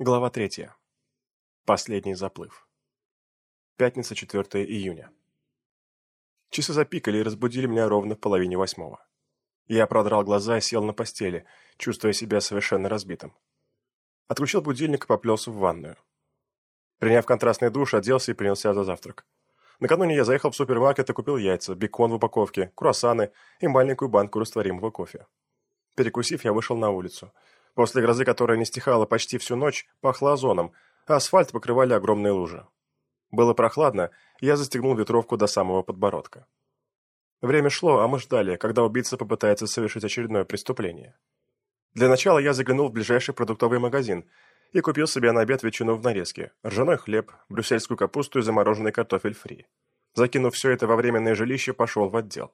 Глава 3. Последний заплыв. Пятница, 4 июня. Часы запикали и разбудили меня ровно в половине восьмого. Я продрал глаза и сел на постели, чувствуя себя совершенно разбитым. Отключил будильник и поплелся в ванную. Приняв контрастный душ, оделся и принялся за завтрак. Накануне я заехал в супермаркет и купил яйца, бекон в упаковке, круассаны и маленькую банку растворимого кофе. Перекусив, я вышел на улицу – После грозы, которая не стихала почти всю ночь, пахло озоном, а асфальт покрывали огромные лужи. Было прохладно, и я застегнул ветровку до самого подбородка. Время шло, а мы ждали, когда убийца попытается совершить очередное преступление. Для начала я заглянул в ближайший продуктовый магазин и купил себе на обед ветчину в нарезке, ржаной хлеб, брюссельскую капусту и замороженный картофель фри. Закинув все это во временное жилище, пошел в отдел.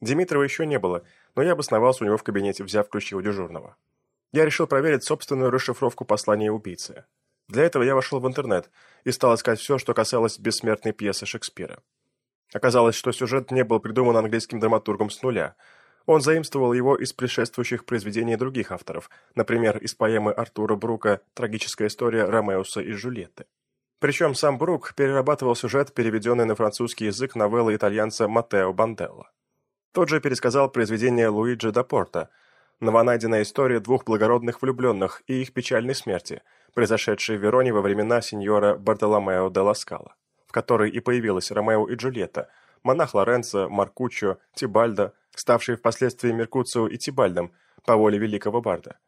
Димитрова еще не было, но я обосновался у него в кабинете, взяв ключи у дежурного я решил проверить собственную расшифровку послания убийцы. Для этого я вошел в интернет и стал искать все, что касалось бессмертной пьесы Шекспира. Оказалось, что сюжет не был придуман английским драматургом с нуля. Он заимствовал его из предшествующих произведений других авторов, например, из поэмы Артура Брука «Трагическая история Ромеуса и Джульетты». Причем сам Брук перерабатывал сюжет, переведенный на французский язык новеллы итальянца Матео Банделло. Тот же пересказал произведение Луиджи да Порта – новонайденная история двух благородных влюбленных и их печальной смерти, произошедшей в Вероне во времена сеньора Бартоломео де Ласкала, в которой и появилась Ромео и Джульетта, монах Лоренцо, Маркуччо, Тибальдо, ставшие впоследствии Меркуцио и Тибальдом по воле великого барда.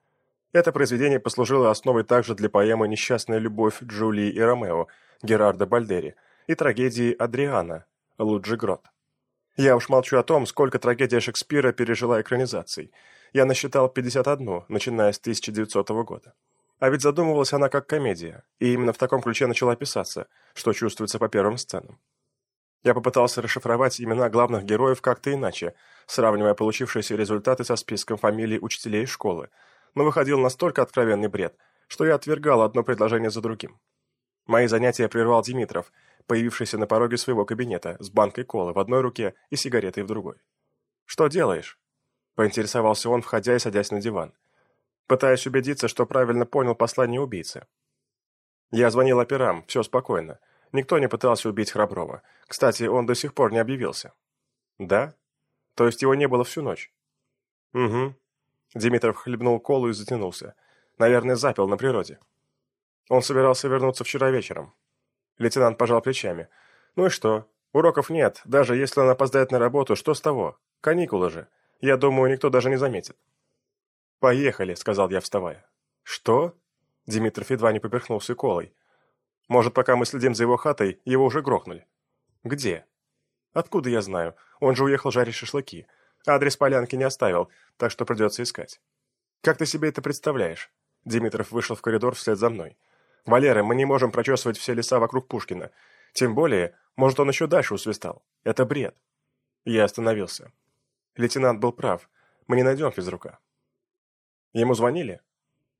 Это произведение послужило основой также для поэмы «Несчастная любовь Джулии и Ромео» Герарда Бальдери и трагедии Адриана Луджи Грот. Я уж молчу о том, сколько трагедия Шекспира пережила экранизаций – я насчитал 51, начиная с 1900 года. А ведь задумывалась она как комедия, и именно в таком ключе начала писаться, что чувствуется по первым сценам. Я попытался расшифровать имена главных героев как-то иначе, сравнивая получившиеся результаты со списком фамилий учителей школы, но выходил настолько откровенный бред, что я отвергал одно предложение за другим. Мои занятия прервал Димитров, появившийся на пороге своего кабинета с банкой колы в одной руке и сигаретой в другой. «Что делаешь?» Поинтересовался он, входя и садясь на диван. Пытаясь убедиться, что правильно понял послание убийцы. Я звонил операм, все спокойно. Никто не пытался убить Храброва. Кстати, он до сих пор не объявился. Да? То есть его не было всю ночь? Угу. Димитров хлебнул колу и затянулся. Наверное, запил на природе. Он собирался вернуться вчера вечером. Лейтенант пожал плечами. Ну и что? Уроков нет. Даже если он опоздает на работу, что с того? Каникулы же. Я думаю, никто даже не заметит. «Поехали», — сказал я, вставая. «Что?» Димитров едва не поперхнулся колой. «Может, пока мы следим за его хатой, его уже грохнули?» «Где?» «Откуда я знаю? Он же уехал жарить шашлыки. Адрес полянки не оставил, так что придется искать». «Как ты себе это представляешь?» Димитров вышел в коридор вслед за мной. «Валера, мы не можем прочесывать все леса вокруг Пушкина. Тем более, может, он еще дальше усвистал. Это бред». Я остановился. Лейтенант был прав. Мы не найдем физрука. Ему звонили?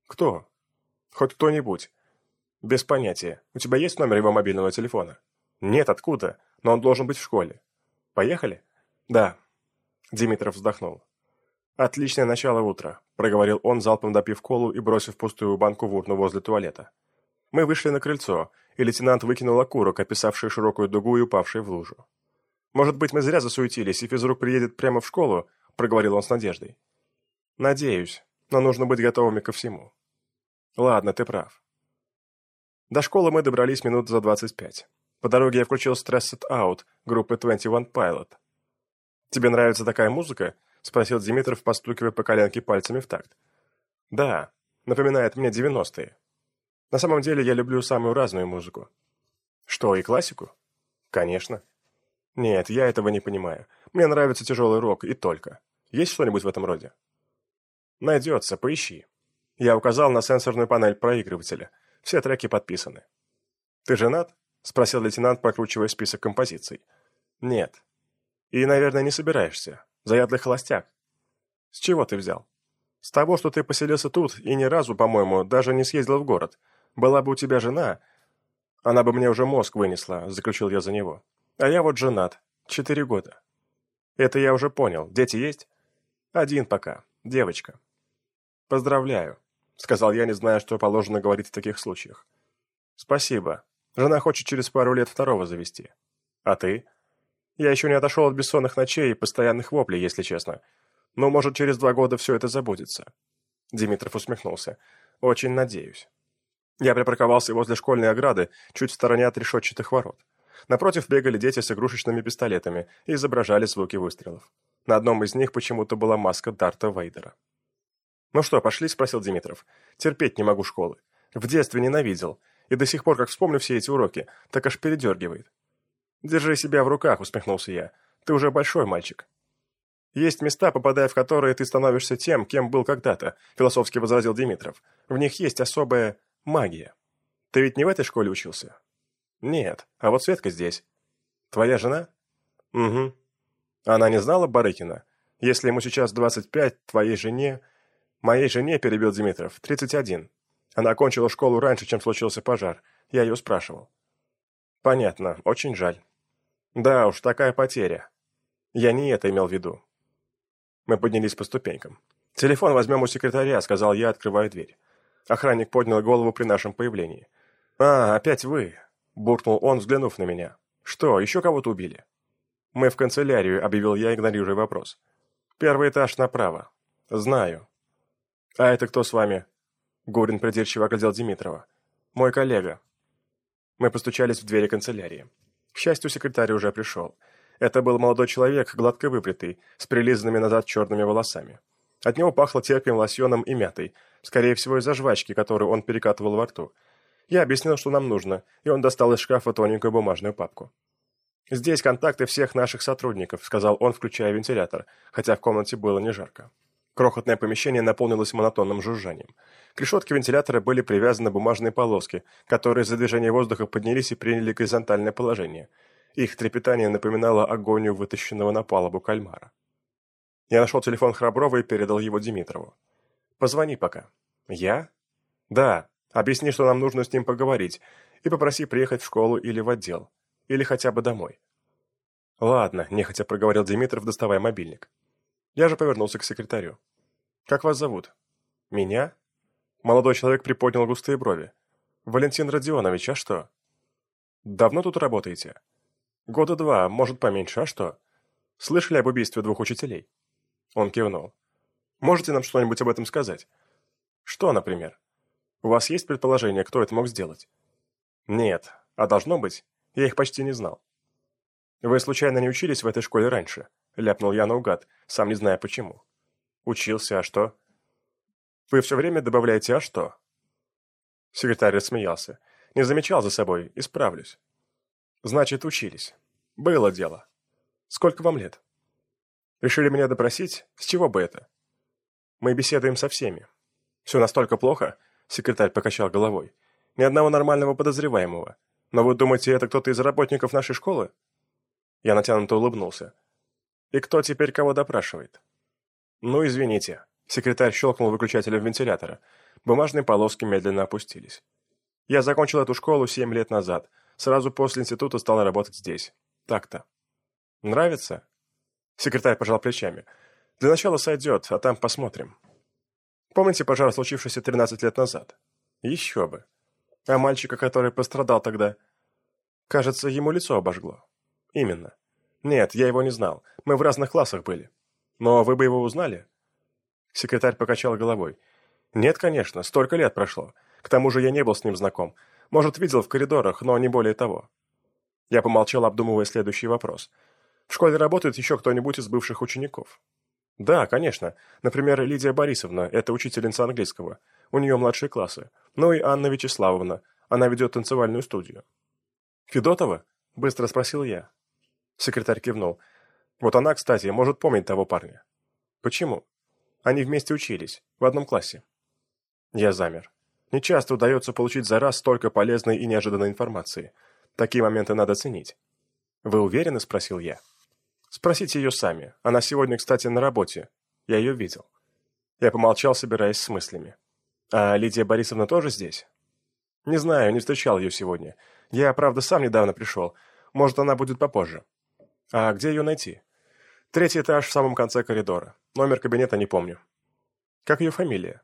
Кто? Хоть кто-нибудь. Без понятия. У тебя есть номер его мобильного телефона? Нет, откуда? Но он должен быть в школе. Поехали? Да. Димитров вздохнул. «Отличное начало утра», – проговорил он, залпом допив колу и бросив пустую банку в урну возле туалета. Мы вышли на крыльцо, и лейтенант выкинул окурок, описавший широкую дугу и упавший в лужу. «Может быть, мы зря засуетились, и физрук приедет прямо в школу?» – проговорил он с надеждой. «Надеюсь, но нужно быть готовыми ко всему». «Ладно, ты прав». До школы мы добрались минут за 25. По дороге я включил Stressed Out группы 21 Pilot. «Тебе нравится такая музыка?» – спросил Димитров, постукивая по коленке пальцами в такт. «Да, напоминает мне 90-е. На самом деле я люблю самую разную музыку». «Что, и классику?» «Конечно». Нет, я этого не понимаю. Мне нравится тяжелый рок и только. Есть что-нибудь в этом роде? Найдется, поищи. Я указал на сенсорную панель проигрывателя. Все треки подписаны. Ты женат? Спросил лейтенант, прокручивая список композиций. Нет. И, наверное, не собираешься. Заядлый холостяк. С чего ты взял? С того, что ты поселился тут и ни разу, по-моему, даже не съездил в город. Была бы у тебя жена, она бы мне уже мозг вынесла, заключил я за него. А я вот женат. Четыре года. Это я уже понял. Дети есть? Один пока. Девочка. Поздравляю. — сказал я, не зная, что положено говорить в таких случаях. «Спасибо. Жена хочет через пару лет второго завести. А ты?» «Я еще не отошел от бессонных ночей и постоянных воплей, если честно. Но, может, через два года все это забудется». Димитров усмехнулся. «Очень надеюсь». Я припарковался возле школьной ограды, чуть в стороне от решетчатых ворот. Напротив бегали дети с игрушечными пистолетами и изображали звуки выстрелов. На одном из них почему-то была маска Дарта Вейдера. «Ну что, пошли?» – спросил Димитров. «Терпеть не могу школы. В детстве ненавидел. И до сих пор, как вспомню все эти уроки, так аж передергивает». «Держи себя в руках», – усмехнулся я. «Ты уже большой мальчик». «Есть места, попадая в которые ты становишься тем, кем был когда-то», – философски возразил Димитров. «В них есть особая магия. Ты ведь не в этой школе учился?» «Нет, а вот Светка здесь». «Твоя жена?» «Угу». Она не знала Барыкина? Если ему сейчас 25, твоей жене... Моей жене, перебил Димитров, 31. Она окончила школу раньше, чем случился пожар. Я ее спрашивал. Понятно, очень жаль. Да уж, такая потеря. Я не это имел в виду. Мы поднялись по ступенькам. «Телефон возьмем у секретаря», — сказал я, открывая дверь. Охранник поднял голову при нашем появлении. «А, опять вы!» — буркнул он, взглянув на меня. «Что, еще кого-то убили?» «Мы в канцелярию», — объявил я, игнорируя вопрос. «Первый этаж направо». «Знаю». «А это кто с вами?» Гурин придирчиво оглядел Димитрова. «Мой коллега». Мы постучались в двери канцелярии. К счастью, секретарь уже пришел. Это был молодой человек, гладко выбритый, с прилизанными назад черными волосами. От него пахло терпким лосьоном и мятой, скорее всего из-за жвачки, которую он перекатывал во рту. Я объяснил, что нам нужно, и он достал из шкафа тоненькую бумажную папку. «Здесь контакты всех наших сотрудников», — сказал он, включая вентилятор, хотя в комнате было не жарко. Крохотное помещение наполнилось монотонным жужжанием. К решетке вентилятора были привязаны бумажные полоски, которые за движение воздуха поднялись и приняли горизонтальное положение. Их трепетание напоминало агонию вытащенного на палубу кальмара. Я нашел телефон Храброва и передал его Димитрову. «Позвони пока». «Я?» «Да. Объясни, что нам нужно с ним поговорить, и попроси приехать в школу или в отдел. Или хотя бы домой. Ладно, нехотя проговорил Димитров, доставая мобильник. Я же повернулся к секретарю. Как вас зовут? Меня? Молодой человек приподнял густые брови. Валентин Родионович, а что? Давно тут работаете? Года два, может поменьше, а что? Слышали об убийстве двух учителей? Он кивнул. Можете нам что-нибудь об этом сказать? Что, например? У вас есть предположение, кто это мог сделать? Нет, а должно быть, я их почти не знал. «Вы случайно не учились в этой школе раньше?» — ляпнул я наугад, сам не зная почему. «Учился, а что?» «Вы все время добавляете «а что?» Секретарь рассмеялся. «Не замечал за собой, исправлюсь». «Значит, учились. Было дело. Сколько вам лет?» «Решили меня допросить? С чего бы это?» «Мы беседуем со всеми». «Все настолько плохо?» — секретарь покачал головой. «Ни одного нормального подозреваемого. Но вы думаете, это кто-то из работников нашей школы?» Я натянуто улыбнулся. «И кто теперь кого допрашивает?» «Ну, извините». Секретарь щелкнул выключателем вентилятора. Бумажные полоски медленно опустились. «Я закончил эту школу семь лет назад. Сразу после института стал работать здесь. Так-то». «Нравится?» Секретарь пожал плечами. «Для начала сойдет, а там посмотрим». «Помните пожар, случившийся 13 лет назад?» «Еще бы. А мальчика, который пострадал тогда? Кажется, ему лицо обожгло. Именно. Нет, я его не знал. Мы в разных классах были. Но вы бы его узнали? Секретарь покачал головой. Нет, конечно, столько лет прошло. К тому же я не был с ним знаком. Может, видел в коридорах, но не более того. Я помолчал, обдумывая следующий вопрос. В школе работает еще кто-нибудь из бывших учеников? Да, конечно. Например, Лидия Борисовна, это учительница английского. У нее младшие классы. Ну и Анна Вячеславовна. Она ведет танцевальную студию. «Федотова?» – быстро спросил я. Секретарь кивнул. «Вот она, кстати, может помнить того парня». «Почему?» «Они вместе учились, в одном классе». Я замер. Не часто удается получить за раз столько полезной и неожиданной информации. Такие моменты надо ценить. «Вы уверены?» – спросил я. «Спросите ее сами. Она сегодня, кстати, на работе. Я ее видел». Я помолчал, собираясь с мыслями. А Лидия Борисовна тоже здесь? Не знаю, не встречал ее сегодня. Я, правда, сам недавно пришел. Может, она будет попозже. А где ее найти? Третий этаж в самом конце коридора. Номер кабинета не помню. Как ее фамилия?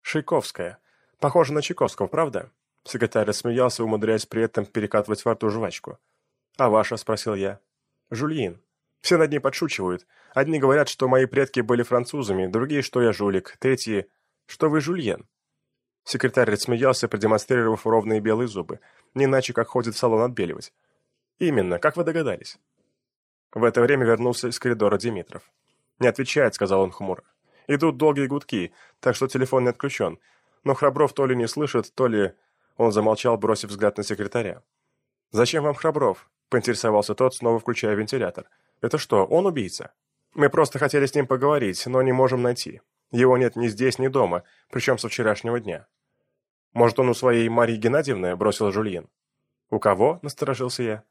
«Шейковская. Похоже на Чайковского, правда?» Секретарь рассмеялся, умудряясь при этом перекатывать во рту жвачку. «А ваша?» – спросил я. «Жульин. Все над ней подшучивают. Одни говорят, что мои предки были французами, другие, что я жулик, третьи, что вы жульен». Секретарь рассмеялся, продемонстрировав ровные белые зубы, не иначе, как ходит в салон отбеливать. «Именно, как вы догадались?» В это время вернулся из коридора Димитров. «Не отвечает», — сказал он хмуро. «Идут долгие гудки, так что телефон не отключен. Но Храбров то ли не слышит, то ли...» Он замолчал, бросив взгляд на секретаря. «Зачем вам Храбров?» — поинтересовался тот, снова включая вентилятор. «Это что, он убийца?» «Мы просто хотели с ним поговорить, но не можем найти. Его нет ни здесь, ни дома, причем со вчерашнего дня». «Может, он у своей Марии Геннадьевны?» — бросил Жульен. «У кого?» — насторожился я.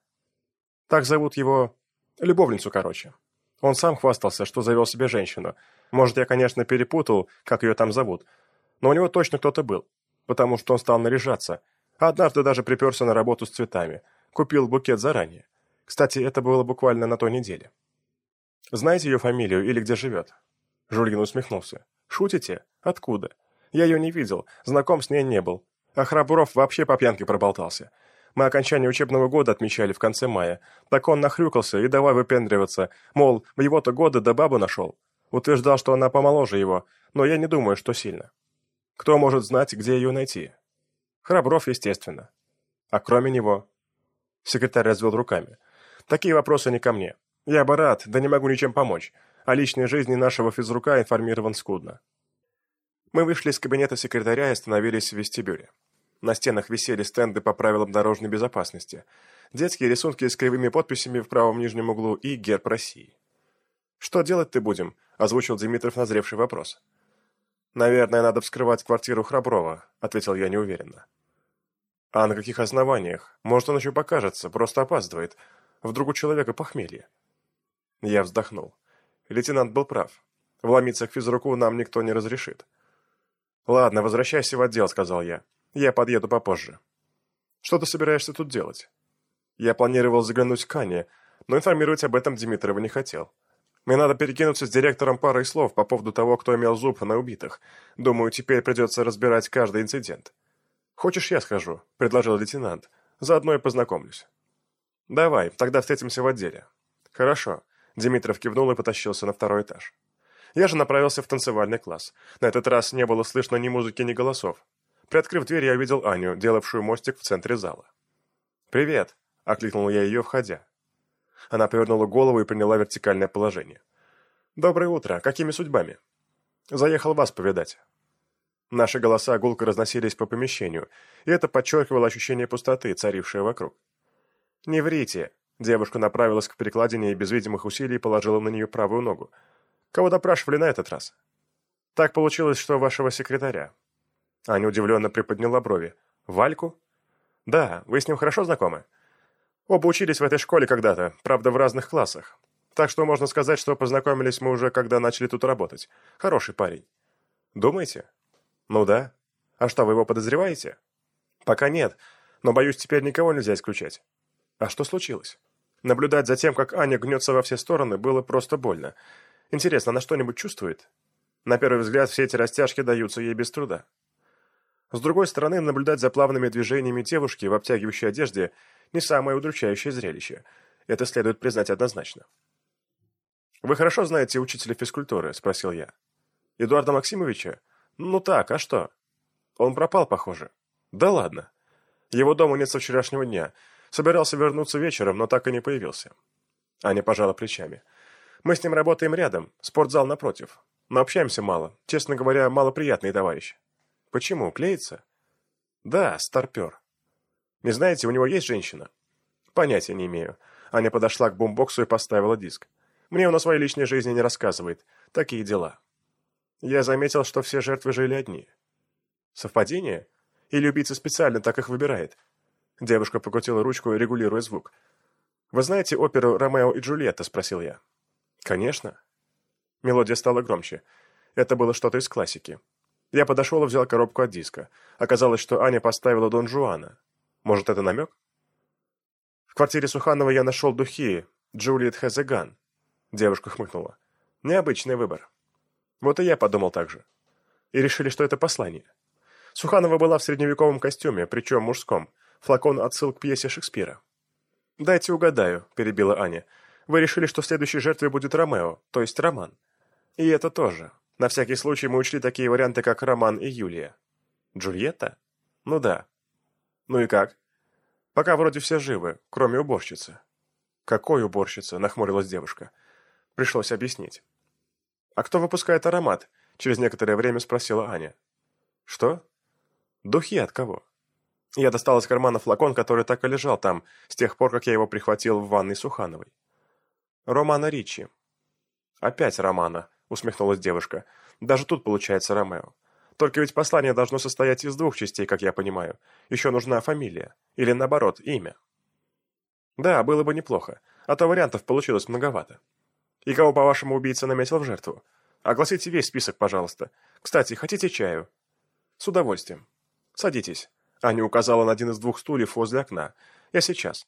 «Так зовут его... Любовницу, короче. Он сам хвастался, что завел себе женщину. Может, я, конечно, перепутал, как ее там зовут, но у него точно кто-то был потому что он стал наряжаться, а однажды даже приперся на работу с цветами, купил букет заранее. Кстати, это было буквально на той неделе. Знаете ее фамилию или где живет?» Жульгин усмехнулся. «Шутите? Откуда? Я ее не видел, знаком с ней не был. А Храбров вообще по пьянке проболтался. Мы окончание учебного года отмечали в конце мая. Так он нахрюкался и давай выпендриваться, мол, в его-то годы да бабу нашел. Утверждал, что она помоложе его, но я не думаю, что сильно. Кто может знать, где ее найти? Храбров, естественно. А кроме него? Секретарь развел руками. Такие вопросы не ко мне. Я бы рад, да не могу ничем помочь. О личной жизни нашего физрука информирован скудно. Мы вышли из кабинета секретаря и остановились в вестибюле. На стенах висели стенды по правилам дорожной безопасности, детские рисунки с кривыми подписями в правом нижнем углу и герб России. «Что делать ты будем?» – озвучил Димитров назревший вопрос. «Наверное, надо вскрывать квартиру Храброва», — ответил я неуверенно. «А на каких основаниях? Может, он еще покажется, просто опаздывает. Вдруг у человека похмелье». Я вздохнул. Лейтенант был прав. Вломиться к физруку нам никто не разрешит. «Ладно, возвращайся в отдел», — сказал я. «Я подъеду попозже». «Что ты собираешься тут делать?» Я планировал заглянуть к Ане, но информировать об этом Димитрова не хотел. Мне надо перекинуться с директором парой слов по поводу того, кто имел зуб на убитых. Думаю, теперь придется разбирать каждый инцидент. Хочешь, я схожу?» – предложил лейтенант. «Заодно и познакомлюсь». «Давай, тогда встретимся в отделе». «Хорошо». Димитров кивнул и потащился на второй этаж. Я же направился в танцевальный класс. На этот раз не было слышно ни музыки, ни голосов. Приоткрыв дверь, я увидел Аню, делавшую мостик в центре зала. «Привет!» – окликнул я ее, входя. Она повернула голову и приняла вертикальное положение. «Доброе утро. Какими судьбами?» «Заехал вас повидать». Наши голоса гулко разносились по помещению, и это подчеркивало ощущение пустоты, царившее вокруг. «Не врите!» Девушка направилась к перекладине и без видимых усилий положила на нее правую ногу. «Кого допрашивали на этот раз?» «Так получилось, что вашего секретаря». Аня удивленно приподняла брови. «Вальку?» «Да, вы с ним хорошо знакомы?» Оба учились в этой школе когда-то, правда, в разных классах. Так что можно сказать, что познакомились мы уже, когда начали тут работать. Хороший парень. Думаете? Ну да. А что, вы его подозреваете? Пока нет, но, боюсь, теперь никого нельзя исключать. А что случилось? Наблюдать за тем, как Аня гнется во все стороны, было просто больно. Интересно, она что-нибудь чувствует? На первый взгляд, все эти растяжки даются ей без труда. С другой стороны, наблюдать за плавными движениями девушки в обтягивающей одежде – не самое удручающее зрелище. Это следует признать однозначно. «Вы хорошо знаете учителя физкультуры?» – спросил я. «Эдуарда Максимовича? Ну так, а что?» «Он пропал, похоже». «Да ладно. Его дома нет со вчерашнего дня. Собирался вернуться вечером, но так и не появился». Аня пожала плечами. «Мы с ним работаем рядом, спортзал напротив. Но общаемся мало. Честно говоря, малоприятный товарищ». «Почему? Клеится?» «Да, старпер. Не знаете, у него есть женщина?» «Понятия не имею». Аня подошла к бумбоксу и поставила диск. «Мне он о своей личной жизни не рассказывает. Такие дела». Я заметил, что все жертвы жили одни. «Совпадение? Или убийца специально так их выбирает?» Девушка покрутила ручку, регулируя звук. «Вы знаете оперу «Ромео и Джульетта»?» – спросил я. «Конечно». Мелодия стала громче. Это было что-то из классики. Я подошел и взял коробку от диска. Оказалось, что Аня поставила Дон Жуана. Может, это намек? В квартире Суханова я нашел духи Джулиет Хезеган. Девушка хмыкнула. Необычный выбор. Вот и я подумал так же. и решили, что это послание. Суханова была в средневековом костюме, причем мужском, флакон отсыл к пьесе Шекспира. «Дайте угадаю», – перебила Аня. «Вы решили, что следующей жертвой будет Ромео, то есть Роман. И это тоже. На всякий случай мы учли такие варианты, как Роман и Юлия. Джульетта? Ну да. Ну и как? Пока вроде все живы, кроме уборщицы. Какой уборщицы? Нахмурилась девушка. Пришлось объяснить. А кто выпускает аромат? Через некоторое время спросила Аня. Что? Духи от кого? Я достал из кармана флакон, который так и лежал там, с тех пор, как я его прихватил в ванной Сухановой. Романа Ричи. Опять Романа, усмехнулась девушка. Даже тут получается Ромео. Только ведь послание должно состоять из двух частей, как я понимаю. Еще нужна фамилия. Или наоборот, имя. Да, было бы неплохо. А то вариантов получилось многовато. И кого, по-вашему, убийца наметил в жертву? Огласите весь список, пожалуйста. Кстати, хотите чаю? С удовольствием. Садитесь. Аня указала на один из двух стульев возле окна. «Я сейчас».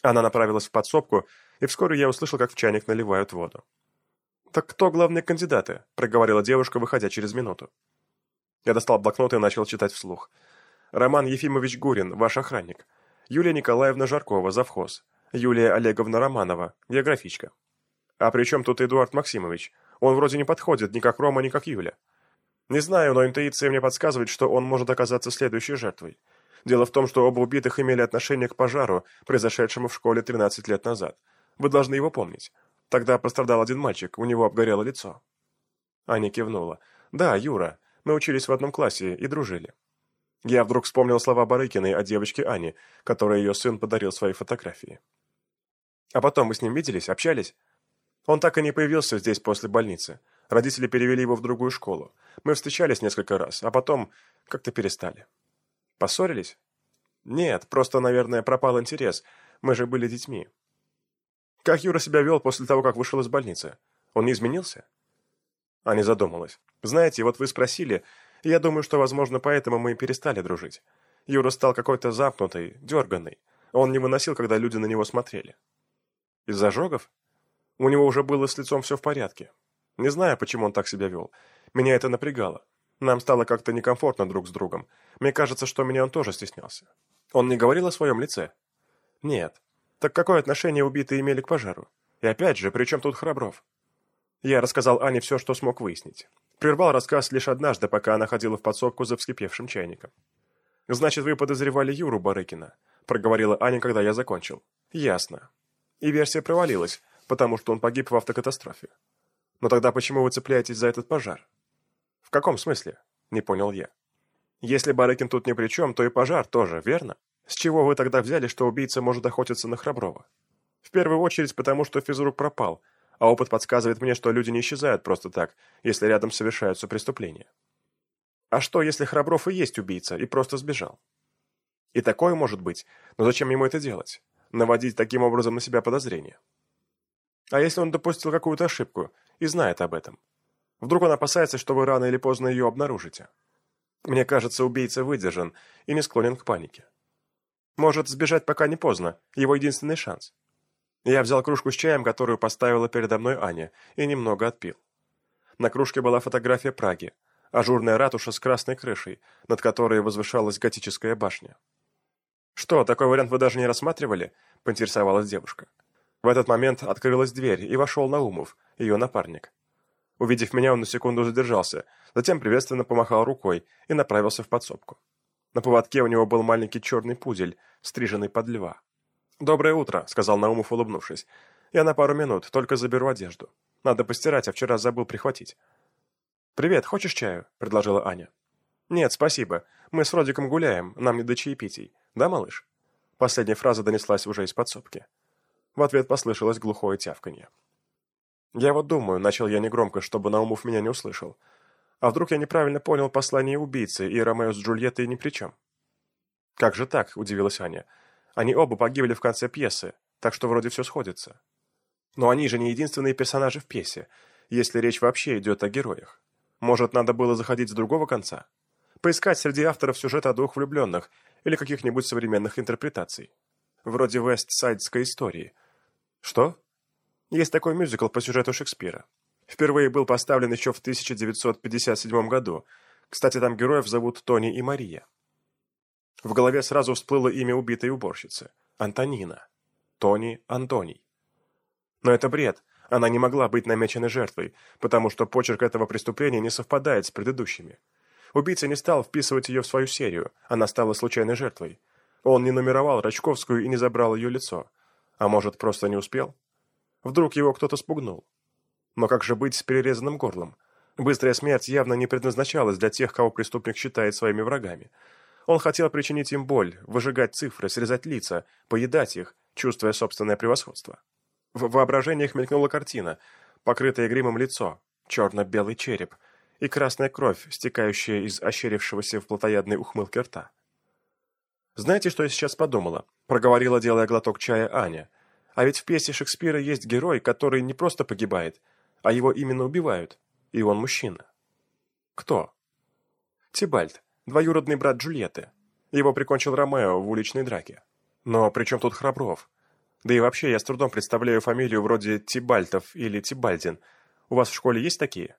Она направилась в подсобку, и вскоре я услышал, как в чайник наливают воду. «Так кто главные кандидаты?» – проговорила девушка, выходя через минуту. Я достал блокнот и начал читать вслух. «Роман Ефимович Гурин, ваш охранник. Юлия Николаевна Жаркова, завхоз. Юлия Олеговна Романова, географичка. А при чем тут Эдуард Максимович? Он вроде не подходит ни как Рома, ни как Юля. Не знаю, но интуиция мне подсказывает, что он может оказаться следующей жертвой. Дело в том, что оба убитых имели отношение к пожару, произошедшему в школе 13 лет назад. Вы должны его помнить. Тогда пострадал один мальчик, у него обгорело лицо. Аня кивнула. «Да, Юра. Мы учились в одном классе и дружили». Я вдруг вспомнил слова Барыкиной о девочке Ане, которой ее сын подарил свои фотографии. «А потом вы с ним виделись, общались?» Он так и не появился здесь после больницы. Родители перевели его в другую школу. Мы встречались несколько раз, а потом как-то перестали. Поссорились? Нет, просто, наверное, пропал интерес. Мы же были детьми. Как Юра себя вел после того, как вышел из больницы? Он не изменился? Аня задумалась. Знаете, вот вы спросили, и я думаю, что, возможно, поэтому мы и перестали дружить. Юра стал какой-то замкнутый, дерганный. Он не выносил, когда люди на него смотрели. Из-за ожогов? У него уже было с лицом все в порядке. Не знаю, почему он так себя вел. Меня это напрягало. Нам стало как-то некомфортно друг с другом. Мне кажется, что меня он тоже стеснялся. Он не говорил о своем лице? Нет. Так какое отношение убитые имели к пожару? И опять же, при чем тут Храбров? Я рассказал Ане все, что смог выяснить. Прервал рассказ лишь однажды, пока она ходила в подсобку за вскипевшим чайником. «Значит, вы подозревали Юру Барыкина», — проговорила Аня, когда я закончил. «Ясно. И версия провалилась, потому что он погиб в автокатастрофе. Но тогда почему вы цепляетесь за этот пожар? В каком смысле? Не понял я. Если Барыкин тут ни при чем, то и пожар тоже, верно? С чего вы тогда взяли, что убийца может охотиться на Храброва? В первую очередь потому, что физрук пропал, а опыт подсказывает мне, что люди не исчезают просто так, если рядом совершаются преступления. А что, если Храбров и есть убийца, и просто сбежал? И такое может быть, но зачем ему это делать? Наводить таким образом на себя подозрения? А если он допустил какую-то ошибку и знает об этом? Вдруг он опасается, что вы рано или поздно ее обнаружите? Мне кажется, убийца выдержан и не склонен к панике. Может, сбежать пока не поздно, его единственный шанс. Я взял кружку с чаем, которую поставила передо мной Аня, и немного отпил. На кружке была фотография Праги, ажурная ратуша с красной крышей, над которой возвышалась готическая башня. «Что, такой вариант вы даже не рассматривали?» – поинтересовалась девушка. В этот момент открылась дверь, и вошел Наумов, ее напарник. Увидев меня, он на секунду задержался, затем приветственно помахал рукой и направился в подсобку. На поводке у него был маленький черный пудель, стриженный под льва. «Доброе утро», — сказал Наумов, улыбнувшись. «Я на пару минут, только заберу одежду. Надо постирать, а вчера забыл прихватить». «Привет, хочешь чаю?» — предложила Аня. «Нет, спасибо. Мы с Родиком гуляем, нам не до чаепитий. Да, малыш?» Последняя фраза донеслась уже из подсобки. В ответ послышалось глухое тявканье. «Я вот думаю», — начал я негромко, чтобы Наумов меня не услышал. «А вдруг я неправильно понял послание убийцы, и Ромео с Джульеттой ни при чем?» «Как же так?» — удивилась Аня. «Они оба погибли в конце пьесы, так что вроде все сходится». «Но они же не единственные персонажи в пьесе, если речь вообще идет о героях. Может, надо было заходить с другого конца? Поискать среди авторов сюжета о двух влюбленных или каких-нибудь современных интерпретаций?» вроде вестсайдской истории. Что? Есть такой мюзикл по сюжету Шекспира. Впервые был поставлен еще в 1957 году. Кстати, там героев зовут Тони и Мария. В голове сразу всплыло имя убитой уборщицы. Антонина. Тони Антоний. Но это бред. Она не могла быть намеченной жертвой, потому что почерк этого преступления не совпадает с предыдущими. Убийца не стал вписывать ее в свою серию, она стала случайной жертвой. Он не нумеровал Рачковскую и не забрал ее лицо. А может, просто не успел? Вдруг его кто-то спугнул? Но как же быть с перерезанным горлом? Быстрая смерть явно не предназначалась для тех, кого преступник считает своими врагами. Он хотел причинить им боль, выжигать цифры, срезать лица, поедать их, чувствуя собственное превосходство. В воображениях мелькнула картина, покрытое гримом лицо, черно-белый череп и красная кровь, стекающая из ощерившегося в плотоядной ухмылке рта. «Знаете, что я сейчас подумала?» – проговорила, делая глоток чая Аня. «А ведь в пьесе Шекспира есть герой, который не просто погибает, а его именно убивают, и он мужчина». «Кто?» «Тибальд, двоюродный брат Джульетты. Его прикончил Ромео в уличной драке. Но при чем тут Храбров? Да и вообще, я с трудом представляю фамилию вроде Тибальтов или Тибальдин. У вас в школе есть такие?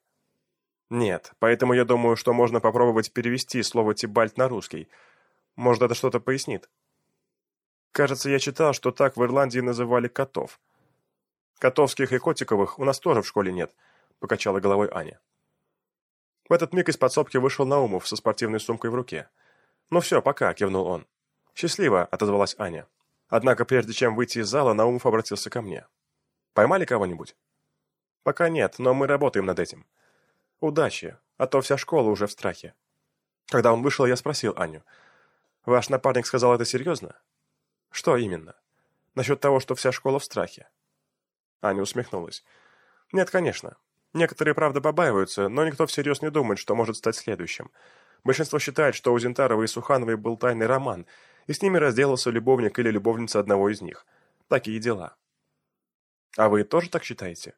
Нет, поэтому я думаю, что можно попробовать перевести слово Тибальт на русский. Может, это что-то пояснит? Кажется, я читал, что так в Ирландии называли котов. Котовских и котиковых у нас тоже в школе нет, покачала головой Аня. В этот миг из подсобки вышел Наумов со спортивной сумкой в руке. «Ну все, пока», — кивнул он. «Счастливо», — отозвалась Аня. Однако прежде чем выйти из зала, Наумов обратился ко мне. «Поймали кого-нибудь?» «Пока нет, но мы работаем над этим». «Удачи, а то вся школа уже в страхе». Когда он вышел, я спросил Аню. «Ваш напарник сказал это серьезно?» «Что именно?» «Насчет того, что вся школа в страхе». Аня усмехнулась. «Нет, конечно. Некоторые, правда, побаиваются, но никто всерьез не думает, что может стать следующим. Большинство считает, что у Зинтаровой и Сухановой был тайный роман, и с ними разделался любовник или любовница одного из них. Такие дела. А вы тоже так считаете?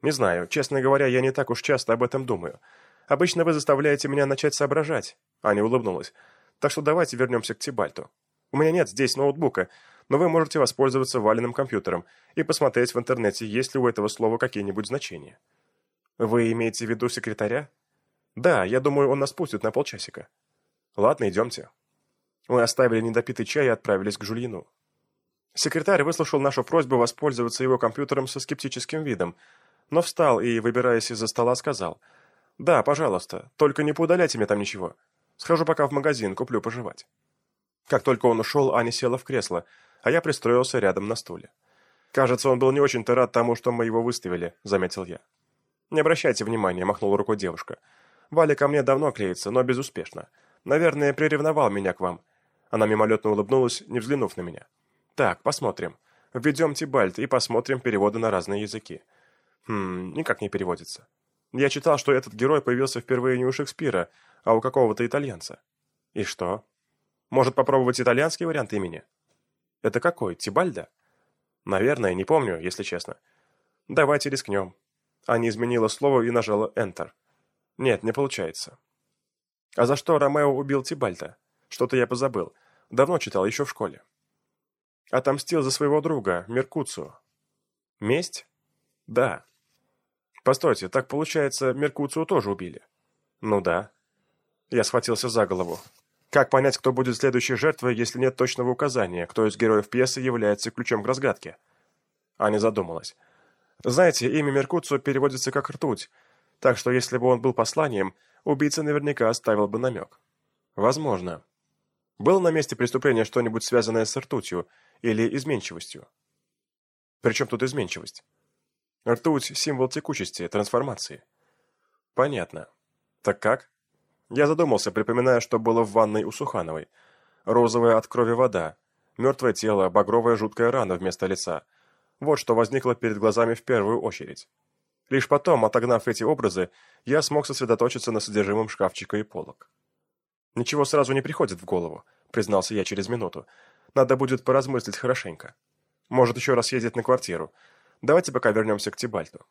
Не знаю, честно говоря, я не так уж часто об этом думаю. Обычно вы заставляете меня начать соображать. Аня улыбнулась. Так что давайте вернемся к Тибальту. У меня нет здесь ноутбука, но вы можете воспользоваться валенным компьютером и посмотреть в интернете, есть ли у этого слова какие-нибудь значения. Вы имеете в виду секретаря? Да, я думаю, он нас пустит на полчасика. Ладно, идемте. Мы оставили недопитый чай и отправились к Жульину. Секретарь выслушал нашу просьбу воспользоваться его компьютером со скептическим видом, но встал и, выбираясь из-за стола, сказал, «Да, пожалуйста, только не поудаляйте мне там ничего. Схожу пока в магазин, куплю пожевать». Как только он ушел, Аня села в кресло, а я пристроился рядом на стуле. «Кажется, он был не очень-то рад тому, что мы его выставили», — заметил я. «Не обращайте внимания», — махнула рукой девушка. «Валя ко мне давно клеится, но безуспешно. Наверное, приревновал меня к вам». Она мимолетно улыбнулась, не взглянув на меня. «Так, посмотрим. Введем Тибальт и посмотрим переводы на разные языки». «Хм, никак не переводится. Я читал, что этот герой появился впервые не у Шекспира, а у какого-то итальянца». «И что?» Может попробовать итальянский вариант имени? Это какой? Тибальда? Наверное, не помню, если честно. Давайте рискнем. Аня изменила слово и нажала Enter. Нет, не получается. А за что Ромео убил Тибальда? Что-то я позабыл. Давно читал, еще в школе. Отомстил за своего друга, Меркуцию. Месть? Да. Постойте, так получается, Меркуцию тоже убили? Ну да. Я схватился за голову. Как понять, кто будет следующей жертвой, если нет точного указания, кто из героев пьесы является ключом к разгадке? Аня задумалась. Знаете, имя Меркуцио переводится как «ртуть», так что если бы он был посланием, убийца наверняка оставил бы намек. Возможно. Было на месте преступления что-нибудь связанное с ртутью или изменчивостью? Причем тут изменчивость? Ртуть – символ текучести, трансформации. Понятно. Так как? Я задумался, припоминая, что было в ванной у Сухановой. Розовая от крови вода, мертвое тело, багровая жуткая рана вместо лица. Вот что возникло перед глазами в первую очередь. Лишь потом, отогнав эти образы, я смог сосредоточиться на содержимом шкафчика и полок. «Ничего сразу не приходит в голову», — признался я через минуту. «Надо будет поразмыслить хорошенько. Может, еще раз ездить на квартиру. Давайте пока вернемся к Тибальту».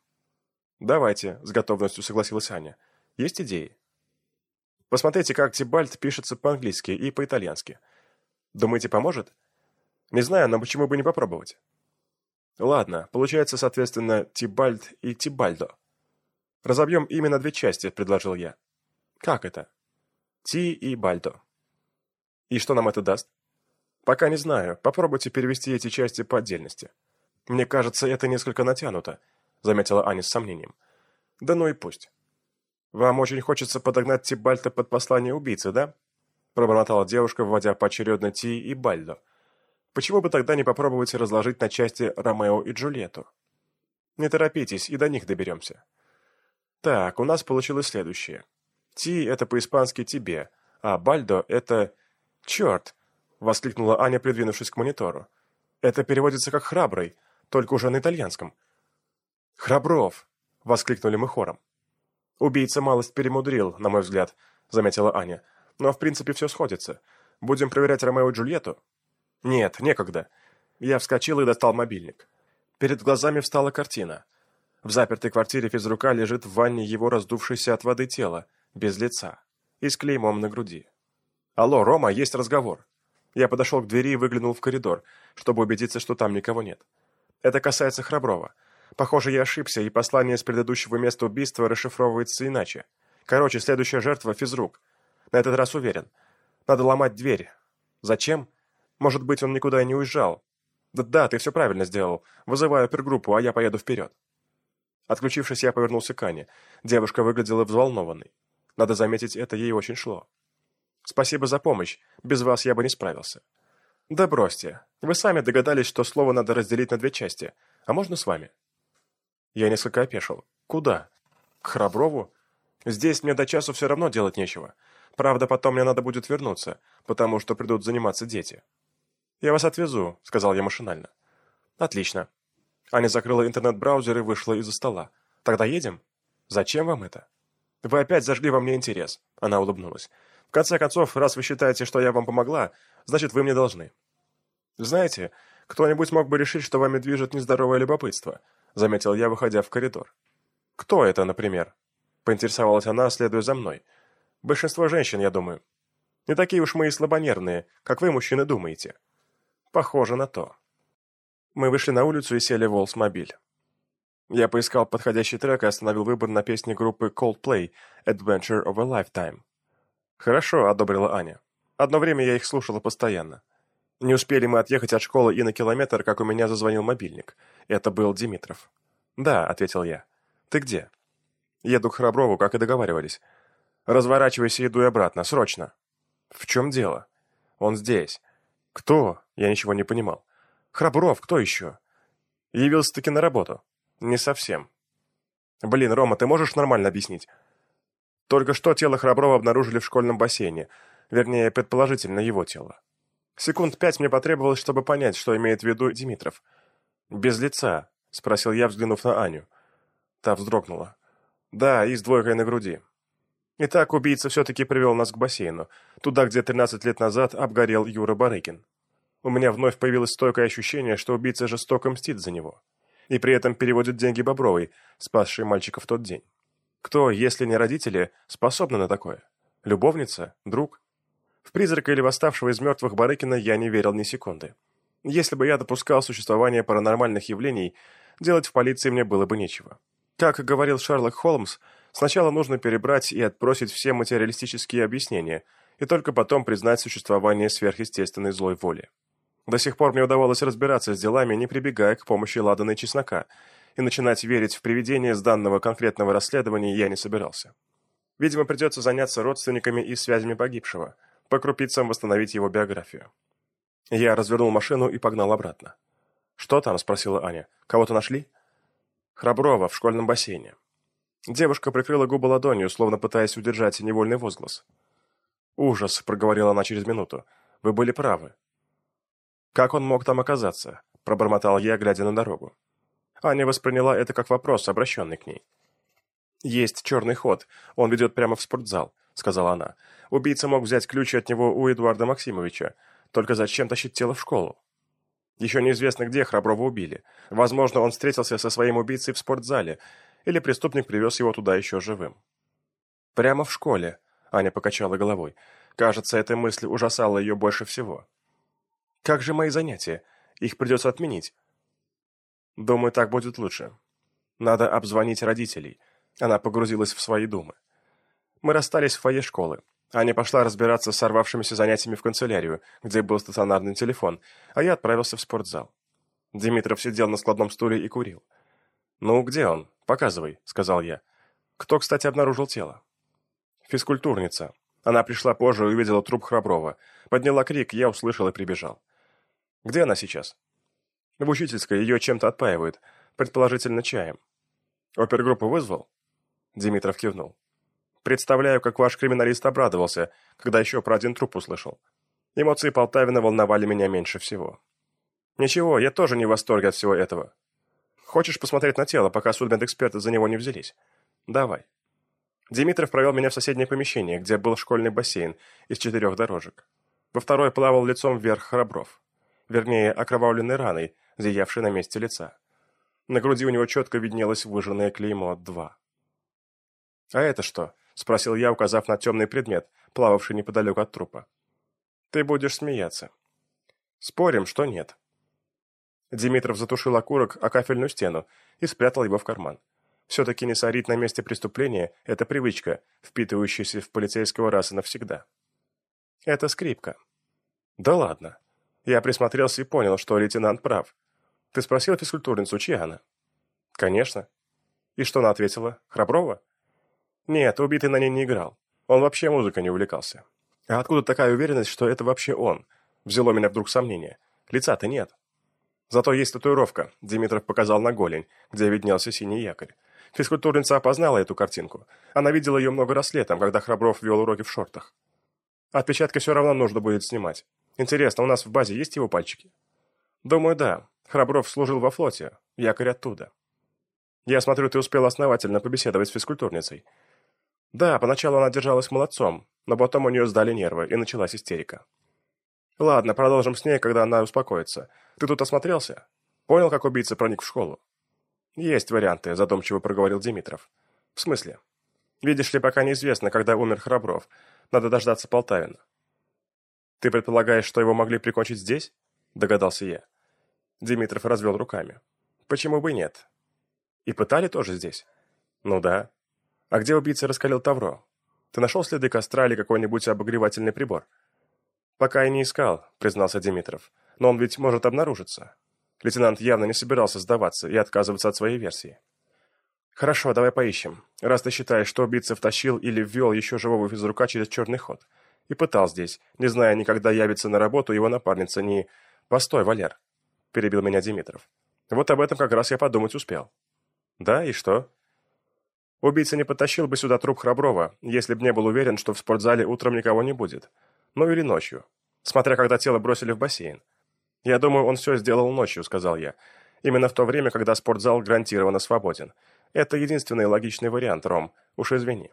«Давайте», — с готовностью согласилась Аня. «Есть идеи?» Посмотрите, как Тибальт пишется по-английски и по-итальянски. Думаете, поможет? Не знаю, но почему бы не попробовать? Ладно, получается, соответственно, Тибальт и Тибальдо. Разобьем имя на две части, предложил я. Как это? Ти и Бальдо. И что нам это даст? Пока не знаю. Попробуйте перевести эти части по отдельности. Мне кажется, это несколько натянуто, заметила Аня с сомнением. Да ну и пусть. Вам очень хочется подогнать Тибальта под послание убийцы, да? Пробормотала девушка, вводя поочередно Ти и Бальдо. Почему бы тогда не попробовать разложить на части Ромео и Джульетту? Не торопитесь, и до них доберемся. Так, у нас получилось следующее. Ти — это по-испански «тебе», а Бальдо — это... Черт! — воскликнула Аня, придвинувшись к монитору. Это переводится как «храбрый», только уже на итальянском. «Храбров!» — воскликнули мы хором. «Убийца малость перемудрил, на мой взгляд», — заметила Аня. «Но в принципе все сходится. Будем проверять Ромео и Джульетту?» «Нет, некогда». Я вскочил и достал мобильник. Перед глазами встала картина. В запертой квартире физрука лежит в ванне его раздувшееся от воды тело, без лица, и с клеймом на груди. «Алло, Рома, есть разговор». Я подошел к двери и выглянул в коридор, чтобы убедиться, что там никого нет. Это касается Храброва. Похоже, я ошибся, и послание с предыдущего места убийства расшифровывается иначе. Короче, следующая жертва — физрук. На этот раз уверен. Надо ломать дверь. Зачем? Может быть, он никуда и не уезжал. Да, да, ты все правильно сделал. Вызываю опергруппу, а я поеду вперед. Отключившись, я повернулся к Ане. Девушка выглядела взволнованной. Надо заметить, это ей очень шло. «Спасибо за помощь. Без вас я бы не справился». «Да бросьте. Вы сами догадались, что слово надо разделить на две части. А можно с вами?» Я несколько опешил. «Куда? К Храброву? Здесь мне до часу все равно делать нечего. Правда, потом мне надо будет вернуться, потому что придут заниматься дети». «Я вас отвезу», — сказал я машинально. «Отлично». Аня закрыла интернет-браузер и вышла из-за стола. «Тогда едем?» «Зачем вам это?» «Вы опять зажгли во мне интерес», — она улыбнулась. «В конце концов, раз вы считаете, что я вам помогла, значит, вы мне должны». «Знаете, кто-нибудь мог бы решить, что вами движет нездоровое любопытство», — заметил я, выходя в коридор. «Кто это, например?» — поинтересовалась она, следуя за мной. «Большинство женщин, я думаю. Не такие уж мы и слабонервные, как вы, мужчины, думаете». «Похоже на то». Мы вышли на улицу и сели в Волсмобиль. Я поискал подходящий трек и остановил выбор на песне группы Coldplay «Adventure of a Lifetime». «Хорошо», — одобрила Аня. «Одно время я их слушала постоянно. Не успели мы отъехать от школы и на километр, как у меня зазвонил мобильник. Это был Димитров. «Да», — ответил я. «Ты где?» «Еду к Храброву, как и договаривались. Разворачивайся и дуй обратно, срочно». «В чем дело?» «Он здесь». «Кто?» Я ничего не понимал. «Храбров, кто еще?» «Явился-таки на работу». Не совсем. Блин, Рома, ты можешь нормально объяснить? Только что тело Храброва обнаружили в школьном бассейне. Вернее, предположительно, его тело. Секунд пять мне потребовалось, чтобы понять, что имеет в виду Димитров. «Без лица?» — спросил я, взглянув на Аню. Та вздрогнула. «Да, и с двойкой на груди». Итак, убийца все-таки привел нас к бассейну, туда, где 13 лет назад обгорел Юра Барыкин. У меня вновь появилось стойкое ощущение, что убийца жестоко мстит за него и при этом переводит деньги Бобровой, спасшей мальчика в тот день. Кто, если не родители, способны на такое? Любовница? Друг? В призрака или восставшего из мертвых Барыкина я не верил ни секунды. Если бы я допускал существование паранормальных явлений, делать в полиции мне было бы нечего. Как говорил Шерлок Холмс, сначала нужно перебрать и отбросить все материалистические объяснения, и только потом признать существование сверхъестественной злой воли. До сих пор мне удавалось разбираться с делами, не прибегая к помощи ладана и чеснока, и начинать верить в привидения с данного конкретного расследования я не собирался. Видимо, придется заняться родственниками и связями погибшего, по крупицам восстановить его биографию. Я развернул машину и погнал обратно. «Что там?» – спросила Аня. «Кого-то нашли?» «Храброва, в школьном бассейне». Девушка прикрыла губы ладонью, словно пытаясь удержать невольный возглас. «Ужас», — проговорила она через минуту. «Вы были правы. «Как он мог там оказаться?» – пробормотал я, глядя на дорогу. Аня восприняла это как вопрос, обращенный к ней. «Есть черный ход. Он ведет прямо в спортзал», — сказала она. «Убийца мог взять ключи от него у Эдуарда Максимовича. Только зачем тащить тело в школу?» Еще неизвестно, где Храброва убили. Возможно, он встретился со своим убийцей в спортзале, или преступник привез его туда еще живым. «Прямо в школе», — Аня покачала головой. Кажется, эта мысль ужасала ее больше всего. Как же мои занятия? Их придется отменить. Думаю, так будет лучше. Надо обзвонить родителей. Она погрузилась в свои думы. Мы расстались в фойе школы. Аня пошла разбираться с сорвавшимися занятиями в канцелярию, где был стационарный телефон, а я отправился в спортзал. Димитров сидел на складном стуле и курил. «Ну, где он? Показывай», — сказал я. «Кто, кстати, обнаружил тело?» «Физкультурница. Она пришла позже и увидела труп Храброва. Подняла крик, я услышал и прибежал». «Где она сейчас?» «В учительской, ее чем-то отпаивают, предположительно чаем». «Опергруппу вызвал?» Димитров кивнул. Представляю, как ваш криминалист обрадовался, когда еще про один труп услышал. Эмоции Полтавина волновали меня меньше всего. Ничего, я тоже не в восторге от всего этого. Хочешь посмотреть на тело, пока судмедэксперты за него не взялись? Давай. Димитров провел меня в соседнее помещение, где был школьный бассейн из четырех дорожек. Во второй плавал лицом вверх Храбров. Вернее, окровавленной раной, зиявшей на месте лица. На груди у него четко виднелось выжженное клеймо «2». «А это что?» — спросил я, указав на темный предмет, плававший неподалеку от трупа. «Ты будешь смеяться». «Спорим, что нет». Димитров затушил окурок о кафельную стену и спрятал его в карман. Все-таки не сорить на месте преступления – это привычка, впитывающаяся в полицейского раса навсегда. Это скрипка. Да ладно. Я присмотрелся и понял, что лейтенант прав. Ты спросил физкультурницу, чья она? Конечно. И что она ответила? Храброва? Нет, убитый на ней не играл. Он вообще музыкой не увлекался. А откуда такая уверенность, что это вообще он? Взяло меня вдруг сомнение. Лица-то нет. Зато есть татуировка, Димитров показал на голень, где виднелся синий якорь. Физкультурница опознала эту картинку. Она видела ее много раз летом, когда Храбров вел уроки в шортах. Отпечатки все равно нужно будет снимать. Интересно, у нас в базе есть его пальчики? Думаю, да. Храбров служил во флоте. Якорь оттуда. Я смотрю, ты успел основательно побеседовать с физкультурницей. Да, поначалу она держалась молодцом, но потом у нее сдали нервы, и началась истерика. Ладно, продолжим с ней, когда она успокоится. Ты тут осмотрелся? Понял, как убийца проник в школу? Есть варианты, задумчиво проговорил Димитров. В смысле? Видишь ли, пока неизвестно, когда умер Храбров. Надо дождаться Полтавина. Ты предполагаешь, что его могли прикончить здесь? Догадался я. Димитров развел руками. Почему бы нет? И пытали тоже здесь? Ну да. «А где убийца раскалил Тавро? Ты нашел следы костра или какой-нибудь обогревательный прибор?» «Пока я не искал», — признался Димитров. «Но он ведь может обнаружиться». Лейтенант явно не собирался сдаваться и отказываться от своей версии. «Хорошо, давай поищем. Раз ты считаешь, что убийца втащил или ввел еще живого физрука через черный ход. И пытал здесь, не зная ни когда явится на работу его напарница, ни... Постой, Валер!» — перебил меня Димитров. «Вот об этом как раз я подумать успел». «Да, и что?» Убийца не подтащил бы сюда труп Храброва, если бы не был уверен, что в спортзале утром никого не будет. Ну или ночью. Смотря когда тело бросили в бассейн. «Я думаю, он все сделал ночью», — сказал я. «Именно в то время, когда спортзал гарантированно свободен. Это единственный логичный вариант, Ром. Уж извини».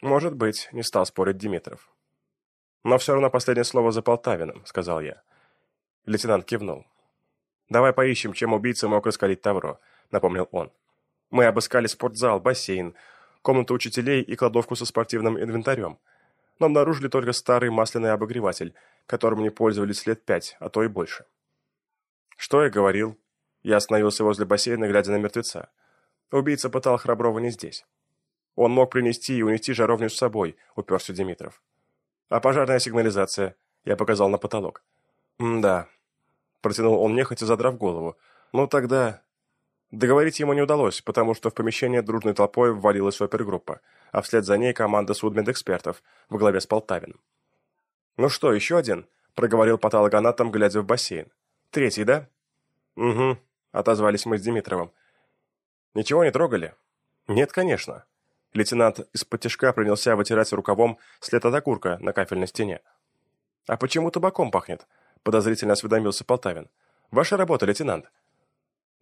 «Может быть», — не стал спорить Димитров. «Но все равно последнее слово за Полтавиным», — сказал я. Лейтенант кивнул. «Давай поищем, чем убийца мог раскалить Тавро», — напомнил он. Мы обыскали спортзал, бассейн, комнату учителей и кладовку со спортивным инвентарем. Но обнаружили только старый масляный обогреватель, которым не пользовались лет пять, а то и больше. Что я говорил? Я остановился возле бассейна, глядя на мертвеца. Убийца пытал Храброва не здесь. Он мог принести и унести жаровню с собой, уперся Димитров. А пожарная сигнализация? Я показал на потолок. «М-да», — протянул он нехотя, задрав голову. «Ну тогда...» Договорить ему не удалось, потому что в помещение дружной толпой ввалилась опергруппа, а вслед за ней команда судмедэкспертов во главе с Полтавиным. «Ну что, еще один?» – проговорил патологоанатом, глядя в бассейн. «Третий, да?» «Угу», – отозвались мы с Димитровым. «Ничего не трогали?» «Нет, конечно». Лейтенант из-под тяжка принялся вытирать рукавом след от окурка на кафельной стене. «А почему табаком пахнет?» – подозрительно осведомился Полтавин. «Ваша работа, лейтенант».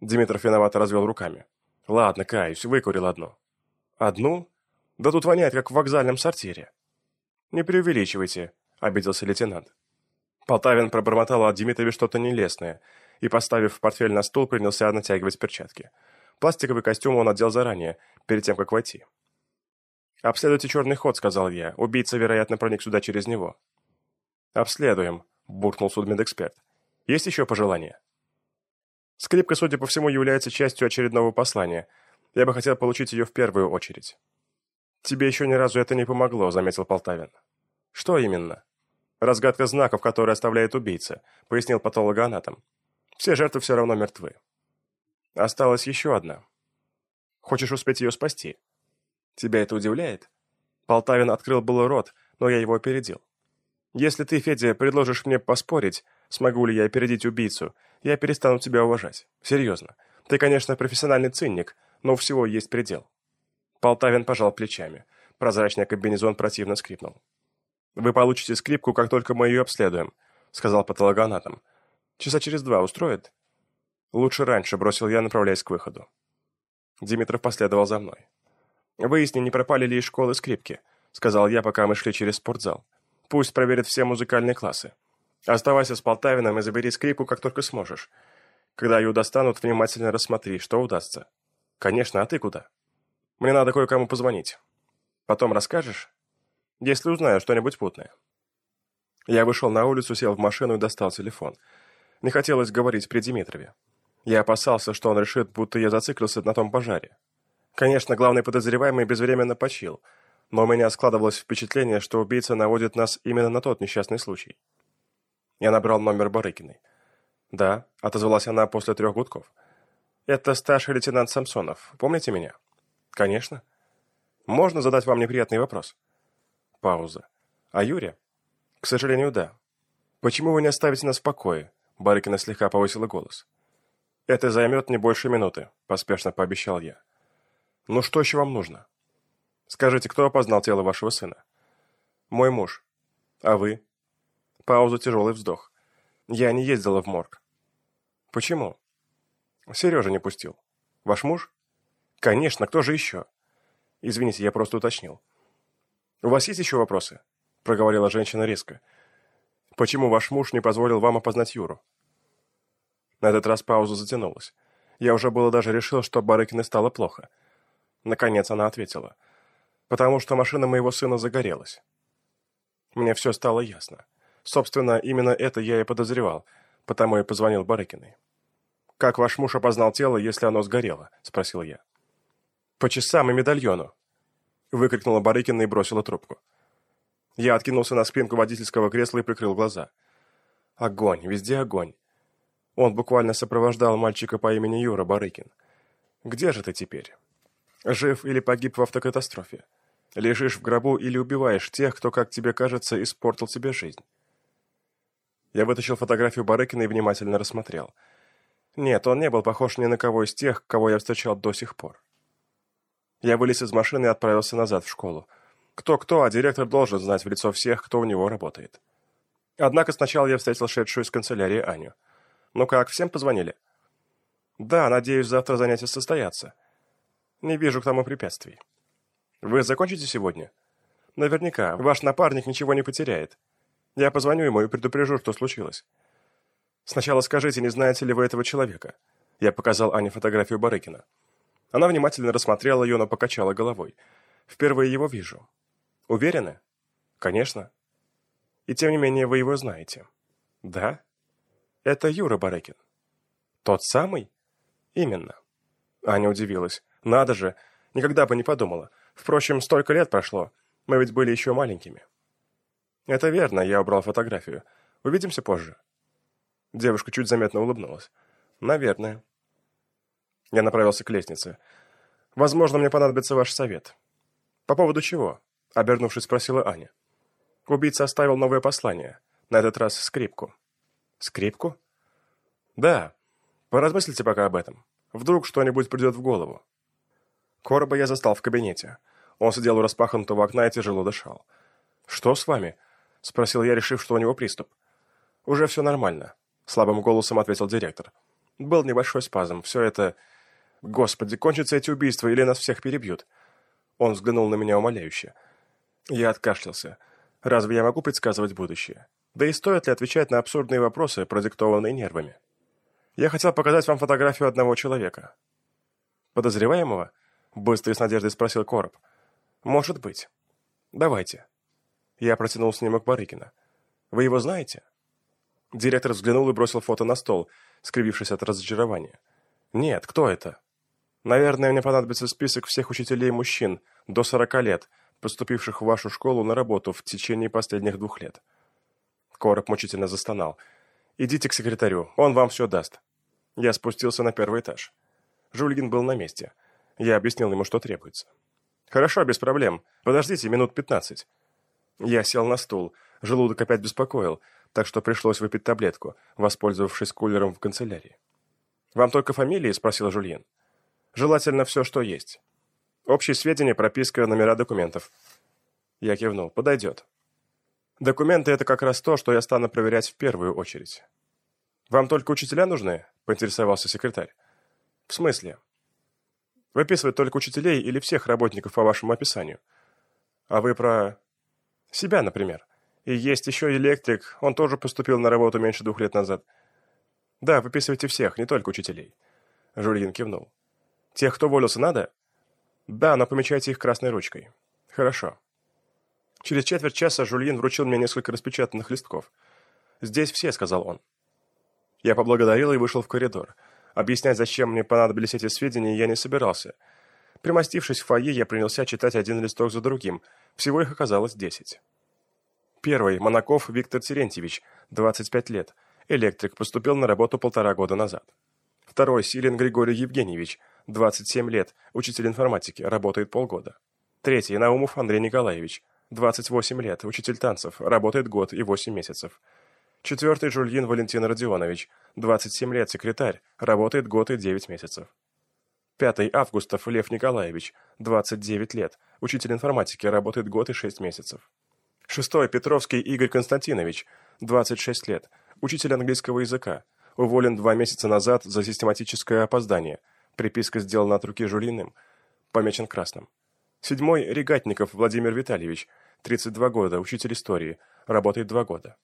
Димитров виновато развел руками. «Ладно, каюсь, выкурил одну». «Одну? Да тут воняет, как в вокзальном сортире». «Не преувеличивайте», — обиделся лейтенант. Полтавин пробормотал от Димитрове что-то нелестное и, поставив портфель на стул, принялся натягивать перчатки. Пластиковый костюм он надел заранее, перед тем, как войти. «Обследуйте черный ход», — сказал я. «Убийца, вероятно, проник сюда через него». «Обследуем», — буркнул судмедэксперт. «Есть еще пожелания?» Скрипка, судя по всему, является частью очередного послания. Я бы хотел получить ее в первую очередь. «Тебе еще ни разу это не помогло», — заметил Полтавин. «Что именно?» «Разгадка знаков, которые оставляет убийца», — пояснил патологоанатом. «Все жертвы все равно мертвы. Осталась еще одна. Хочешь успеть ее спасти?» «Тебя это удивляет?» Полтавин открыл было рот, но я его опередил. «Если ты, Федя, предложишь мне поспорить, смогу ли я опередить убийцу, я перестану тебя уважать. Серьезно. Ты, конечно, профессиональный цинник, но у всего есть предел». Полтавин пожал плечами. Прозрачный комбинезон противно скрипнул. «Вы получите скрипку, как только мы ее обследуем», — сказал патологоанатом. «Часа через два устроит?» «Лучше раньше», — бросил я, направляясь к выходу. Димитров последовал за мной. «Выясни, не пропали ли из школы скрипки», — сказал я, пока мы шли через спортзал. «Пусть проверят все музыкальные классы. Оставайся с Полтавином и забери скрипку, как только сможешь. Когда ее достанут, внимательно рассмотри, что удастся. Конечно, а ты куда?» Мне надо кое-кому позвонить. Потом расскажешь? Если узнаю что-нибудь путное. Я вышел на улицу, сел в машину и достал телефон. Не хотелось говорить при Димитрове. Я опасался, что он решит, будто я зациклился на том пожаре. Конечно, главный подозреваемый безвременно почил, но у меня складывалось впечатление, что убийца наводит нас именно на тот несчастный случай. Я набрал номер Барыкиной. «Да», — отозвалась она после трех гудков. «Это старший лейтенант Самсонов. Помните меня?» Конечно. Можно задать вам неприятный вопрос? Пауза. А Юрия? К сожалению, да. Почему вы не оставите нас в покое? Барыкина слегка повысила голос. Это займет не больше минуты, поспешно пообещал я. Ну что еще вам нужно? Скажите, кто опознал тело вашего сына? Мой муж. А вы? Пауза, тяжелый вздох. Я не ездила в морг. Почему? Сережа не пустил. Ваш муж? «Конечно, кто же еще?» «Извините, я просто уточнил». «У вас есть еще вопросы?» – проговорила женщина резко. «Почему ваш муж не позволил вам опознать Юру?» На этот раз пауза затянулась. Я уже было даже решил, что Барыкиной стало плохо. Наконец она ответила. «Потому что машина моего сына загорелась». Мне все стало ясно. Собственно, именно это я и подозревал, потому и позвонил Барыкиной. «Как ваш муж опознал тело, если оно сгорело?» – спросил я. «По часам и медальону!» Выкрикнула Барыкина и бросила трубку. Я откинулся на спинку водительского кресла и прикрыл глаза. Огонь, везде огонь. Он буквально сопровождал мальчика по имени Юра Барыкин. «Где же ты теперь? Жив или погиб в автокатастрофе? Лежишь в гробу или убиваешь тех, кто, как тебе кажется, испортил тебе жизнь?» Я вытащил фотографию Барыкина и внимательно рассмотрел. Нет, он не был похож ни на кого из тех, кого я встречал до сих пор. Я вылез из машины и отправился назад в школу. Кто-кто, а директор должен знать в лицо всех, кто у него работает. Однако сначала я встретил шедшую из канцелярии Аню. «Ну как, всем позвонили?» «Да, надеюсь, завтра занятия состоятся. Не вижу к тому препятствий». «Вы закончите сегодня?» «Наверняка. Ваш напарник ничего не потеряет. Я позвоню ему и предупрежу, что случилось». «Сначала скажите, не знаете ли вы этого человека?» Я показал Ане фотографию Барыкина. Она внимательно рассмотрела ее, но покачала головой. «Впервые его вижу». «Уверены?» «Конечно». «И тем не менее вы его знаете». «Да?» «Это Юра Барекин». «Тот самый?» «Именно». Аня удивилась. «Надо же! Никогда бы не подумала. Впрочем, столько лет прошло. Мы ведь были еще маленькими». «Это верно, я убрал фотографию. Увидимся позже». Девушка чуть заметно улыбнулась. «Наверное». Я направился к лестнице. «Возможно, мне понадобится ваш совет». «По поводу чего?» — обернувшись, спросила Аня. Убийца оставил новое послание. На этот раз скрипку. «Скрипку?» «Да. Поразмыслите пока об этом. Вдруг что-нибудь придет в голову». Короба я застал в кабинете. Он сидел у распахнутого окна и тяжело дышал. «Что с вами?» — спросил я, решив, что у него приступ. «Уже все нормально», — слабым голосом ответил директор. «Был небольшой спазм. Все это Господи, кончатся эти убийства или нас всех перебьют? Он взглянул на меня умоляюще. Я откашлялся. Разве я могу предсказывать будущее? Да и стоит ли отвечать на абсурдные вопросы, продиктованные нервами? Я хотел показать вам фотографию одного человека. Подозреваемого? Быстро и с надеждой спросил Короб. Может быть. Давайте. Я протянул снимок Барыкина. Вы его знаете? Директор взглянул и бросил фото на стол, скривившись от разочарования. «Нет, кто это?» Наверное, мне понадобится список всех учителей мужчин, до 40 лет, поступивших в вашу школу на работу в течение последних двух лет. Короб мучительно застонал. «Идите к секретарю, он вам все даст». Я спустился на первый этаж. Жульгин был на месте. Я объяснил ему, что требуется. «Хорошо, без проблем. Подождите минут пятнадцать». Я сел на стул. Желудок опять беспокоил, так что пришлось выпить таблетку, воспользовавшись кулером в канцелярии. «Вам только фамилии?» – спросил Жульен. «Желательно все, что есть. Общие сведения, прописка, номера документов». Я кивнул. «Подойдет». «Документы – это как раз то, что я стану проверять в первую очередь». «Вам только учителя нужны?» – поинтересовался секретарь. «В смысле?» «Выписывать только учителей или всех работников по вашему описанию?» «А вы про...» «Себя, например. И есть еще электрик, он тоже поступил на работу меньше двух лет назад». «Да, выписывайте всех, не только учителей». Жульин кивнул. «Тех, кто уволился, надо?» «Да, но помечайте их красной ручкой». «Хорошо». Через четверть часа Жульин вручил мне несколько распечатанных листков. «Здесь все», — сказал он. Я поблагодарил и вышел в коридор. Объяснять, зачем мне понадобились эти сведения, я не собирался. Примостившись в фойе, я принялся читать один листок за другим. Всего их оказалось десять. Первый – Монаков Виктор Терентьевич, 25 лет. Электрик, поступил на работу полтора года назад. Второй – Силин Григорий Евгеньевич, 27 лет, учитель информатики, работает полгода. Третий – Наумов Андрей Николаевич, 28 лет, учитель танцев, работает год и 8 месяцев. Четвертый – Жульин Валентин Родионович, 27 лет, секретарь, работает год и 9 месяцев. Пятый – Августов Лев Николаевич, 29 лет, учитель информатики, работает год и 6 месяцев. Шестой – Петровский Игорь Константинович, 26 лет, учитель английского языка, уволен два месяца назад за систематическое опоздание, приписка сделана от руки Жулиным, помечен красным. Седьмой – Регатников Владимир Витальевич, 32 года, учитель истории, работает два года.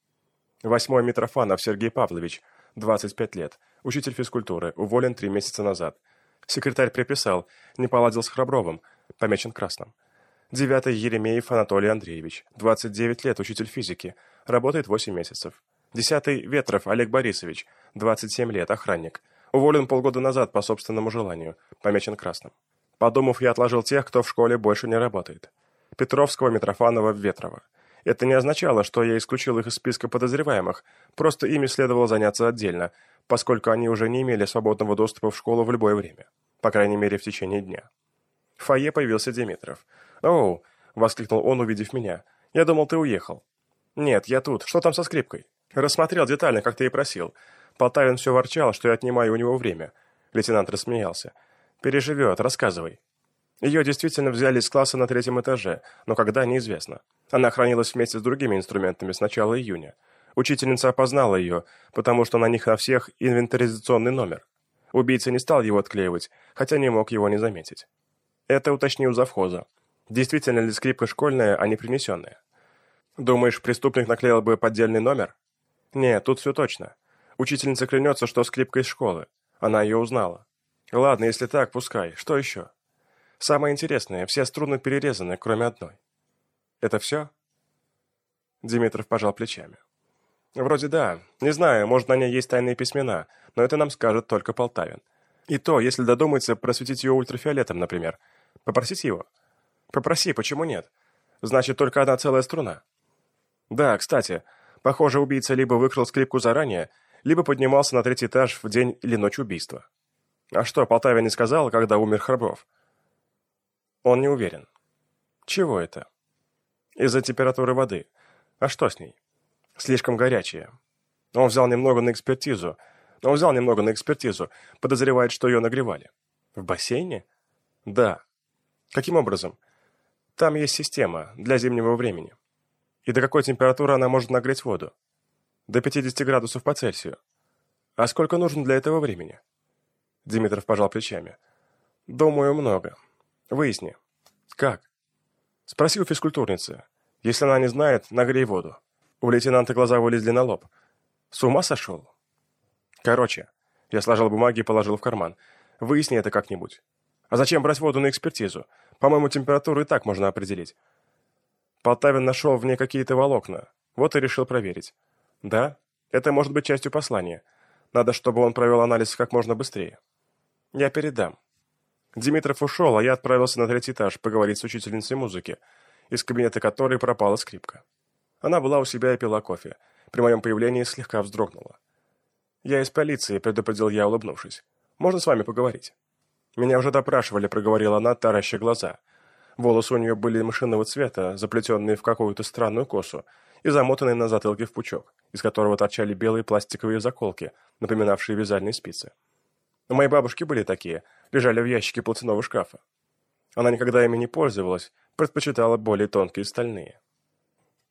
Восьмой Митрофанов Сергей Павлович, 25 лет, учитель физкультуры, уволен три месяца назад. Секретарь приписал, не поладил с Храбровым, помечен красным. Девятый Еремеев Анатолий Андреевич, 29 лет, учитель физики, работает 8 месяцев. Десятый Ветров Олег Борисович, 27 лет, охранник, уволен полгода назад по собственному желанию, помечен красным. Подумав, я отложил тех, кто в школе больше не работает. Петровского, Митрофанова, Ветрова. Это не означало, что я исключил их из списка подозреваемых, просто ими следовало заняться отдельно, поскольку они уже не имели свободного доступа в школу в любое время, по крайней мере в течение дня. В фойе появился Димитров. «Оу!» — воскликнул он, увидев меня. «Я думал, ты уехал». «Нет, я тут. Что там со скрипкой?» «Рассмотрел детально, как ты и просил. Полтавин все ворчал, что я отнимаю у него время». Лейтенант рассмеялся. «Переживет, рассказывай». Ее действительно взяли из класса на третьем этаже, но когда – неизвестно. Она хранилась вместе с другими инструментами с начала июня. Учительница опознала ее, потому что на них на всех инвентаризационный номер. Убийца не стал его отклеивать, хотя не мог его не заметить. Это уточнил завхоза. Действительно ли скрипка школьная, а не принесенная? Думаешь, преступник наклеил бы поддельный номер? Нет, тут все точно. Учительница клянется, что скрипка из школы. Она ее узнала. Ладно, если так, пускай. Что еще? Самое интересное, все струны перерезаны, кроме одной. Это все? Димитров пожал плечами. Вроде да. Не знаю, может, на ней есть тайные письмена, но это нам скажет только Полтавин. И то, если додумается просветить ее ультрафиолетом, например. Попросить его? Попроси, почему нет? Значит, только одна целая струна. Да, кстати, похоже, убийца либо выкрал скрипку заранее, либо поднимался на третий этаж в день или ночь убийства. А что, Полтавин не сказал, когда умер Храбров? Он не уверен. Чего это? Из-за температуры воды. А что с ней? Слишком горячая. Он взял немного на экспертизу. Он взял немного на экспертизу. Подозревает, что ее нагревали. В бассейне? Да. Каким образом? Там есть система для зимнего времени. И до какой температуры она может нагреть воду? До 50 градусов по Цельсию. А сколько нужно для этого времени? Димитров пожал плечами. Думаю, много. Выясни. Как? Спроси у физкультурницы. Если она не знает, нагрей воду. У лейтенанта глаза вылезли на лоб. С ума сошел? Короче, я сложил бумаги и положил в карман. Выясни это как-нибудь. А зачем брать воду на экспертизу? По-моему, температуру и так можно определить. Полтавин нашел в ней какие-то волокна. Вот и решил проверить. Да, это может быть частью послания. Надо, чтобы он провел анализ как можно быстрее. Я передам. Димитров ушел, а я отправился на третий этаж поговорить с учительницей музыки, из кабинета которой пропала скрипка. Она была у себя и пила кофе. При моем появлении слегка вздрогнула. «Я из полиции», — предупредил я, улыбнувшись. «Можно с вами поговорить?» «Меня уже допрашивали», — проговорила она, тараща глаза. Волосы у нее были машинного цвета, заплетенные в какую-то странную косу, и замотанные на затылке в пучок, из которого торчали белые пластиковые заколки, напоминавшие вязальные спицы. У моей бабушки были такие, лежали в ящике платяного шкафа. Она никогда ими не пользовалась, предпочитала более тонкие стальные.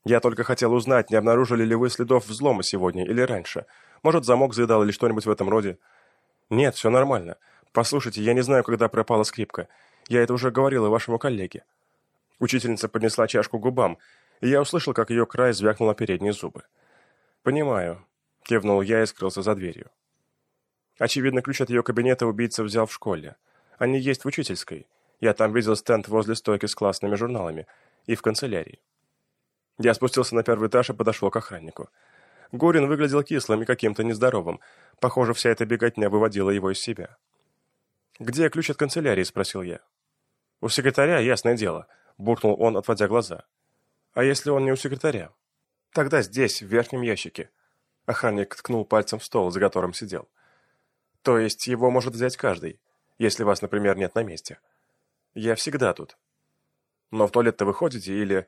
Я только хотел узнать, не обнаружили ли вы следов взлома сегодня или раньше. Может, замок заедал или что-нибудь в этом роде? Нет, все нормально. Послушайте, я не знаю, когда пропала скрипка. Я это уже говорила вашему коллеге. Учительница поднесла чашку к губам, и я услышал, как ее край звякнул о передние зубы. «Понимаю», — кивнул я и скрылся за дверью. Очевидно, ключ от ее кабинета убийца взял в школе. Они есть в учительской. Я там видел стенд возле стойки с классными журналами. И в канцелярии. Я спустился на первый этаж и подошел к охраннику. Горин выглядел кислым и каким-то нездоровым. Похоже, вся эта беготня выводила его из себя. «Где ключ от канцелярии?» – спросил я. «У секретаря, ясное дело», – буркнул он, отводя глаза. «А если он не у секретаря?» «Тогда здесь, в верхнем ящике». Охранник ткнул пальцем в стол, за которым сидел. То есть его может взять каждый, если вас, например, нет на месте. Я всегда тут. Но в туалет-то вы ходите или...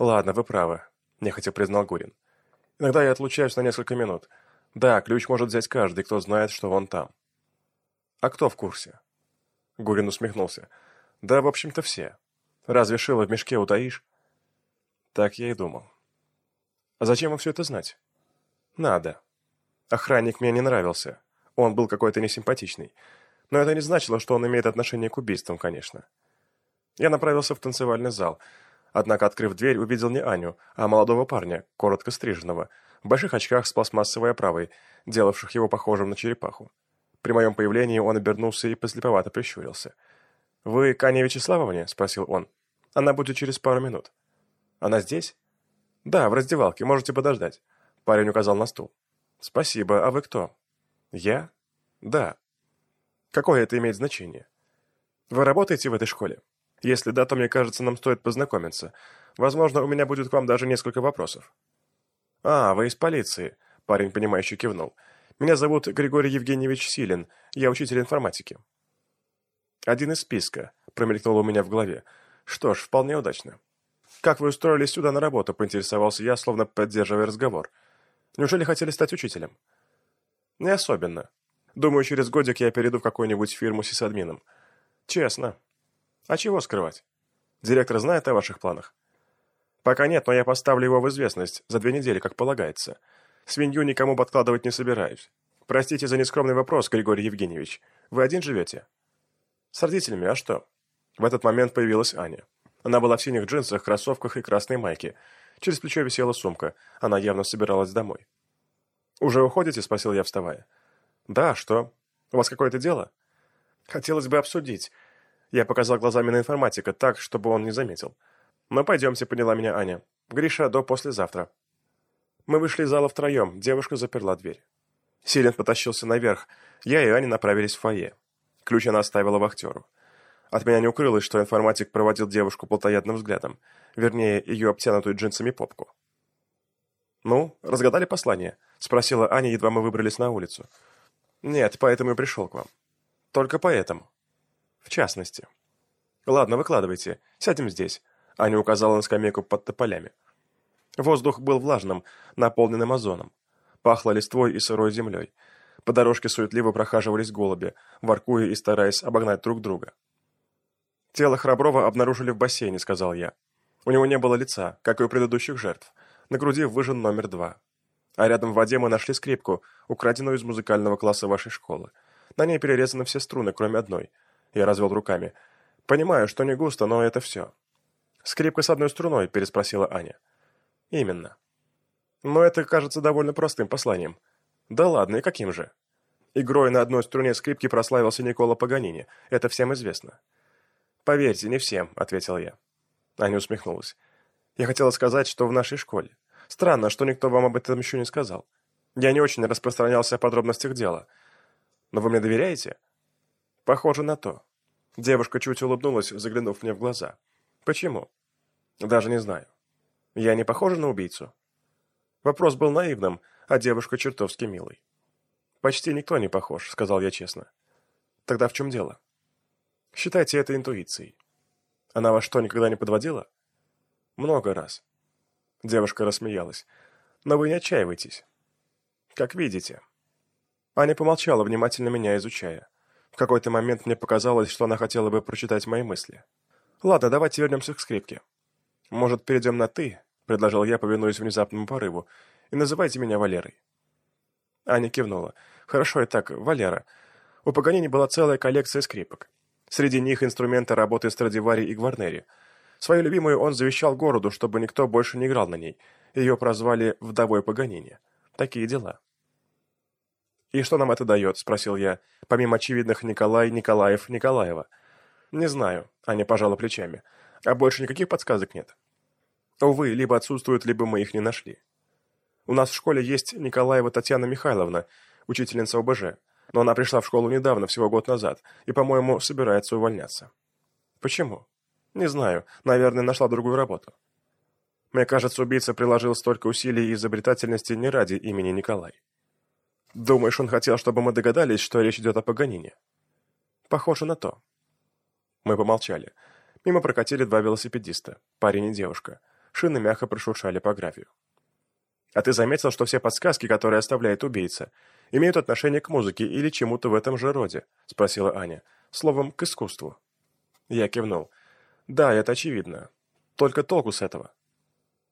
Ладно, вы правы, нехотя признал Гурин. Иногда я отлучаюсь на несколько минут. Да, ключ может взять каждый, кто знает, что он там. А кто в курсе? Гурин усмехнулся. Да, в общем-то, все. Разве шило в мешке утаишь? Так я и думал. А зачем вам все это знать? Надо. Охранник мне не нравился. Он был какой-то несимпатичный. Но это не значило, что он имеет отношение к убийствам, конечно. Я направился в танцевальный зал. Однако, открыв дверь, увидел не Аню, а молодого парня, коротко стриженного, в больших очках с пластмассовой оправой, делавших его похожим на черепаху. При моем появлении он обернулся и послеповато прищурился. «Вы к Ане Вячеславовне?» – спросил он. «Она будет через пару минут». «Она здесь?» «Да, в раздевалке, можете подождать». Парень указал на стул. «Спасибо, а вы кто?» Я? Да. Какое это имеет значение? Вы работаете в этой школе? Если да, то мне кажется, нам стоит познакомиться. Возможно, у меня будет к вам даже несколько вопросов. А, вы из полиции, парень, понимающе кивнул. Меня зовут Григорий Евгеньевич Силин, я учитель информатики. Один из списка, промелькнуло у меня в голове. Что ж, вполне удачно. Как вы устроились сюда на работу, поинтересовался я, словно поддерживая разговор. Неужели хотели стать учителем? Не особенно. Думаю, через годик я перейду в какую-нибудь фирму с сисадмином. Честно. А чего скрывать? Директор знает о ваших планах? Пока нет, но я поставлю его в известность за две недели, как полагается. Свинью никому подкладывать не собираюсь. Простите за нескромный вопрос, Григорий Евгеньевич. Вы один живете? С родителями, а что? В этот момент появилась Аня. Она была в синих джинсах, кроссовках и красной майке. Через плечо висела сумка. Она явно собиралась домой. «Уже уходите?» – спросил я, вставая. «Да, что? У вас какое-то дело?» «Хотелось бы обсудить». Я показал глазами на информатика так, чтобы он не заметил. «Ну, пойдемте», – поняла меня Аня. «Гриша, до послезавтра». Мы вышли из зала втроем, девушка заперла дверь. Силен потащился наверх, я и Аня направились в фойе. Ключ она оставила вахтеру. От меня не укрылось, что информатик проводил девушку плотоядным взглядом, вернее, ее обтянутую джинсами попку. «Ну, разгадали послание?» — спросила Аня, едва мы выбрались на улицу. «Нет, поэтому и пришел к вам». «Только поэтому». «В частности». «Ладно, выкладывайте. Сядем здесь». Аня указала на скамейку под тополями. Воздух был влажным, наполненным озоном. Пахло листвой и сырой землей. По дорожке суетливо прохаживались голуби, воркуя и стараясь обогнать друг друга. «Тело Храброва обнаружили в бассейне», — сказал я. У него не было лица, как и у предыдущих жертв. На груди выжжен номер два. А рядом в воде мы нашли скрипку, украденную из музыкального класса вашей школы. На ней перерезаны все струны, кроме одной. Я развел руками. Понимаю, что не густо, но это все. Скрипка с одной струной, переспросила Аня. Именно. Но это кажется довольно простым посланием. Да ладно, и каким же? Игрой на одной струне скрипки прославился Никола Паганини. Это всем известно. Поверьте, не всем, ответил я. Аня усмехнулась. Я хотела сказать, что в нашей школе. Странно, что никто вам об этом еще не сказал. Я не очень распространялся о подробностях дела. Но вы мне доверяете? Похоже на то. Девушка чуть улыбнулась, заглянув мне в глаза. Почему? Даже не знаю. Я не похожа на убийцу? Вопрос был наивным, а девушка чертовски милой. «Почти никто не похож», — сказал я честно. «Тогда в чем дело?» «Считайте это интуицией». «Она вас что, никогда не подводила?» «Много раз». Девушка рассмеялась. «Но вы не отчаивайтесь». «Как видите». Аня помолчала, внимательно меня изучая. В какой-то момент мне показалось, что она хотела бы прочитать мои мысли. «Ладно, давайте вернемся к скрипке». «Может, перейдем на «ты»?» — предложил я, повинуясь внезапному порыву. «И называйте меня Валерой». Аня кивнула. «Хорошо и так, Валера. У Паганини была целая коллекция скрипок. Среди них инструменты работы Страдивари и Гварнери. Свою любимую он завещал городу, чтобы никто больше не играл на ней. Ее прозвали «вдовой Паганини». Такие дела». «И что нам это дает?» – спросил я, помимо очевидных Николай, Николаев, Николаева. «Не знаю», – Аня пожала плечами. «А больше никаких подсказок нет». Увы, либо отсутствуют, либо мы их не нашли. У нас в школе есть Николаева Татьяна Михайловна, учительница ОБЖ, но она пришла в школу недавно, всего год назад, и, по-моему, собирается увольняться. Почему? Не знаю, наверное, нашла другую работу. Мне кажется, убийца приложил столько усилий и изобретательности не ради имени Николай. Думаешь, он хотел, чтобы мы догадались, что речь идет о Паганине? Похоже на то. Мы помолчали. Мимо прокатили два велосипедиста, парень и девушка – Шины мягко прошуршали по гравию. «А ты заметил, что все подсказки, которые оставляет убийца, имеют отношение к музыке или чему-то в этом же роде?» – спросила Аня. «Словом, к искусству». Я кивнул. «Да, это очевидно. Только толку с этого?»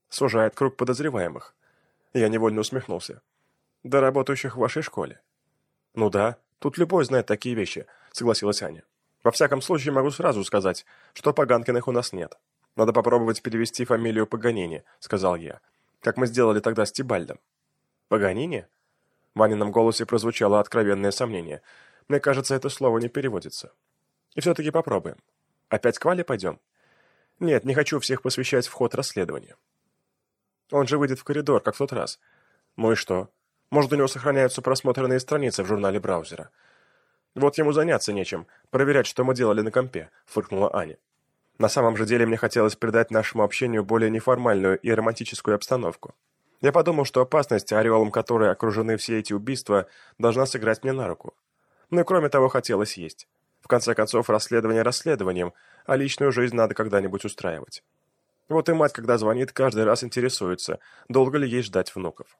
Сужает круг подозреваемых. Я невольно усмехнулся. «До работающих в вашей школе». «Ну да, тут любой знает такие вещи», — согласилась Аня. «Во всяком случае, могу сразу сказать, что Поганкиных у нас нет». «Надо попробовать перевести фамилию Паганини», — сказал я. «Как мы сделали тогда с Тибальдом». «Паганини?» В Ванином голосе прозвучало откровенное сомнение. «Мне кажется, это слово не переводится». «И все-таки попробуем. Опять к Вале пойдем?» «Нет, не хочу всех посвящать в ход расследования». «Он же выйдет в коридор, как в тот раз». «Ну и что? Может, у него сохраняются просмотренные страницы в журнале браузера». «Вот ему заняться нечем, проверять, что мы делали на компе», — фыркнула Аня. На самом же деле мне хотелось придать нашему общению более неформальную и романтическую обстановку. Я подумал, что опасность, ореолом которой окружены все эти убийства, должна сыграть мне на руку. Ну и кроме того, хотелось есть. В конце концов, расследование расследованием, а личную жизнь надо когда-нибудь устраивать. Вот и мать, когда звонит, каждый раз интересуется, долго ли ей ждать внуков.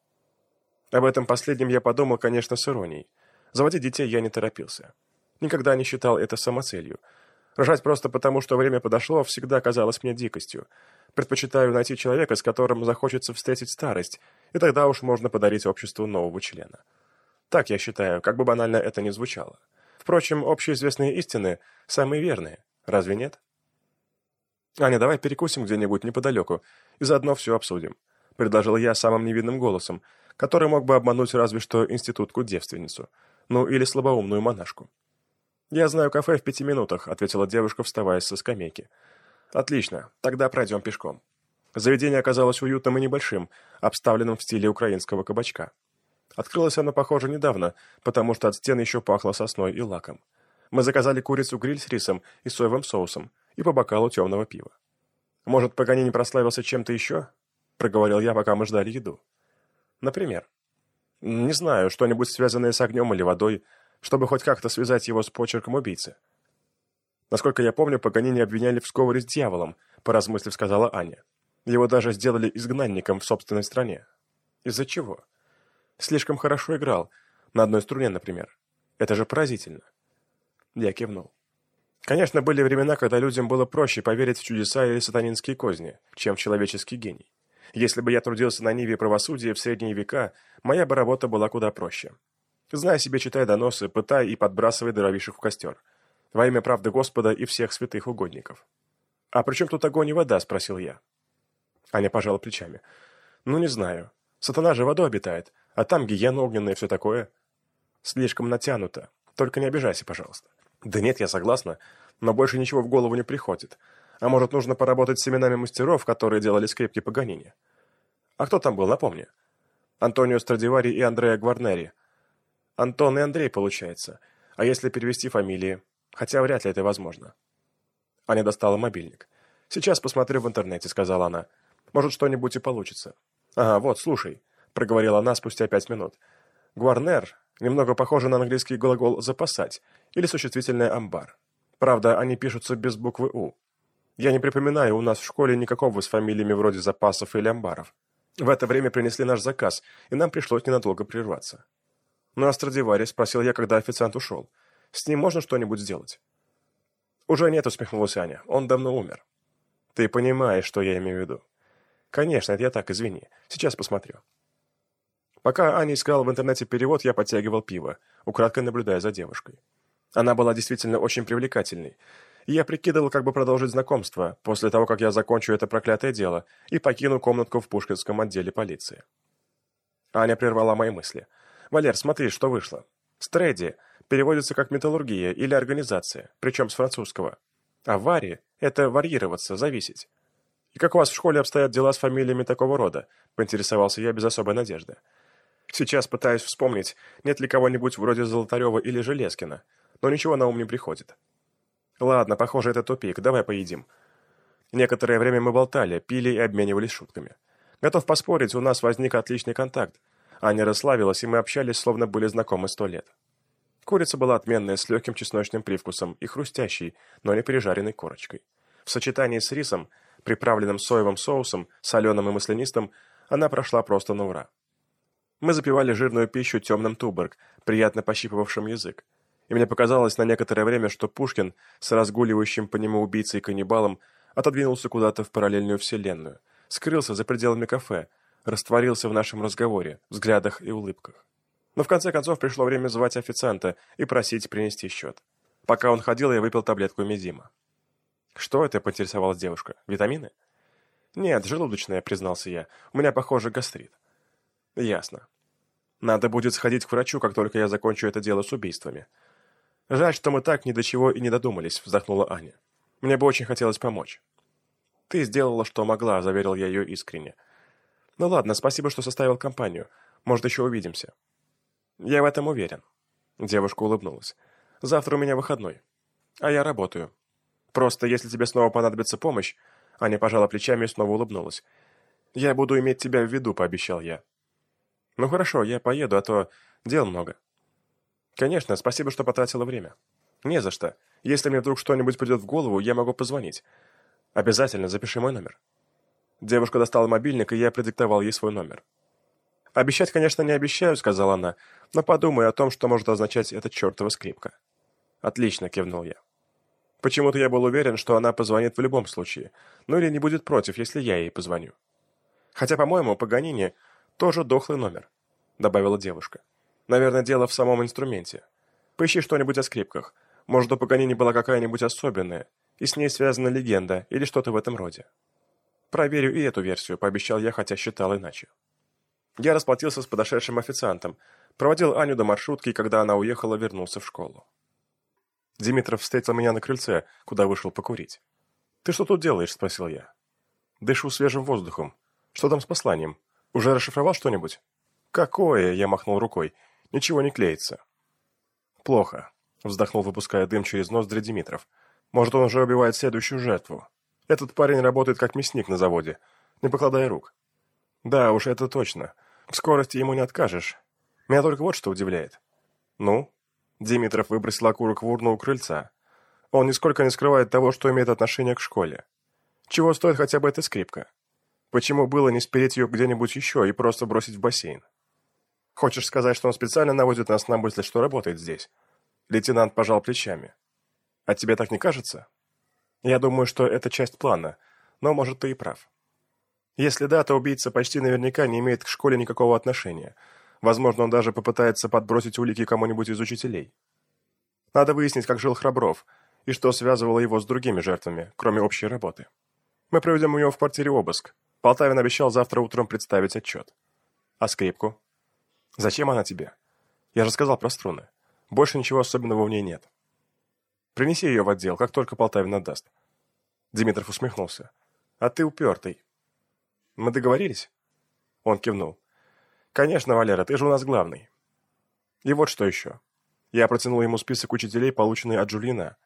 Об этом последнем я подумал, конечно, с иронией. Заводить детей я не торопился. Никогда не считал это самоцелью – Рожать просто потому, что время подошло, всегда казалось мне дикостью. Предпочитаю найти человека, с которым захочется встретить старость, и тогда уж можно подарить обществу нового члена. Так я считаю, как бы банально это ни звучало. Впрочем, общеизвестные истины самые верные, разве нет? «Аня, давай перекусим где-нибудь неподалеку и заодно все обсудим», — предложил я самым невинным голосом, который мог бы обмануть разве что институтку-девственницу, ну или слабоумную монашку. «Я знаю кафе в пяти минутах», — ответила девушка, вставая со скамейки. «Отлично, тогда пройдем пешком». Заведение оказалось уютным и небольшим, обставленным в стиле украинского кабачка. Открылось оно, похоже, недавно, потому что от стен еще пахло сосной и лаком. Мы заказали курицу-гриль с рисом и соевым соусом и по бокалу темного пива. «Может, Паганини прославился чем-то еще?» — проговорил я, пока мы ждали еду. «Например?» «Не знаю, что-нибудь связанное с огнем или водой, чтобы хоть как-то связать его с почерком убийцы. Насколько я помню, Паганини обвиняли в сговоре с дьяволом, поразмыслив, сказала Аня. Его даже сделали изгнанником в собственной стране. Из-за чего? Слишком хорошо играл, на одной струне, например. Это же поразительно. Я кивнул. Конечно, были времена, когда людям было проще поверить в чудеса или сатанинские козни, чем в человеческий гений. Если бы я трудился на Ниве правосудия в средние века, моя бы работа была куда проще. Знай себе, читай доносы, пытай и подбрасывай дровишек в костер. Во имя правды Господа и всех святых угодников. «А при чем тут огонь и вода?» – спросил я. Аня пожала плечами. «Ну, не знаю. Сатана же водой обитает, а там гиена огненная и все такое». «Слишком натянуто. Только не обижайся, пожалуйста». «Да нет, я согласна, но больше ничего в голову не приходит. А может, нужно поработать с семенами мастеров, которые делали скрипки Паганини?» «А кто там был, напомни?» «Антонио Страдивари и Андреа Гварнери», Антон и Андрей, получается. А если перевести фамилии? Хотя вряд ли это возможно. Аня достала мобильник. «Сейчас посмотрю в интернете», — сказала она. «Может, что-нибудь и получится». «Ага, вот, слушай», — проговорила она спустя пять минут. «Гуарнер немного похоже на английский глагол «запасать» или существительное «амбар». Правда, они пишутся без буквы «у». Я не припоминаю у нас в школе никакого с фамилиями вроде запасов или амбаров. В это время принесли наш заказ, и нам пришлось ненадолго прерваться. «Ну а Страдивари?» — спросил я, когда официант ушел. «С ним можно что-нибудь сделать?» «Уже нет», — усмехнулась Аня. «Он давно умер». «Ты понимаешь, что я имею в виду?» «Конечно, это я так, извини. Сейчас посмотрю». Пока Аня искала в интернете перевод, я подтягивал пиво, украдкой наблюдая за девушкой. Она была действительно очень привлекательной, и я прикидывал, как бы продолжить знакомство после того, как я закончу это проклятое дело и покину комнатку в Пушкинском отделе полиции. Аня прервала мои мысли. «Валер, смотри, что вышло. Стрэди переводится как металлургия или организация, причем с французского. А вари – это варьироваться, зависеть. И как у вас в школе обстоят дела с фамилиями такого рода?» – поинтересовался я без особой надежды. Сейчас пытаюсь вспомнить, нет ли кого-нибудь вроде Золотарева или Железкина, но ничего на ум не приходит. Ладно, похоже, это тупик, давай поедим. Некоторое время мы болтали, пили и обменивались шутками. Готов поспорить, у нас возник отличный контакт. Аня расслабилась, и мы общались, словно были знакомы сто лет. Курица была отменная, с легким чесночным привкусом и хрустящей, но не пережаренной корочкой. В сочетании с рисом, приправленным соевым соусом, соленым и маслянистым, она прошла просто на ура. Мы запивали жирную пищу темным туберг, приятно пощипывавшим язык. И мне показалось на некоторое время, что Пушкин с разгуливающим по нему убийцей и каннибалом отодвинулся куда-то в параллельную вселенную, скрылся за пределами кафе, растворился в нашем разговоре, взглядах и улыбках. Но в конце концов пришло время звать официанта и просить принести счет. Пока он ходил, я выпил таблетку медима. «Что это?» – поинтересовалась девушка. «Витамины?» «Нет, желудочная», – признался я. «У меня, похоже, гастрит». «Ясно. Надо будет сходить к врачу, как только я закончу это дело с убийствами. Жаль, что мы так ни до чего и не додумались, вздохнула Аня. Мне бы очень хотелось помочь. Ты сделала, что могла, заверил я ее искренне. Ну ладно, спасибо, что составил компанию. Может, еще увидимся. Я в этом уверен. Девушка улыбнулась. Завтра у меня выходной. А я работаю. Просто, если тебе снова понадобится помощь... Аня пожала плечами и снова улыбнулась. «Я буду иметь тебя в виду», — пообещал я. «Ну хорошо, я поеду, а то дел много». «Конечно, спасибо, что потратила время». «Не за что. Если мне вдруг что-нибудь придет в голову, я могу позвонить. Обязательно запиши мой номер». Девушка достала мобильник, и я продиктовал ей свой номер. «Обещать, конечно, не обещаю», — сказала она, «но подумай о том, что может означать эта чертова скрипка». «Отлично», — кивнул я. Почему-то я был уверен, что она позвонит в любом случае, ну или не будет против, если я ей позвоню. Хотя, по-моему, Паганини тоже дохлый номер», — добавила девушка. «Наверное, дело в самом инструменте. Поищи что-нибудь о скрипках. Может, у Паганини была какая-нибудь особенная, и с ней связана легенда или что-то в этом роде». «Проверю и эту версию», — пообещал я, хотя считал иначе. Я расплатился с подошедшим официантом, проводил Аню до маршрутки, и когда она уехала, вернулся в школу. Димитров встретил меня на крыльце, куда вышел покурить. «Ты что тут делаешь?» – спросил я. «Дышу свежим воздухом. Что там с посланием?» Уже расшифровал что-нибудь? Какое? Я махнул рукой. Ничего не клеится. Плохо. Вздохнул, выпуская дым через нос Димитров. Может, он уже убивает следующую жертву. Этот парень работает как мясник на заводе, не покладая рук. Да уж, это точно. В скорости ему не откажешь. Меня только вот что удивляет. Ну? Димитров выбросил окурок в урну у крыльца. Он нисколько не скрывает того, что имеет отношение к школе. Чего стоит хотя бы эта скрипка? Почему было не спереть ее где-нибудь еще и просто бросить в бассейн? Хочешь сказать, что он специально наводит нас на мысль, что работает здесь? Лейтенант пожал плечами. А тебе так не кажется? Я думаю, что это часть плана, но, может, ты и прав. Если да, то убийца почти наверняка не имеет к школе никакого отношения. Возможно, он даже попытается подбросить улики кому-нибудь из учителей. Надо выяснить, как жил Храбров, и что связывало его с другими жертвами, кроме общей работы. Мы проведем у него в квартире обыск, Полтавин обещал завтра утром представить отчет. А скрипку? Зачем она тебе? Я же сказал про струны. Больше ничего особенного в ней нет. Принеси ее в отдел, как только Полтавин отдаст. Димитров усмехнулся. А ты упертый. Мы договорились? Он кивнул. Конечно, Валера, ты же у нас главный. И вот что еще. Я протянул ему список учителей, полученный от Джулина.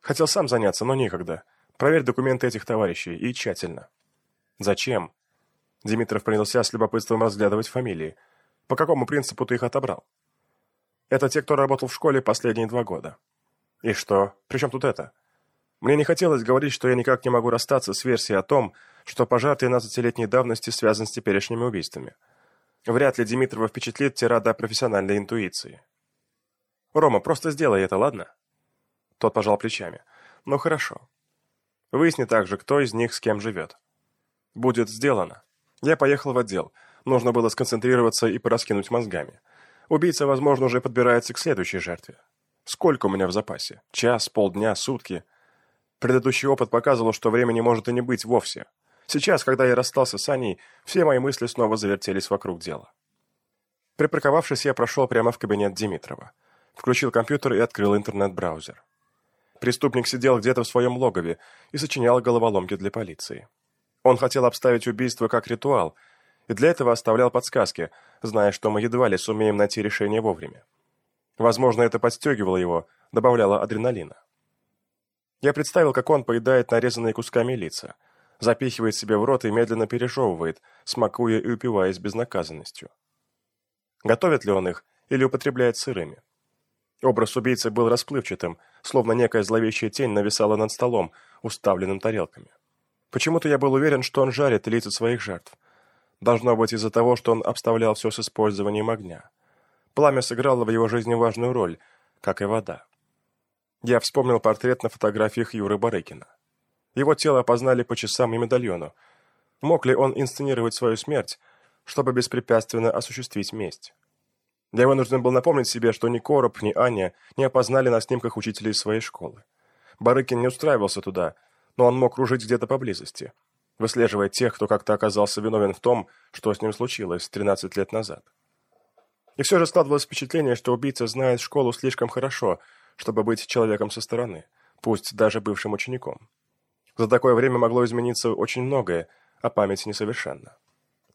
Хотел сам заняться, но некогда. Проверь документы этих товарищей, и тщательно. Зачем? Димитров принялся с любопытством разглядывать фамилии. По какому принципу ты их отобрал? Это те, кто работал в школе последние два года. И что? При чем тут это? Мне не хотелось говорить, что я никак не могу расстаться с версией о том, что пожар 13-летней давности связан с теперешними убийствами. Вряд ли Димитрова впечатлит тирада профессиональной интуиции. «Рома, просто сделай это, ладно?» Тот пожал плечами. «Ну хорошо. Выясни также, кто из них с кем живет. Будет сделано. Я поехал в отдел. Нужно было сконцентрироваться и пораскинуть мозгами. Убийца, возможно, уже подбирается к следующей жертве. Сколько у меня в запасе? Час, полдня, сутки? Предыдущий опыт показывал, что времени может и не быть вовсе. Сейчас, когда я расстался с Аней, все мои мысли снова завертелись вокруг дела. Припарковавшись, я прошел прямо в кабинет Димитрова. Включил компьютер и открыл интернет-браузер. Преступник сидел где-то в своем логове и сочинял головоломки для полиции. Он хотел обставить убийство как ритуал, и для этого оставлял подсказки, зная, что мы едва ли сумеем найти решение вовремя. Возможно, это подстегивало его, добавляло адреналина. Я представил, как он поедает нарезанные кусками лица, запихивает себе в рот и медленно пережевывает, смакуя и упиваясь безнаказанностью. Готовит ли он их или употребляет сырыми? Образ убийцы был расплывчатым, словно некая зловещая тень нависала над столом, уставленным тарелками. Почему-то я был уверен, что он жарит лица своих жертв. Должно быть из-за того, что он обставлял все с использованием огня. Пламя сыграло в его жизни важную роль, как и вода. Я вспомнил портрет на фотографиях Юры Барыкина. Его тело опознали по часам и медальону. Мог ли он инсценировать свою смерть, чтобы беспрепятственно осуществить месть? Я вынужден был напомнить себе, что ни Короб, ни Аня не опознали на снимках учителей своей школы. Барыкин не устраивался туда, но он мог кружить где-то поблизости, выслеживая тех, кто как-то оказался виновен в том, что с ним случилось 13 лет назад. И все же складывалось впечатление, что убийца знает школу слишком хорошо, чтобы быть человеком со стороны, пусть даже бывшим учеником. За такое время могло измениться очень многое, а память несовершенна.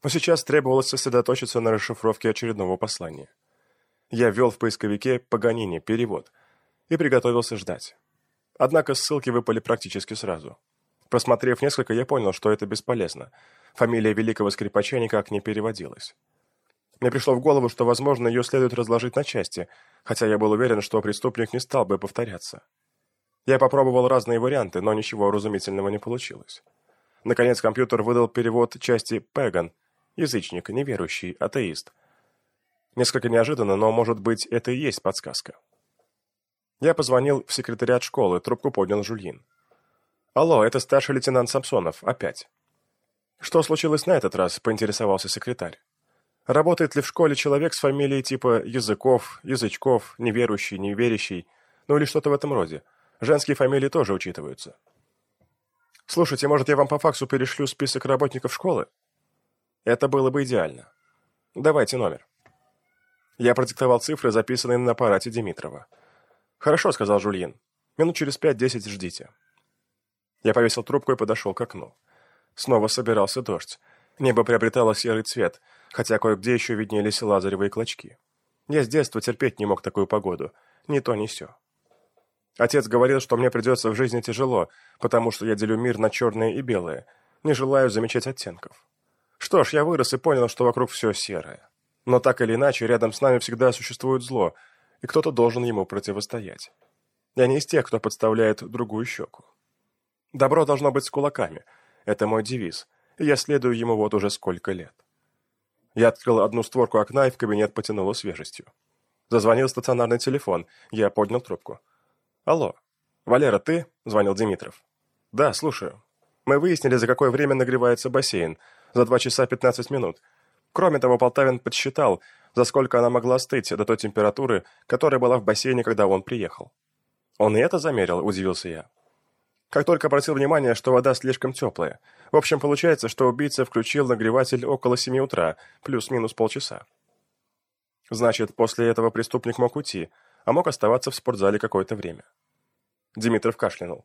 Но сейчас требовалось сосредоточиться на расшифровке очередного послания. Я ввел в поисковике «Паганини. Перевод» и приготовился ждать. Однако ссылки выпали практически сразу. Просмотрев несколько, я понял, что это бесполезно. Фамилия великого скрипача никак не переводилась. Мне пришло в голову, что, возможно, ее следует разложить на части, хотя я был уверен, что преступник не стал бы повторяться. Я попробовал разные варианты, но ничего разумительного не получилось. Наконец компьютер выдал перевод части «Пэган» — язычник, неверующий, атеист — Несколько неожиданно, но, может быть, это и есть подсказка. Я позвонил в секретариат школы, трубку поднял Жульин. «Алло, это старший лейтенант Самсонов, опять». «Что случилось на этот раз?» – поинтересовался секретарь. «Работает ли в школе человек с фамилией типа Языков, Язычков, Неверующий, Неверящий, ну или что-то в этом роде? Женские фамилии тоже учитываются». «Слушайте, может, я вам по факсу перешлю список работников школы?» «Это было бы идеально. Давайте номер». Я продиктовал цифры, записанные на аппарате Димитрова. «Хорошо», — сказал Жульин. «Минут через пять-десять ждите». Я повесил трубку и подошел к окну. Снова собирался дождь. Небо приобретало серый цвет, хотя кое-где еще виднелись лазаревые клочки. Я с детства терпеть не мог такую погоду. Ни то, ни сё. Отец говорил, что мне придется в жизни тяжело, потому что я делю мир на черное и белое, не желаю замечать оттенков. Что ж, я вырос и понял, что вокруг все серое. Но так или иначе, рядом с нами всегда существует зло, и кто-то должен ему противостоять. Я не из тех, кто подставляет другую щеку. Добро должно быть с кулаками. Это мой девиз, и я следую ему вот уже сколько лет. Я открыл одну створку окна, и в кабинет потянуло свежестью. Зазвонил стационарный телефон, я поднял трубку. «Алло, Валера, ты?» – звонил Димитров. «Да, слушаю. Мы выяснили, за какое время нагревается бассейн. За два часа пятнадцать минут. Кроме того, Полтавин подсчитал, за сколько она могла остыть до той температуры, которая была в бассейне, когда он приехал. «Он и это замерил?» – удивился я. Как только обратил внимание, что вода слишком теплая. В общем, получается, что убийца включил нагреватель около семи утра, плюс-минус полчаса. Значит, после этого преступник мог уйти, а мог оставаться в спортзале какое-то время. Димитров кашлянул.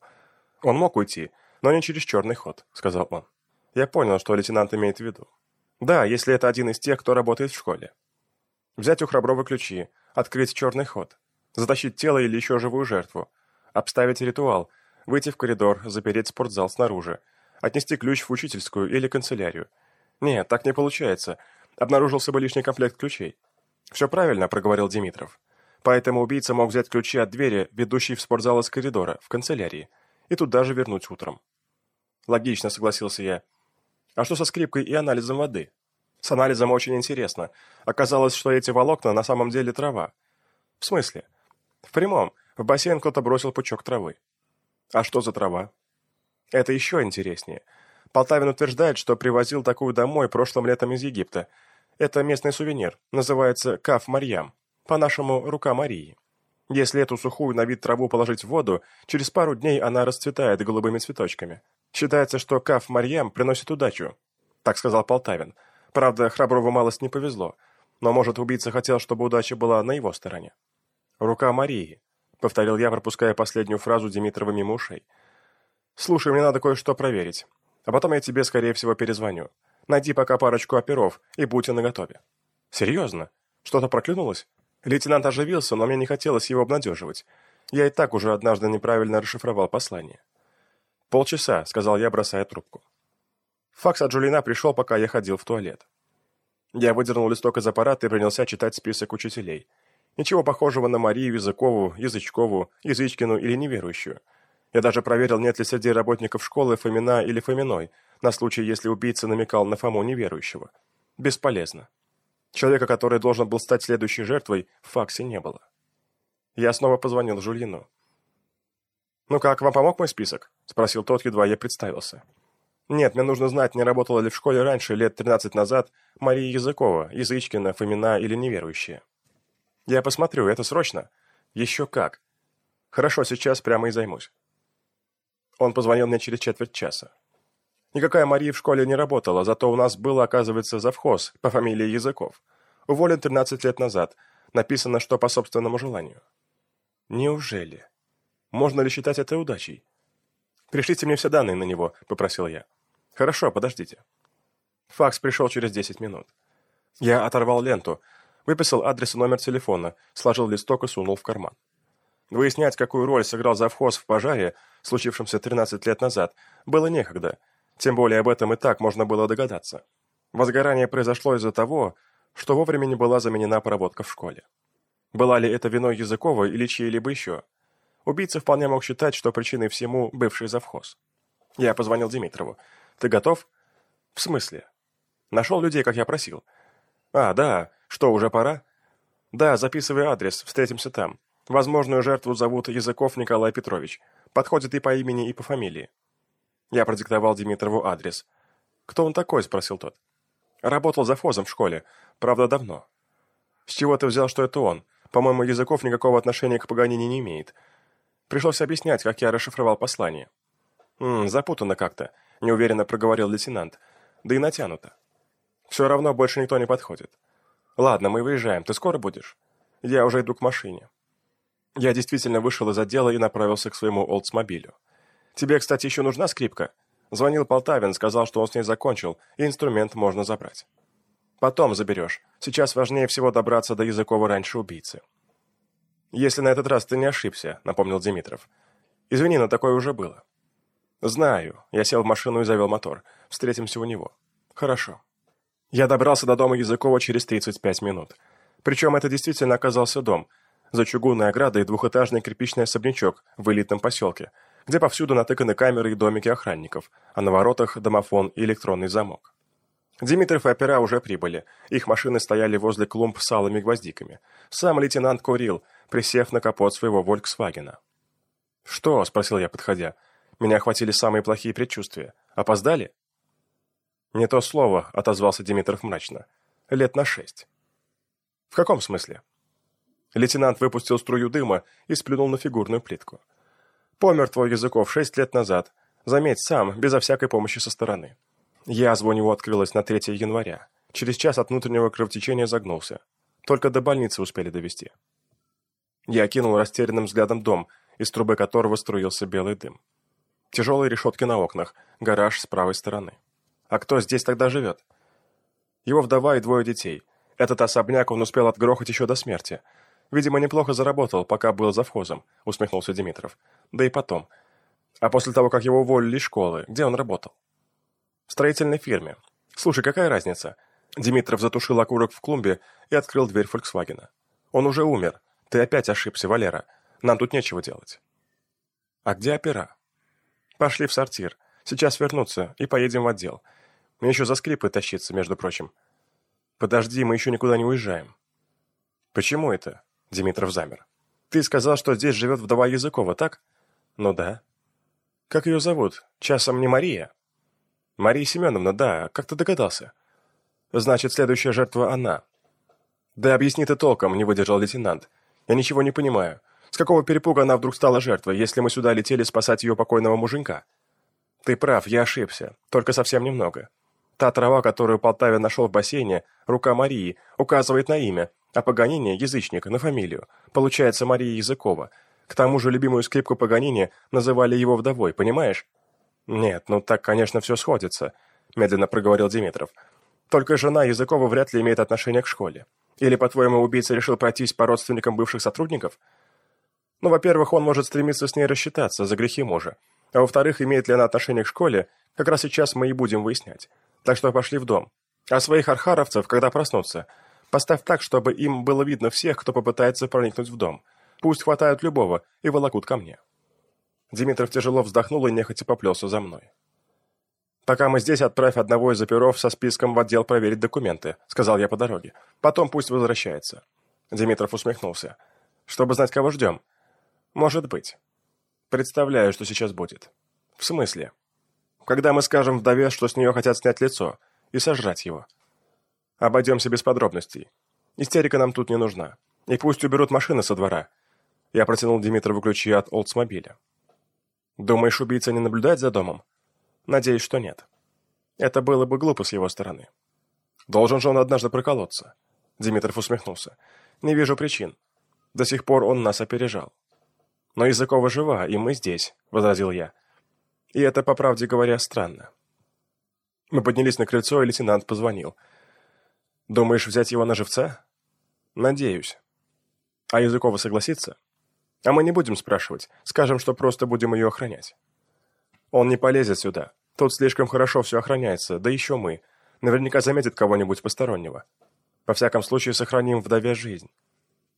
«Он мог уйти, но не через черный ход», — сказал он. Я понял, что лейтенант имеет в виду. Да, если это один из тех, кто работает в школе. Взять у Храброва ключи, открыть черный ход. Затащить тело или еще живую жертву. Обставить ритуал. Выйти в коридор, запереть спортзал снаружи. Отнести ключ в учительскую или канцелярию. Нет, так не получается. Обнаружился бы лишний комплект ключей. «Все правильно», — проговорил Димитров. «Поэтому убийца мог взять ключи от двери, ведущей в спортзал из коридора, в канцелярии, и туда же вернуть утром». «Логично», — согласился я. «А что со скрипкой и анализом воды?» «С анализом очень интересно. Оказалось, что эти волокна на самом деле трава». «В смысле?» «В прямом. В бассейн кто-то бросил пучок травы». «А что за трава?» «Это еще интереснее. Полтавин утверждает, что привозил такую домой прошлым летом из Египта, это местный сувенир, называется каф Марьям, по-нашему рука Марии. Если эту сухую на вид траву положить в воду, через пару дней она расцветает голубыми цветочками. Считается, что каф Марьям приносит удачу, так сказал Полтавин. Правда, Храброву малость не повезло, но, может, убийца хотел, чтобы удача была на его стороне. «Рука Марии», — повторил я, пропуская последнюю фразу Димитрова мимо ушей. «Слушай, мне надо кое-что проверить, а потом я тебе, скорее всего, перезвоню. Найди пока парочку оперов и будь наготове». «Серьезно? Что-то проклюнулось?» Лейтенант оживился, но мне не хотелось его обнадеживать. Я и так уже однажды неправильно расшифровал послание. «Полчаса», — сказал я, бросая трубку. Факс от Джулина пришел, пока я ходил в туалет. Я выдернул листок из аппарата и принялся читать список учителей. Ничего похожего на Марию Языкову, Язычкову, Язычкину или неверующую. Я даже проверил, нет ли среди работников школы Фомина или Фоминой, на случай, если убийца намекал на Фому неверующего. Бесполезно. Человека, который должен был стать следующей жертвой, в факсе не было. Я снова позвонил Жульину. «Ну как, вам помог мой список?» – спросил тот, едва я представился. «Нет, мне нужно знать, не работала ли в школе раньше, лет 13 назад, Мария Языкова, Язычкина, Фомина или неверующая». «Я посмотрю, это срочно?» «Еще как». «Хорошо, сейчас прямо и займусь». Он позвонил мне через четверть часа. Никакая Мария в школе не работала, зато у нас был, оказывается, завхоз по фамилии Языков. Уволен 13 лет назад. Написано, что по собственному желанию. Неужели? Можно ли считать это удачей? Пришлите мне все данные на него, попросил я. Хорошо, подождите. Факс пришел через 10 минут. Я оторвал ленту, выписал адрес и номер телефона, сложил листок и сунул в карман. Выяснять, какую роль сыграл завхоз в пожаре, случившемся 13 лет назад, было некогда, тем более об этом и так можно было догадаться. Возгорание произошло из-за того, что вовремя не была заменена проводка в школе. Была ли это виной Языкова или чьей-либо еще? Убийца вполне мог считать, что причиной всему бывший завхоз. Я позвонил Димитрову. «Ты готов?» «В смысле?» «Нашел людей, как я просил». «А, да. Что, уже пора?» «Да, записывай адрес, встретимся там. Возможную жертву зовут Языков Николай Петрович. Подходит и по имени, и по фамилии. Я продиктовал Димитрову адрес. «Кто он такой?» – спросил тот. «Работал за фозом в школе. Правда, давно». «С чего ты взял, что это он? По-моему, Языков никакого отношения к Паганини не имеет». Пришлось объяснять, как я расшифровал послание. «Ммм, запутанно как-то», – неуверенно проговорил лейтенант. «Да и натянуто». «Все равно больше никто не подходит». «Ладно, мы выезжаем. Ты скоро будешь?» «Я уже иду к машине». Я действительно вышел из отдела и направился к своему Олдсмобилю. Тебе, кстати, еще нужна скрипка?» Звонил Полтавин, сказал, что он с ней закончил, и инструмент можно забрать. «Потом заберешь. Сейчас важнее всего добраться до Языкова раньше убийцы». «Если на этот раз ты не ошибся», — напомнил Димитров. «Извини, но такое уже было». «Знаю». Я сел в машину и завел мотор. Встретимся у него. «Хорошо». Я добрался до дома Языкова через 35 минут. Причем это действительно оказался дом. За чугунной оградой двухэтажный кирпичный особнячок в элитном поселке — где повсюду натыканы камеры и домики охранников, а на воротах домофон и электронный замок. Димитров и опера уже прибыли. Их машины стояли возле клумб с алыми гвоздиками. Сам лейтенант курил, присев на капот своего «Вольксвагена». «Что?» – спросил я, подходя. «Меня охватили самые плохие предчувствия. Опоздали?» «Не то слово», – отозвался Димитров мрачно. «Лет на шесть». «В каком смысле?» Лейтенант выпустил струю дыма и сплюнул на фигурную плитку. Помер твой Языков шесть лет назад. Заметь, сам, безо всякой помощи со стороны. Язва у него открылась на 3 января. Через час от внутреннего кровотечения загнулся. Только до больницы успели довести. Я окинул растерянным взглядом дом, из трубы которого струился белый дым. Тяжелые решетки на окнах, гараж с правой стороны. А кто здесь тогда живет? Его вдова и двое детей. Этот особняк он успел отгрохать еще до смерти. Видимо, неплохо заработал, пока был завхозом, усмехнулся Димитров. Да и потом. А после того, как его уволили из школы, где он работал? В строительной фирме. Слушай, какая разница? Димитров затушил окурок в клумбе и открыл дверь Фольксвагена. Он уже умер. Ты опять ошибся, Валера. Нам тут нечего делать. А где опера? Пошли в сортир. Сейчас вернутся и поедем в отдел. Мне еще за скрипы тащиться, между прочим. Подожди, мы еще никуда не уезжаем. Почему это? Димитров замер. Ты сказал, что здесь живет вдова Языкова, так? Ну да. Как ее зовут? Часом не Мария? Мария Семеновна, да. Как ты догадался? Значит, следующая жертва она. Да объясни ты толком, не выдержал лейтенант. Я ничего не понимаю. С какого перепуга она вдруг стала жертвой, если мы сюда летели спасать ее покойного муженька? Ты прав, я ошибся. Только совсем немного. Та трава, которую Полтаве нашел в бассейне, рука Марии, указывает на имя, а Паганини – язычник, на фамилию. Получается Мария Языкова. К тому же любимую скрипку Паганини называли его вдовой, понимаешь? Нет, ну так, конечно, все сходится, медленно проговорил Димитров. Только жена Языкова вряд ли имеет отношение к школе. Или, по-твоему, убийца решил пройтись по родственникам бывших сотрудников? Ну, во-первых, он может стремиться с ней рассчитаться за грехи мужа. А во-вторых, имеет ли она отношение к школе, как раз сейчас мы и будем выяснять. Так что пошли в дом. А своих архаровцев, когда проснутся, поставь так, чтобы им было видно всех, кто попытается проникнуть в дом. Пусть хватают любого и волокут ко мне. Димитров тяжело вздохнул и нехотя поплелся за мной. «Пока мы здесь, отправь одного из оперов со списком в отдел проверить документы», — сказал я по дороге. «Потом пусть возвращается». Димитров усмехнулся. «Чтобы знать, кого ждем». «Может быть». «Представляю, что сейчас будет». «В смысле?» «Когда мы скажем вдове, что с нее хотят снять лицо и сожрать его». «Обойдемся без подробностей. Истерика нам тут не нужна. И пусть уберут машины со двора». Я протянул Димитрову ключи от Олдсмобиля. «Думаешь, убийца не наблюдает за домом?» Надеюсь, что нет. Это было бы глупо с его стороны. Должен же он однажды проколоться. Димитров усмехнулся. Не вижу причин. До сих пор он нас опережал. Но Языкова жива, и мы здесь, возразил я. И это, по правде говоря, странно. Мы поднялись на крыльцо, и лейтенант позвонил. Думаешь взять его на живца? Надеюсь. А Языкова согласится? А мы не будем спрашивать. Скажем, что просто будем ее охранять. Он не полезет сюда. Тут слишком хорошо все охраняется, да еще мы. Наверняка заметит кого-нибудь постороннего. Во всяком случае, сохраним вдове жизнь.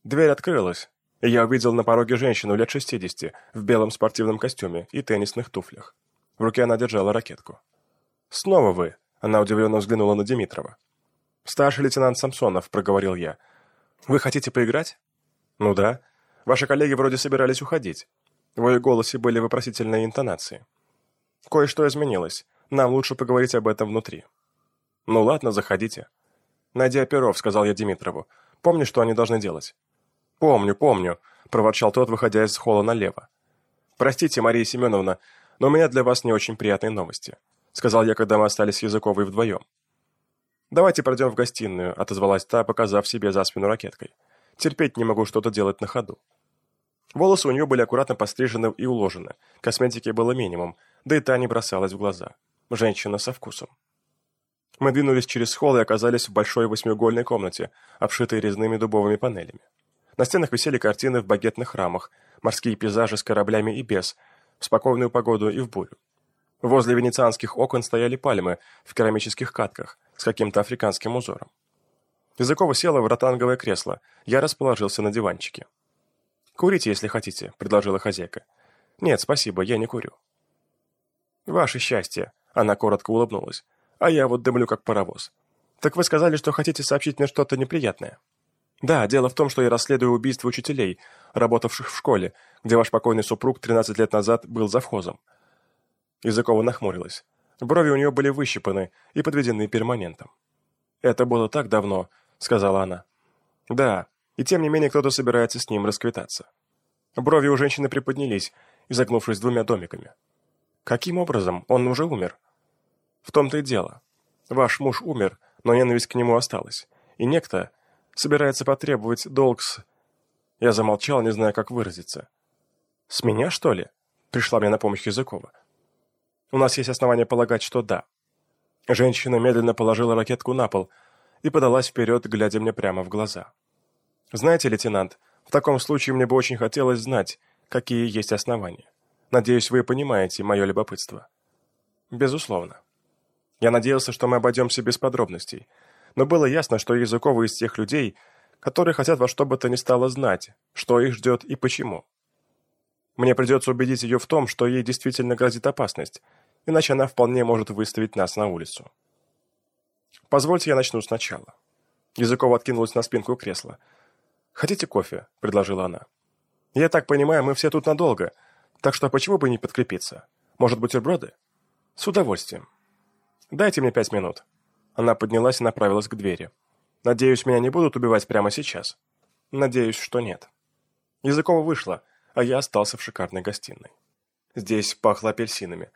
Дверь открылась, я увидел на пороге женщину лет 60 в белом спортивном костюме и теннисных туфлях. В руке она держала ракетку. «Снова вы?» – она удивленно взглянула на Димитрова. «Старший лейтенант Самсонов», – проговорил я. «Вы хотите поиграть?» «Ну да. Ваши коллеги вроде собирались уходить. В ее голосе были вопросительные интонации. Кое-что изменилось. Нам лучше поговорить об этом внутри. Ну ладно, заходите. Найди оперов, сказал я Димитрову. Помнишь, что они должны делать? Помню, помню, проворчал тот, выходя из холла налево. Простите, Мария Семеновна, но у меня для вас не очень приятные новости, сказал я, когда мы остались с Языковой вдвоем. «Давайте пройдем в гостиную», — отозвалась та, показав себе за спину ракеткой. «Терпеть не могу что-то делать на ходу». Волосы у нее были аккуратно пострижены и уложены, косметики было минимум, да и та не бросалась в глаза. Женщина со вкусом. Мы двинулись через холл и оказались в большой восьмиугольной комнате, обшитой резными дубовыми панелями. На стенах висели картины в багетных рамах, морские пейзажи с кораблями и без, в спокойную погоду и в бурю. Возле венецианских окон стояли пальмы в керамических катках с каким-то африканским узором. Языкова села в ротанговое кресло, я расположился на диванчике. «Курите, если хотите», — предложила хозяйка. «Нет, спасибо, я не курю». «Ваше счастье», — она коротко улыбнулась. «А я вот дымлю, как паровоз. Так вы сказали, что хотите сообщить мне что-то неприятное?» «Да, дело в том, что я расследую убийство учителей, работавших в школе, где ваш покойный супруг 13 лет назад был завхозом». Языкова нахмурилась. Брови у нее были выщипаны и подведены перманентом. «Это было так давно», — сказала она. «Да, и тем не менее кто-то собирается с ним расквитаться». Брови у женщины приподнялись, изогнувшись двумя домиками. Каким образом? Он уже умер. В том-то и дело. Ваш муж умер, но ненависть к нему осталась. И некто собирается потребовать долг с... Я замолчал, не зная, как выразиться. С меня, что ли? Пришла мне на помощь Языкова. У нас есть основания полагать, что да. Женщина медленно положила ракетку на пол и подалась вперед, глядя мне прямо в глаза. Знаете, лейтенант, в таком случае мне бы очень хотелось знать, какие есть основания. Надеюсь, вы понимаете мое любопытство. Безусловно. Я надеялся, что мы обойдемся без подробностей, но было ясно, что Языкова из тех людей, которые хотят во что бы то ни стало знать, что их ждет и почему. Мне придется убедить ее в том, что ей действительно грозит опасность, иначе она вполне может выставить нас на улицу. Позвольте я начну сначала. Языкова откинулась на спинку кресла. «Хотите кофе?» – предложила она. «Я так понимаю, мы все тут надолго, так что почему бы не подкрепиться? Может, бутерброды?» «С удовольствием. Дайте мне пять минут». Она поднялась и направилась к двери. «Надеюсь, меня не будут убивать прямо сейчас?» «Надеюсь, что нет». Языкова вышла, а я остался в шикарной гостиной. Здесь пахло апельсинами.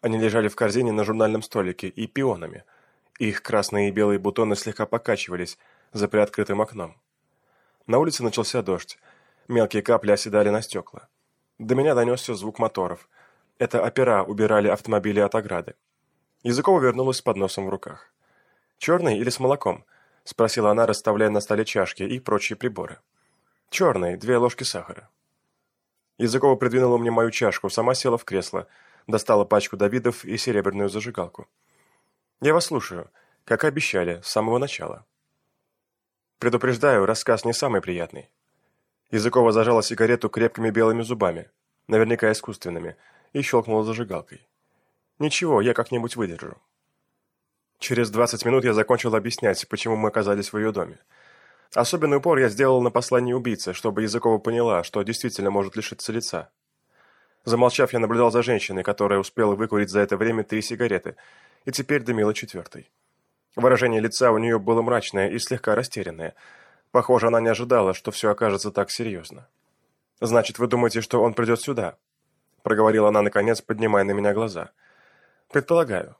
Они лежали в корзине на журнальном столике и пионами. Их красные и белые бутоны слегка покачивались за приоткрытым окном. На улице начался дождь. Мелкие капли оседали на стекла. До меня донесся звук моторов. Это опера убирали автомобили от ограды. Языкова вернулась с подносом в руках. «Черный или с молоком?» – спросила она, расставляя на столе чашки и прочие приборы. «Черный, две ложки сахара». Языкова придвинула мне мою чашку, сама села в кресло, достала пачку Давидов и серебряную зажигалку. «Я вас слушаю, как и обещали, с самого начала». «Предупреждаю, рассказ не самый приятный». Языкова зажала сигарету крепкими белыми зубами, наверняка искусственными, и щелкнула зажигалкой. «Ничего, я как-нибудь выдержу». Через двадцать минут я закончил объяснять, почему мы оказались в ее доме. Особенный упор я сделал на послании убийцы, чтобы Языкова поняла, что действительно может лишиться лица. Замолчав, я наблюдал за женщиной, которая успела выкурить за это время три сигареты, и теперь дымила четвертой. Выражение лица у нее было мрачное и слегка растерянное. Похоже, она не ожидала, что все окажется так серьезно. «Значит, вы думаете, что он придет сюда?» Проговорила она, наконец, поднимая на меня глаза. «Предполагаю.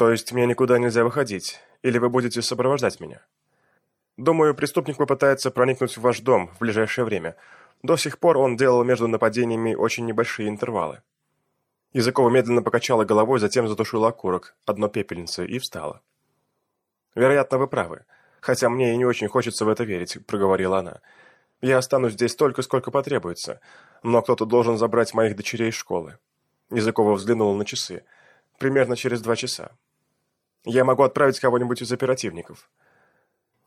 То есть мне никуда нельзя выходить, или вы будете сопровождать меня?» Думаю, преступник попытается проникнуть в ваш дом в ближайшее время. До сих пор он делал между нападениями очень небольшие интервалы. Языкова медленно покачала головой, затем затушила окурок, одно пепельнице, и встала. «Вероятно, вы правы. Хотя мне и не очень хочется в это верить», — проговорила она. «Я останусь здесь столько, сколько потребуется, но кто-то должен забрать моих дочерей из школы». Языкова взглянула на часы. «Примерно через два часа. Я могу отправить кого-нибудь из оперативников».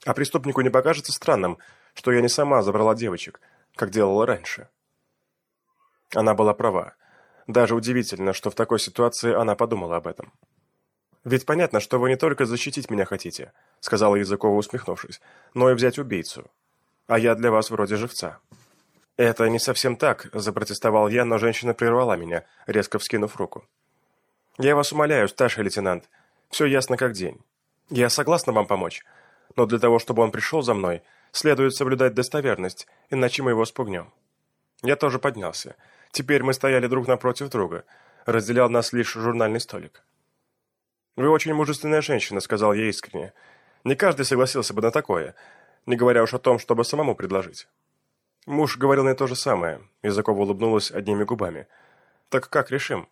А преступнику не покажется странным, что я не сама забрала девочек, как делала раньше. Она была права. Даже удивительно, что в такой ситуации она подумала об этом. «Ведь понятно, что вы не только защитить меня хотите», — сказала Языкова, усмехнувшись, «но и взять убийцу. А я для вас вроде живца». «Это не совсем так», — запротестовал я, но женщина прервала меня, резко вскинув руку. «Я вас умоляю, старший лейтенант. Все ясно как день. Я согласна вам помочь, но для того, чтобы он пришел за мной, следует соблюдать достоверность, иначе мы его спугнем. Я тоже поднялся. Теперь мы стояли друг напротив друга. Разделял нас лишь журнальный столик. «Вы очень мужественная женщина», — сказал я искренне. «Не каждый согласился бы на такое, не говоря уж о том, чтобы самому предложить». Муж говорил мне то же самое. Языкова улыбнулась одними губами. «Так как решим?»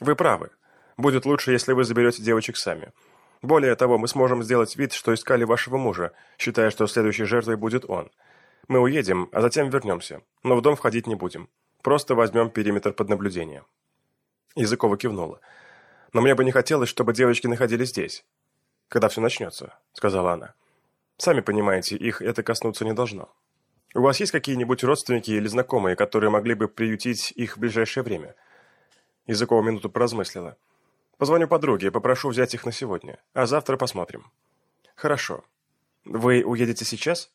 «Вы правы. Будет лучше, если вы заберете девочек сами. Более того, мы сможем сделать вид, что искали вашего мужа, считая, что следующей жертвой будет он. Мы уедем, а затем вернемся, но в дом входить не будем. Просто возьмем периметр под наблюдение». Языкова кивнула. «Но мне бы не хотелось, чтобы девочки находились здесь. Когда все начнется», — сказала она. «Сами понимаете, их это коснуться не должно. У вас есть какие-нибудь родственники или знакомые, которые могли бы приютить их в ближайшее время?» Языкова минуту поразмыслила. Позвоню подруге и попрошу взять их на сегодня, а завтра посмотрим. Хорошо. Вы уедете сейчас?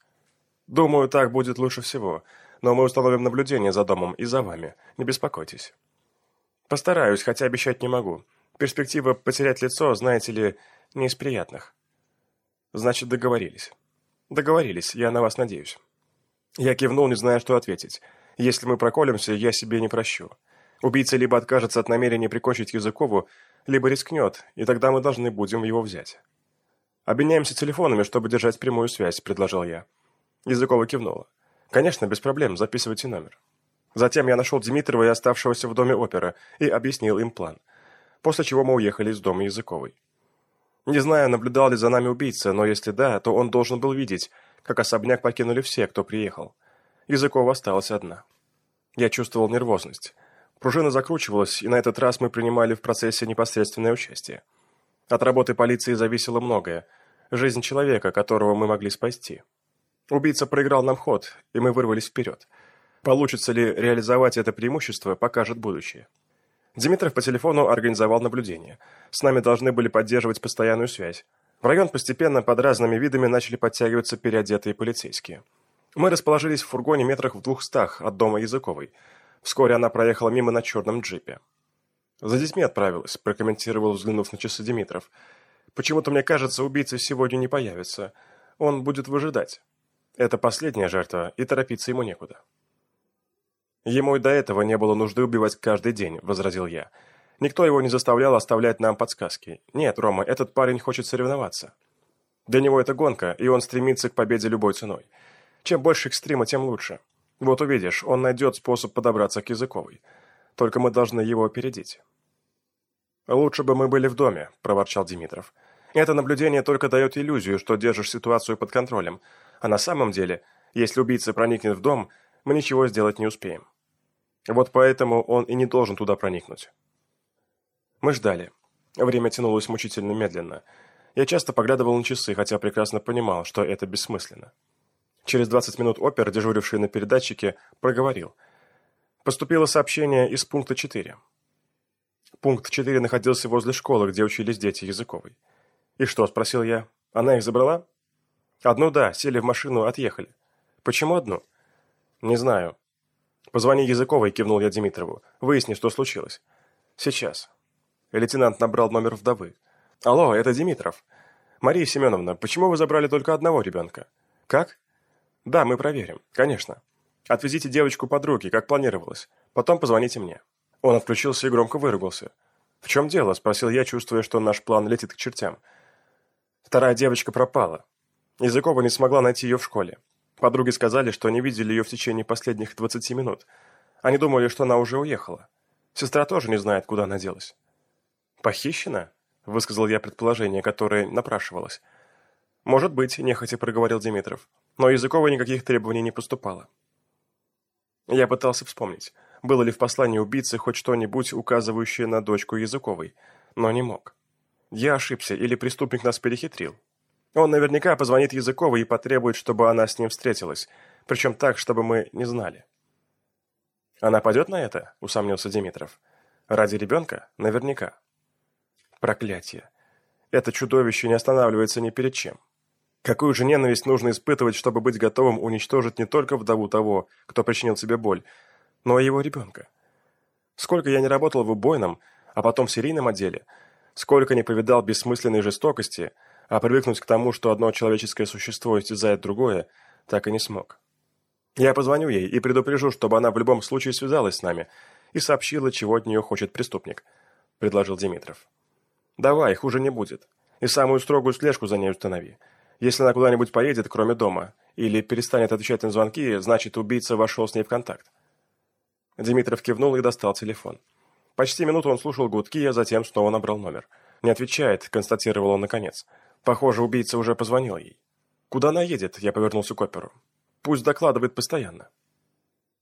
Думаю, так будет лучше всего, но мы установим наблюдение за домом и за вами, не беспокойтесь. Постараюсь, хотя обещать не могу. Перспектива потерять лицо, знаете ли, не из приятных. Значит, договорились. Договорились, я на вас надеюсь. Я кивнул, не зная, что ответить. Если мы проколемся, я себе не прощу. Убийца либо откажется от намерения прикончить Языкову, либо рискнет, и тогда мы должны будем его взять. «Обменяемся телефонами, чтобы держать прямую связь», – предложил я. Языкова кивнула. «Конечно, без проблем, записывайте номер». Затем я нашел Дмитрова и оставшегося в доме опера и объяснил им план. После чего мы уехали из дома Языковой. Не знаю, наблюдал ли за нами убийца, но если да, то он должен был видеть, как особняк покинули все, кто приехал. Языкова осталась одна. Я чувствовал нервозность. Пружина закручивалась, и на этот раз мы принимали в процессе непосредственное участие. От работы полиции зависело многое. Жизнь человека, которого мы могли спасти. Убийца проиграл нам ход, и мы вырвались вперед. Получится ли реализовать это преимущество, покажет будущее. Димитров по телефону организовал наблюдение. С нами должны были поддерживать постоянную связь. В район постепенно под разными видами начали подтягиваться переодетые полицейские. Мы расположились в фургоне метрах в двухстах от дома Языковой. Вскоре она проехала мимо на черном джипе. «За детьми отправилась», – прокомментировал, взглянув на часы Димитров. «Почему-то мне кажется, убийца сегодня не появится. Он будет выжидать. Это последняя жертва, и торопиться ему некуда». «Ему и до этого не было нужды убивать каждый день», – возразил я. «Никто его не заставлял оставлять нам подсказки. Нет, Рома, этот парень хочет соревноваться. Для него это гонка, и он стремится к победе любой ценой. Чем больше экстрима, тем лучше. Вот увидишь, он найдет способ подобраться к Языковой. Только мы должны его опередить. «Лучше бы мы были в доме», – проворчал Димитров. «Это наблюдение только дает иллюзию, что держишь ситуацию под контролем. А на самом деле, если убийца проникнет в дом, мы ничего сделать не успеем. Вот поэтому он и не должен туда проникнуть». Мы ждали. Время тянулось мучительно медленно. Я часто поглядывал на часы, хотя прекрасно понимал, что это бессмысленно. Через 20 минут опер, дежуривший на передатчике, проговорил. Поступило сообщение из пункта 4. Пункт 4 находился возле школы, где учились дети Языковой. «И что?» – спросил я. «Она их забрала?» «Одну, да. Сели в машину, отъехали». «Почему одну?» «Не знаю». «Позвони Языковой», – кивнул я Димитрову. «Выясни, что случилось». «Сейчас». Лейтенант набрал номер вдовы. «Алло, это Димитров. Мария Семеновна, почему вы забрали только одного ребенка?» «Как?» «Да, мы проверим. Конечно. Отвезите девочку подруги, как планировалось. Потом позвоните мне». Он отключился и громко выругался. «В чем дело?» – спросил я, чувствуя, что наш план летит к чертям. Вторая девочка пропала. Языкова не смогла найти ее в школе. Подруги сказали, что не видели ее в течение последних 20 минут. Они думали, что она уже уехала. Сестра тоже не знает, куда она делась. «Похищена?» – высказал я предположение, которое напрашивалось. «Может быть», – нехотя проговорил Димитров но Языкова никаких требований не поступало. Я пытался вспомнить, было ли в послании убийцы хоть что-нибудь, указывающее на дочку Языковой, но не мог. Я ошибся, или преступник нас перехитрил. Он наверняка позвонит Языковой и потребует, чтобы она с ним встретилась, причем так, чтобы мы не знали. «Она пойдет на это?» – усомнился Димитров. «Ради ребенка? Наверняка». Проклятие. Это чудовище не останавливается ни перед чем. Какую же ненависть нужно испытывать, чтобы быть готовым уничтожить не только вдову того, кто причинил себе боль, но и его ребенка? Сколько я не работал в убойном, а потом в серийном отделе, сколько не повидал бессмысленной жестокости, а привыкнуть к тому, что одно человеческое существо истязает другое, так и не смог. Я позвоню ей и предупрежу, чтобы она в любом случае связалась с нами и сообщила, чего от нее хочет преступник», — предложил Димитров. «Давай, хуже не будет. И самую строгую слежку за ней установи. Если она куда-нибудь поедет, кроме дома, или перестанет отвечать на звонки, значит, убийца вошел с ней в контакт. Димитров кивнул и достал телефон. Почти минуту он слушал гудки, а затем снова набрал номер. «Не отвечает», — констатировал он наконец. «Похоже, убийца уже позвонил ей». «Куда она едет?» — я повернулся к оперу. «Пусть докладывает постоянно».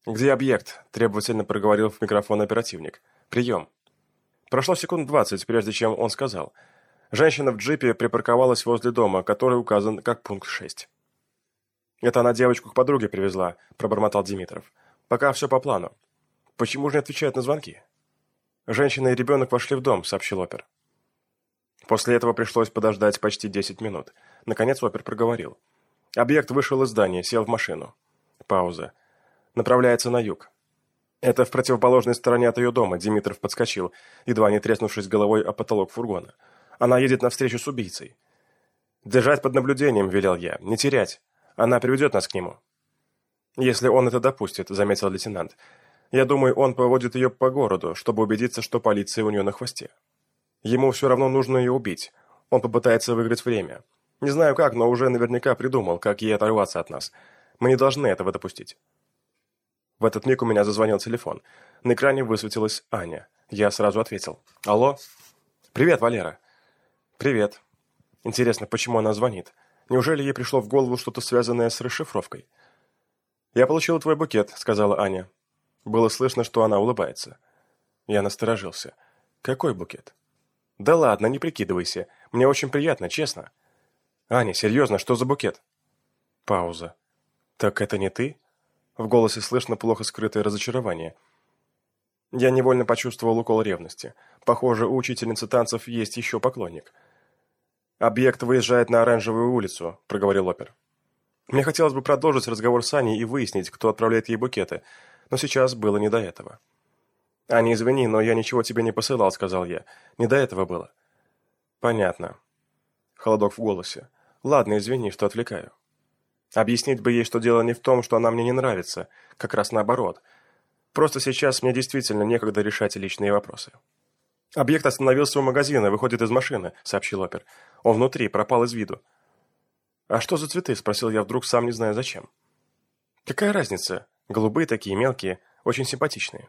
«Где объект?» – требовательно проговорил в микрофон оперативник. «Прием». Прошло секунд двадцать, прежде чем он сказал – Женщина в джипе припарковалась возле дома, который указан как пункт 6. «Это она девочку к подруге привезла», – пробормотал Димитров. «Пока все по плану. Почему же не отвечает на звонки?» «Женщина и ребенок вошли в дом», – сообщил опер. После этого пришлось подождать почти 10 минут. Наконец опер проговорил. Объект вышел из здания, сел в машину. Пауза. Направляется на юг. Это в противоположной стороне от ее дома, Димитров подскочил, едва не треснувшись головой о потолок фургона. Она едет навстречу с убийцей. «Держать под наблюдением», — велел я, — «не терять. Она приведет нас к нему». «Если он это допустит», — заметил лейтенант. «Я думаю, он поводит ее по городу, чтобы убедиться, что полиция у нее на хвосте. Ему все равно нужно ее убить. Он попытается выиграть время. Не знаю как, но уже наверняка придумал, как ей оторваться от нас. Мы не должны этого допустить». В этот миг у меня зазвонил телефон. На экране высветилась Аня. Я сразу ответил. «Алло?» «Привет, Валера. «Привет. Интересно, почему она звонит? Неужели ей пришло в голову что-то связанное с расшифровкой?» «Я получил твой букет», — сказала Аня. Было слышно, что она улыбается. Я насторожился. «Какой букет?» «Да ладно, не прикидывайся. Мне очень приятно, честно». «Аня, серьезно, что за букет?» Пауза. «Так это не ты?» В голосе слышно плохо скрытое разочарование. Я невольно почувствовал укол ревности. Похоже, у учительницы танцев есть еще поклонник. «Объект выезжает на Оранжевую улицу», — проговорил опер. Мне хотелось бы продолжить разговор с Аней и выяснить, кто отправляет ей букеты, но сейчас было не до этого. «Аня, извини, но я ничего тебе не посылал», — сказал я. «Не до этого было». «Понятно». Холодок в голосе. «Ладно, извини, что отвлекаю». Объяснить бы ей, что дело не в том, что она мне не нравится, как раз наоборот. Просто сейчас мне действительно некогда решать личные вопросы. «Объект остановился у магазина, выходит из машины», — сообщил опер. «Он внутри, пропал из виду». «А что за цветы?» — спросил я вдруг, сам не зная зачем. «Какая разница? Голубые такие, мелкие, очень симпатичные».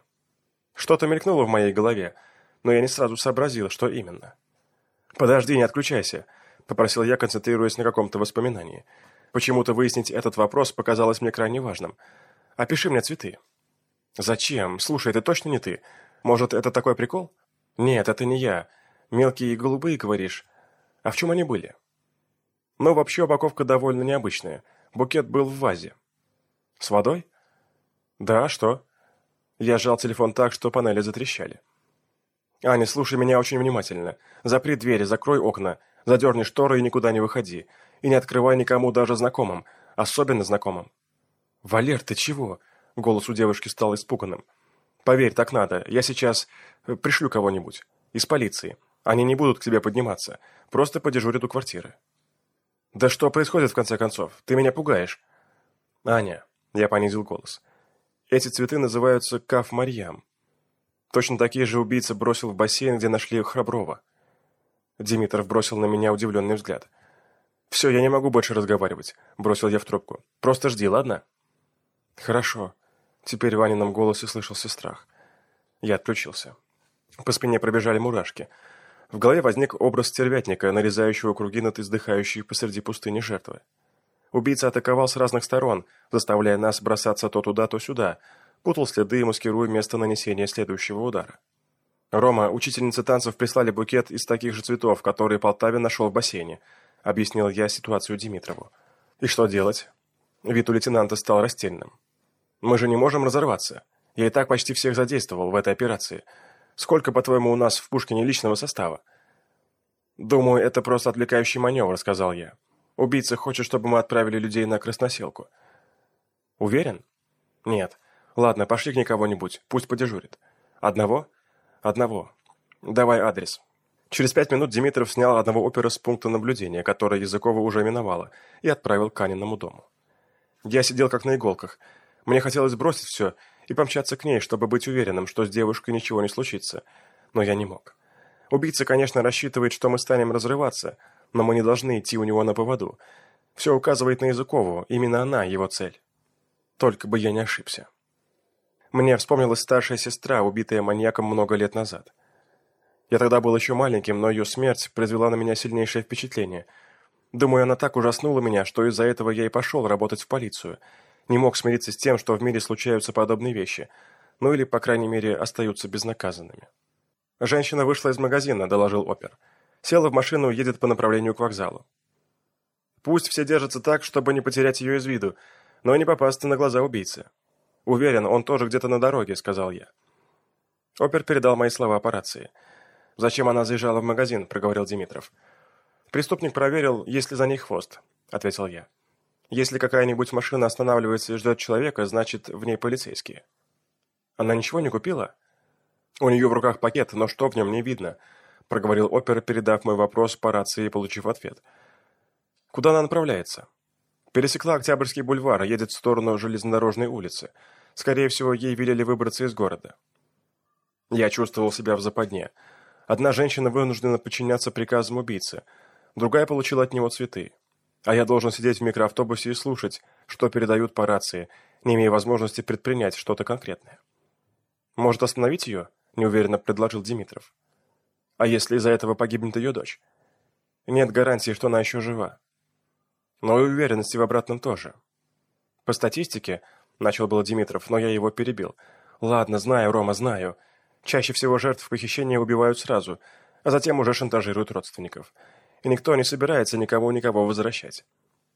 Что-то мелькнуло в моей голове, но я не сразу сообразил, что именно. «Подожди, не отключайся», — попросил я, концентрируясь на каком-то воспоминании. Почему-то выяснить этот вопрос показалось мне крайне важным. «Опиши мне цветы». «Зачем? Слушай, это точно не ты? Может, это такой прикол?» «Нет, это не я. Мелкие и голубые, говоришь. А в чем они были?» «Ну, вообще упаковка довольно необычная. Букет был в вазе». «С водой?» «Да, а что?» Я сжал телефон так, что панели затрещали. «Аня, слушай меня очень внимательно. Запри двери, закрой окна, задерни шторы и никуда не выходи. И не открывай никому, даже знакомым, особенно знакомым». «Валер, ты чего?» Голос у девушки стал испуганным. «Поверь, так надо. Я сейчас э, пришлю кого-нибудь. Из полиции. Они не будут к тебе подниматься. Просто подежурят у квартиры». «Да что происходит, в конце концов? Ты меня пугаешь». «Аня», — я понизил голос, эти цветы называются Каф Марьям. Точно такие же убийца бросил в бассейн, где нашли Храброва. Димитров бросил на меня удивленный взгляд. «Все, я не могу больше разговаривать», — бросил я в трубку. «Просто жди, ладно?» «Хорошо». Теперь в Ванином голосе слышался страх. Я отключился. По спине пробежали мурашки. В голове возник образ стервятника, нарезающего круги над издыхающей посреди пустыни жертвы. Убийца атаковал с разных сторон, заставляя нас бросаться то туда, то сюда, путал следы, маскируя место нанесения следующего удара. «Рома, учительницы танцев прислали букет из таких же цветов, которые Полтавин нашел в бассейне», — объяснил я ситуацию Димитрову. «И что делать?» Вид у лейтенанта стал растерянным. «Мы же не можем разорваться. Я и так почти всех задействовал в этой операции. Сколько, по-твоему, у нас в Пушкине личного состава?» «Думаю, это просто отвлекающий маневр», — сказал я. Убийца хочет, чтобы мы отправили людей на красноселку. Уверен? Нет. Ладно, пошли к никого-нибудь, пусть подежурит. Одного? Одного. Давай адрес. Через пять минут Димитров снял одного опера с пункта наблюдения, который Языкова уже миновала, и отправил к Аниному дому. Я сидел как на иголках. Мне хотелось бросить все и помчаться к ней, чтобы быть уверенным, что с девушкой ничего не случится. Но я не мог. Убийца, конечно, рассчитывает, что мы станем разрываться, но мы не должны идти у него на поводу. Все указывает на Языкову, именно она его цель. Только бы я не ошибся. Мне вспомнилась старшая сестра, убитая маньяком много лет назад. Я тогда был еще маленьким, но ее смерть произвела на меня сильнейшее впечатление. Думаю, она так ужаснула меня, что из-за этого я и пошел работать в полицию. Не мог смириться с тем, что в мире случаются подобные вещи. Ну или, по крайней мере, остаются безнаказанными. «Женщина вышла из магазина», — доложил опер. Села в машину и едет по направлению к вокзалу. Пусть все держатся так, чтобы не потерять ее из виду, но не попасться на глаза убийцы. Уверен, он тоже где-то на дороге, сказал я. Опер передал мои слова по рации. «Зачем она заезжала в магазин?» – проговорил Димитров. «Преступник проверил, есть ли за ней хвост», – ответил я. «Если какая-нибудь машина останавливается и ждет человека, значит, в ней полицейские». «Она ничего не купила?» «У нее в руках пакет, но что в нем не видно», — проговорил опер, передав мой вопрос по рации и получив ответ. «Куда она направляется?» «Пересекла Октябрьский бульвар, едет в сторону железнодорожной улицы. Скорее всего, ей велели выбраться из города». Я чувствовал себя в западне. Одна женщина вынуждена подчиняться приказам убийцы, другая получила от него цветы. А я должен сидеть в микроавтобусе и слушать, что передают по рации, не имея возможности предпринять что-то конкретное. «Может, остановить ее?» – неуверенно предложил Димитров. А если из-за этого погибнет ее дочь? Нет гарантии, что она еще жива. Но и уверенности в обратном тоже. По статистике, Начал было Димитров, но я его перебил. Ладно, знаю, Рома, знаю. Чаще всего жертв похищения убивают сразу, а затем уже шантажируют родственников. И никто не собирается никого никого возвращать.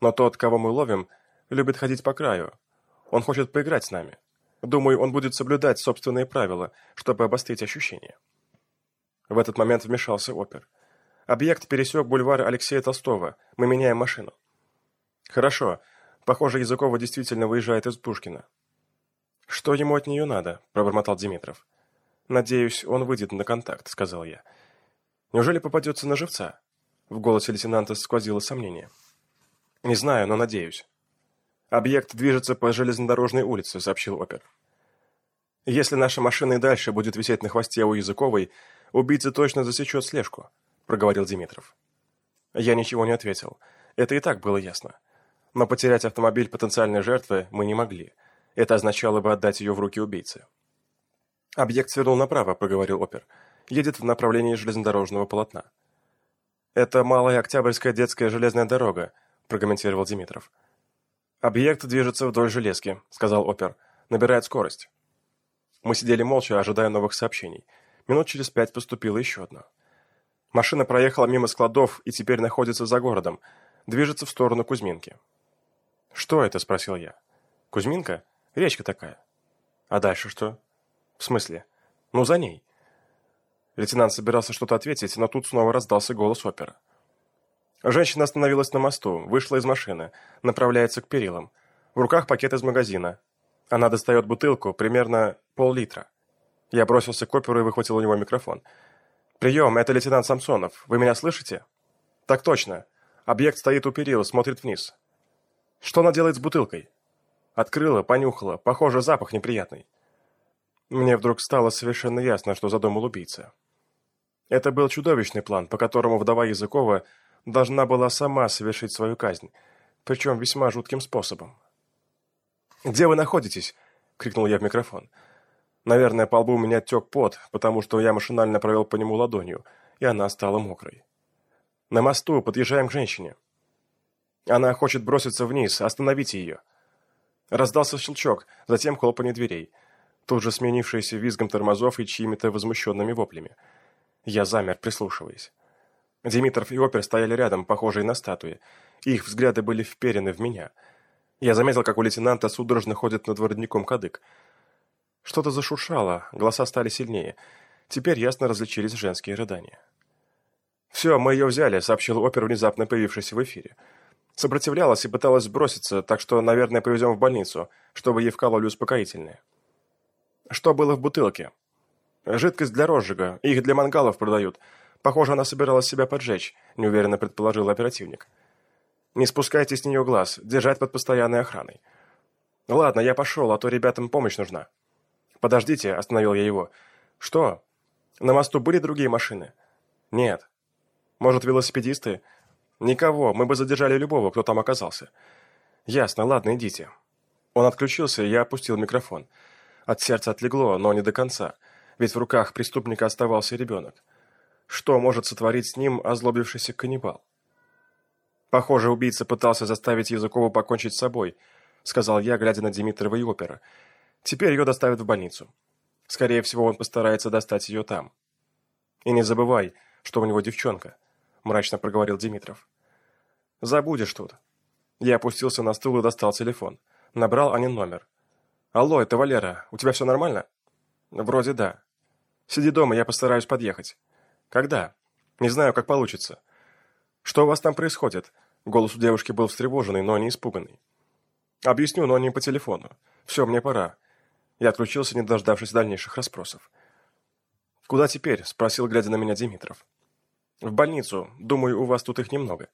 Но тот, кого мы ловим, любит ходить по краю. Он хочет поиграть с нами. Думаю, он будет соблюдать собственные правила, чтобы обострить ощущения. В этот момент вмешался опер. Объект пересек бульвар Алексея Толстого. Мы меняем машину. Хорошо. Похоже, Языкова действительно выезжает из Пушкина. Что ему от нее надо? Пробормотал Димитров. Надеюсь, он выйдет на контакт, сказал я. Неужели попадется на живца? В голосе лейтенанта сквозило сомнение. Не знаю, но надеюсь. Объект движется по железнодорожной улице, сообщил опер. Если наша машина и дальше будет висеть на хвосте у Языковой, убийца точно засечет слежку, проговорил Димитров. Я ничего не ответил. Это и так было ясно. Но потерять автомобиль потенциальной жертвы мы не могли. Это означало бы отдать ее в руки убийцы. «Объект свернул направо», — проговорил опер. «Едет в направлении железнодорожного полотна». «Это Малая Октябрьская детская железная дорога», — прокомментировал Димитров. «Объект движется вдоль железки», — сказал опер. «Набирает скорость». Мы сидели молча, ожидая новых сообщений. Минут через пять поступило еще одно. Машина проехала мимо складов и теперь находится за городом. Движется в сторону Кузьминки. «Что это?» – спросил я. «Кузьминка? Речка такая». «А дальше что?» «В смысле?» «Ну, за ней». Лейтенант собирался что-то ответить, но тут снова раздался голос опера. Женщина остановилась на мосту, вышла из машины, направляется к перилам. В руках пакет из магазина. Она достает бутылку, примерно пол-литра. Я бросился к оперу и выхватил у него микрофон. «Прием, это лейтенант Самсонов. Вы меня слышите?» «Так точно. Объект стоит у перил, смотрит вниз. Что она делает с бутылкой? Открыла, понюхала. Похоже, запах неприятный. Мне вдруг стало совершенно ясно, что задумал убийца. Это был чудовищный план, по которому вдова Языкова должна была сама совершить свою казнь, причем весьма жутким способом. «Где вы находитесь?» — крикнул я в микрофон. Наверное, по лбу у меня тек пот, потому что я машинально провел по нему ладонью, и она стала мокрой. «На мосту, подъезжаем к женщине». Она хочет броситься вниз, остановите ее. Раздался щелчок, затем хлопанье дверей, тут же сменившееся визгом тормозов и чьими-то возмущенными воплями. Я замер, прислушиваясь. Димитров и Опер стояли рядом, похожие на статуи. Их взгляды были вперены в меня. Я заметил, как у лейтенанта судорожно ходит над воротником кадык. Что-то зашуршало, голоса стали сильнее. Теперь ясно различились женские рыдания. «Все, мы ее взяли», — сообщил Опер, внезапно появившийся в эфире. Сопротивлялась и пыталась сброситься, так что, наверное, повезем в больницу, чтобы ей вкололи успокоительное. Что было в бутылке? Жидкость для розжига, их для мангалов продают. Похоже, она собиралась себя поджечь, неуверенно предположил оперативник. Не спускайте с нее глаз, держать под постоянной охраной. Ладно, я пошел, а то ребятам помощь нужна. Подождите, остановил я его. Что? На мосту были другие машины? Нет. Может, велосипедисты? «Никого, мы бы задержали любого, кто там оказался». «Ясно, ладно, идите». Он отключился, и я опустил микрофон. От сердца отлегло, но не до конца, ведь в руках преступника оставался ребенок. Что может сотворить с ним озлобившийся каннибал? «Похоже, убийца пытался заставить Языкову покончить с собой», сказал я, глядя на Димитрова и опера. «Теперь ее доставят в больницу. Скорее всего, он постарается достать ее там. И не забывай, что у него девчонка», мрачно проговорил Димитров. Забудешь тут. Я опустился на стул и достал телефон. Набрал Анин номер. «Алло, это Валера. У тебя все нормально?» «Вроде да. Сиди дома, я постараюсь подъехать». «Когда?» «Не знаю, как получится». «Что у вас там происходит?» Голос у девушки был встревоженный, но не испуганный. «Объясню, но не по телефону. Все, мне пора». Я отключился, не дождавшись дальнейших расспросов. «Куда теперь?» – спросил, глядя на меня Димитров. «В больницу. Думаю, у вас тут их немного».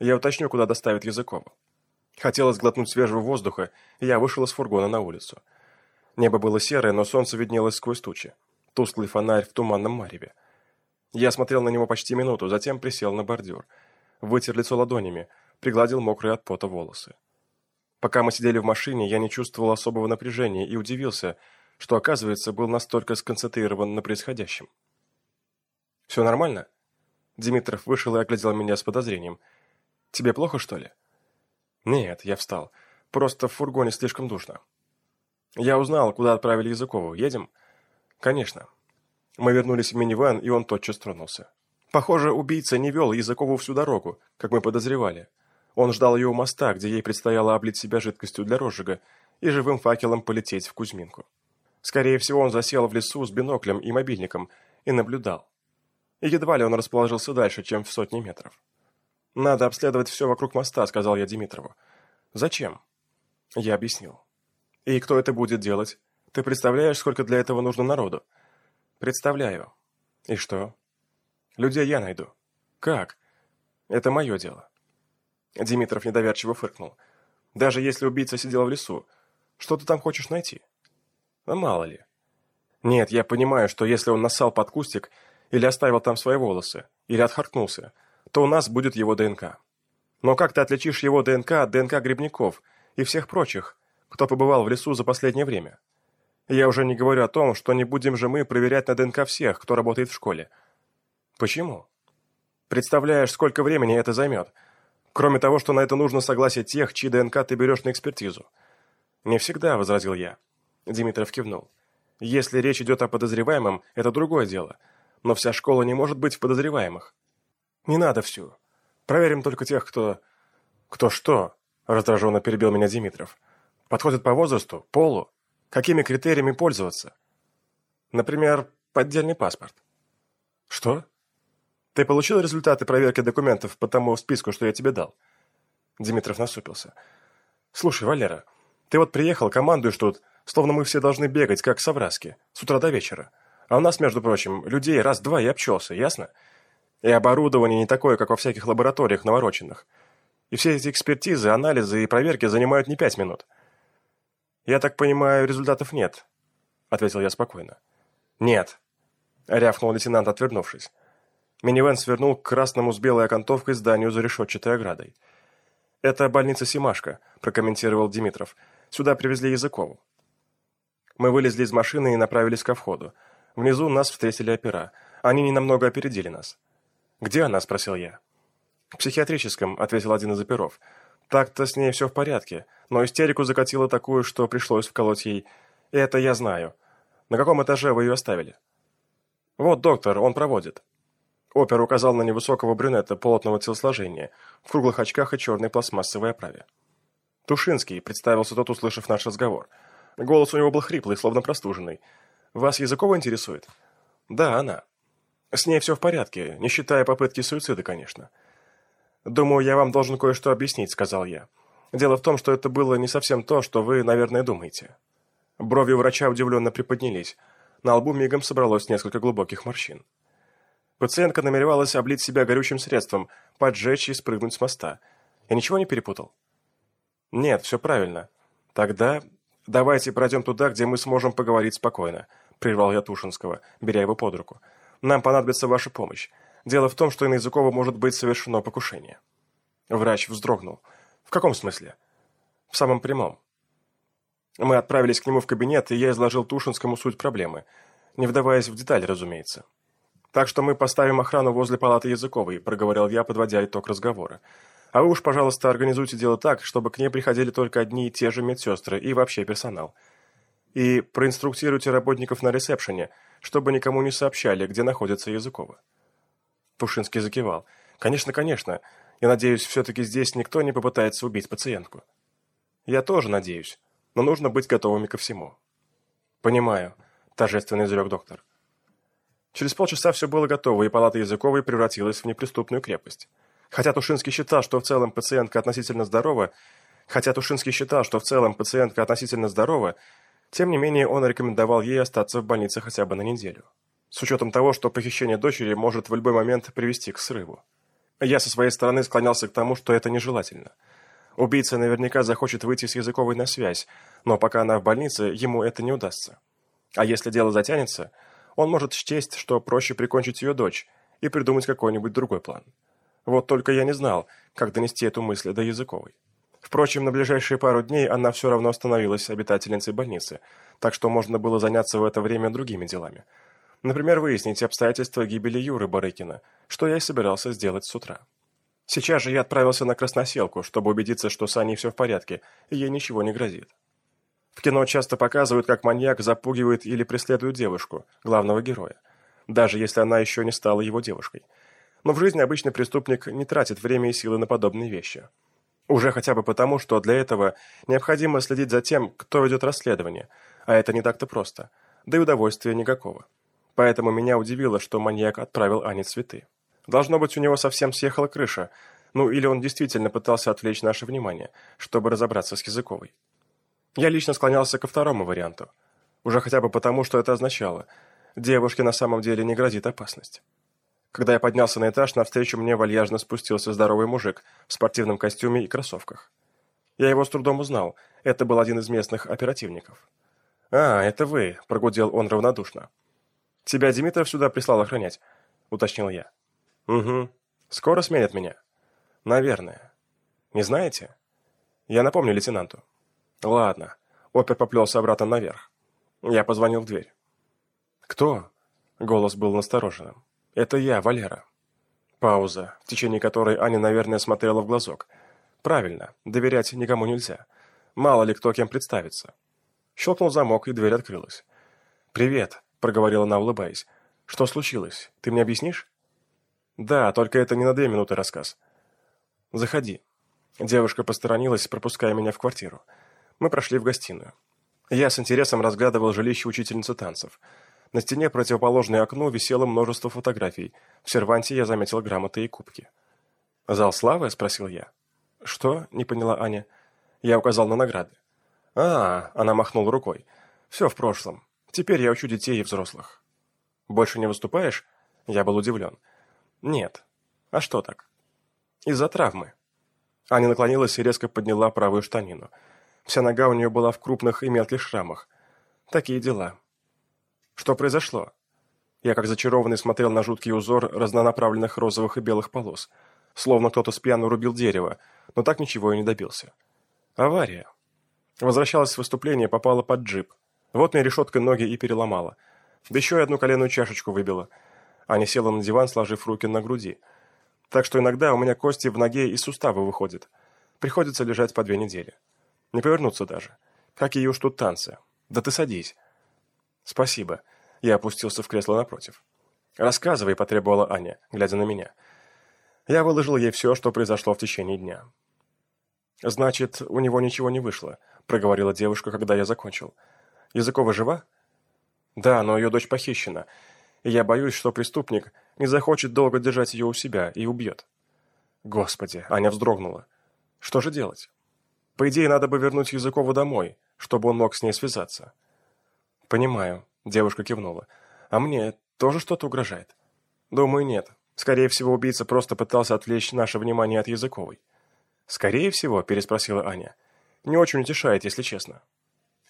Я уточню, куда доставят Языкову. Хотелось глотнуть свежего воздуха, и я вышел из фургона на улицу. Небо было серое, но солнце виднелось сквозь тучи. Тусклый фонарь в туманном мареве. Я смотрел на него почти минуту, затем присел на бордюр. Вытер лицо ладонями, пригладил мокрые от пота волосы. Пока мы сидели в машине, я не чувствовал особого напряжения и удивился, что, оказывается, был настолько сконцентрирован на происходящем. «Все нормально?» Димитров вышел и оглядел меня с подозрением – Тебе плохо, что ли?» «Нет», — я встал. Просто в фургоне слишком душно. Я узнал, куда отправили Языкову. Едем? Конечно. Мы вернулись в минивэн, и он тотчас тронулся. Похоже, убийца не вел Языкову всю дорогу, как мы подозревали. Он ждал ее у моста, где ей предстояло облить себя жидкостью для розжига и живым факелом полететь в Кузьминку. Скорее всего, он засел в лесу с биноклем и мобильником и наблюдал. И едва ли он расположился дальше, чем в сотни метров. «Надо обследовать все вокруг моста», — сказал я Димитрову. «Зачем?» Я объяснил. «И кто это будет делать? Ты представляешь, сколько для этого нужно народу?» «Представляю. И что?» «Людей я найду». «Как?» «Это мое дело». Димитров недоверчиво фыркнул. «Даже если убийца сидел в лесу, что ты там хочешь найти?» «А мало ли». «Нет, я понимаю, что если он нассал под кустик или оставил там свои волосы, или отхаркнулся, то у нас будет его ДНК. Но как ты отличишь его ДНК от ДНК грибников и всех прочих, кто побывал в лесу за последнее время? Я уже не говорю о том, что не будем же мы проверять на ДНК всех, кто работает в школе. Почему? Представляешь, сколько времени это займет? Кроме того, что на это нужно согласие тех, чьи ДНК ты берешь на экспертизу. Не всегда, возразил я. Димитров кивнул. Если речь идет о подозреваемом, это другое дело. Но вся школа не может быть в подозреваемых. Не надо всю. Проверим только тех, кто... Кто что? Раздраженно перебил меня Димитров. Подходит по возрасту, полу. Какими критериями пользоваться? Например, поддельный паспорт. Что? Ты получил результаты проверки документов по тому списку, что я тебе дал? Димитров насупился. Слушай, Валера, ты вот приехал, командуешь тут, словно мы все должны бегать, как совраски, с утра до вечера. А у нас, между прочим, людей раз-два и обчелся, ясно? И оборудование не такое, как во всяких лабораториях навороченных. И все эти экспертизы, анализы и проверки занимают не пять минут. «Я так понимаю, результатов нет», — ответил я спокойно. «Нет», — рявкнул лейтенант, отвернувшись. Минивэн свернул к красному с белой окантовкой зданию за решетчатой оградой. «Это больница Симашка», — прокомментировал Димитров. «Сюда привезли Языкову». Мы вылезли из машины и направились ко входу. Внизу нас встретили опера. Они ненамного опередили нас. «Где она?» – спросил я. «В психиатрическом», – ответил один из оперов. «Так-то с ней все в порядке, но истерику закатила такую, что пришлось вколоть ей. Это я знаю. На каком этаже вы ее оставили?» «Вот доктор, он проводит». Опер указал на невысокого брюнета плотного телосложения, в круглых очках и черной пластмассовой оправе. «Тушинский», — представился тот, услышав наш разговор. Голос у него был хриплый, словно простуженный. «Вас Языкова интересует?» «Да, она». С ней все в порядке, не считая попытки суицида, конечно. «Думаю, я вам должен кое-что объяснить», — сказал я. «Дело в том, что это было не совсем то, что вы, наверное, думаете». Брови врача удивленно приподнялись. На лбу мигом собралось несколько глубоких морщин. Пациентка намеревалась облить себя горючим средством, поджечь и спрыгнуть с моста. Я ничего не перепутал? Нет, все правильно. Тогда давайте пройдем туда, где мы сможем поговорить спокойно, прервал я Тушинского, беря его под руку. Нам понадобится ваша помощь. Дело в том, что на Языкова может быть совершено покушение». Врач вздрогнул. «В каком смысле?» «В самом прямом». Мы отправились к нему в кабинет, и я изложил Тушинскому суть проблемы, не вдаваясь в детали, разумеется. «Так что мы поставим охрану возле палаты Языковой», – проговорил я, подводя итог разговора. «А вы уж, пожалуйста, организуйте дело так, чтобы к ней приходили только одни и те же медсестры и вообще персонал. И проинструктируйте работников на ресепшене, чтобы никому не сообщали, где находится Языкова. Пушинский закивал. «Конечно, конечно. Я надеюсь, все-таки здесь никто не попытается убить пациентку». «Я тоже надеюсь, но нужно быть готовыми ко всему». «Понимаю», – торжественно изрек доктор. Через полчаса все было готово, и палата Языковой превратилась в неприступную крепость. Хотя Тушинский считал, что в целом пациентка относительно здорова, хотя Тушинский считал, что в целом пациентка относительно здорова, тем не менее, он рекомендовал ей остаться в больнице хотя бы на неделю. С учетом того, что похищение дочери может в любой момент привести к срыву. Я со своей стороны склонялся к тому, что это нежелательно. Убийца наверняка захочет выйти с языковой на связь, но пока она в больнице, ему это не удастся. А если дело затянется, он может счесть, что проще прикончить ее дочь и придумать какой-нибудь другой план. Вот только я не знал, как донести эту мысль до Языковой. Впрочем, на ближайшие пару дней она все равно становилась обитательницей больницы, так что можно было заняться в это время другими делами. Например, выяснить обстоятельства гибели Юры Барыкина, что я и собирался сделать с утра. Сейчас же я отправился на красноселку, чтобы убедиться, что с Аней все в порядке, и ей ничего не грозит. В кино часто показывают, как маньяк запугивает или преследует девушку, главного героя, даже если она еще не стала его девушкой. Но в жизни обычный преступник не тратит время и силы на подобные вещи. Уже хотя бы потому, что для этого необходимо следить за тем, кто ведет расследование, а это не так-то просто, да и удовольствия никакого. Поэтому меня удивило, что маньяк отправил Ане цветы. Должно быть, у него совсем съехала крыша, ну или он действительно пытался отвлечь наше внимание, чтобы разобраться с Языковой. Я лично склонялся ко второму варианту. Уже хотя бы потому, что это означало. Девушке на самом деле не грозит опасность. Когда я поднялся на этаж, навстречу мне вальяжно спустился здоровый мужик в спортивном костюме и кроссовках. Я его с трудом узнал. Это был один из местных оперативников. «А, это вы», — прогудел он равнодушно. «Тебя Димитров сюда прислал охранять», — уточнил я. «Угу. Скоро сменят меня?» «Наверное. Не знаете?» «Я напомню лейтенанту». «Ладно». Опер поплелся обратно наверх. Я позвонил в дверь. «Кто?» Голос был настороженным. «Это я, Валера». Пауза, в течение которой Аня, наверное, смотрела в глазок. «Правильно, доверять никому нельзя. Мало ли кто кем представится». Щелкнул замок, и дверь открылась. «Привет», — проговорила она, улыбаясь. «Что случилось? Ты мне объяснишь?» «Да, только это не на две минуты рассказ». «Заходи». Девушка посторонилась, пропуская меня в квартиру. Мы прошли в гостиную. Я с интересом разглядывал жилище учительницы танцев. На стене противоположное окну висело множество фотографий. В серванте я заметил грамоты и кубки. «Зал славы?» – спросил я. «Что?» – не поняла Аня. Я указал на награды. «А, – она махнула рукой. Все в прошлом. Теперь я учу детей и взрослых». «Больше не выступаешь?» Я был удивлен. «Нет. А что так?» «Из-за травмы». Аня наклонилась и резко подняла правую штанину. Вся нога у нее была в крупных и мелких шрамах. Такие дела. Что произошло? Я как зачарованный смотрел на жуткий узор разнонаправленных розовых и белых полос. Словно кто-то с пьяну рубил дерево, но так ничего и не добился. Авария. Возвращалась с выступления, попала под джип. Вот мне решеткой ноги и переломала. Да еще и одну коленную чашечку выбила. Аня села на диван, сложив руки на груди. Так что иногда у меня кости в ноге и суставы выходят. Приходится лежать по две недели. Не повернуться даже. Какие уж тут танцы. Да ты садись. Спасибо. Я опустился в кресло напротив. Рассказывай, потребовала Аня, глядя на меня. Я выложил ей все, что произошло в течение дня. Значит, у него ничего не вышло, проговорила девушка, когда я закончил. Языкова жива? Да, но ее дочь похищена, и я боюсь, что преступник не захочет долго держать ее у себя и убьет. Господи, Аня вздрогнула. Что же делать? По идее, надо бы вернуть Языкову домой, чтобы он мог с ней связаться. Понимаю, девушка кивнула. А мне тоже что-то угрожает? Думаю, нет. Скорее всего, убийца просто пытался отвлечь наше внимание от Языковой. Скорее всего, переспросила Аня. Не очень утешает, если честно.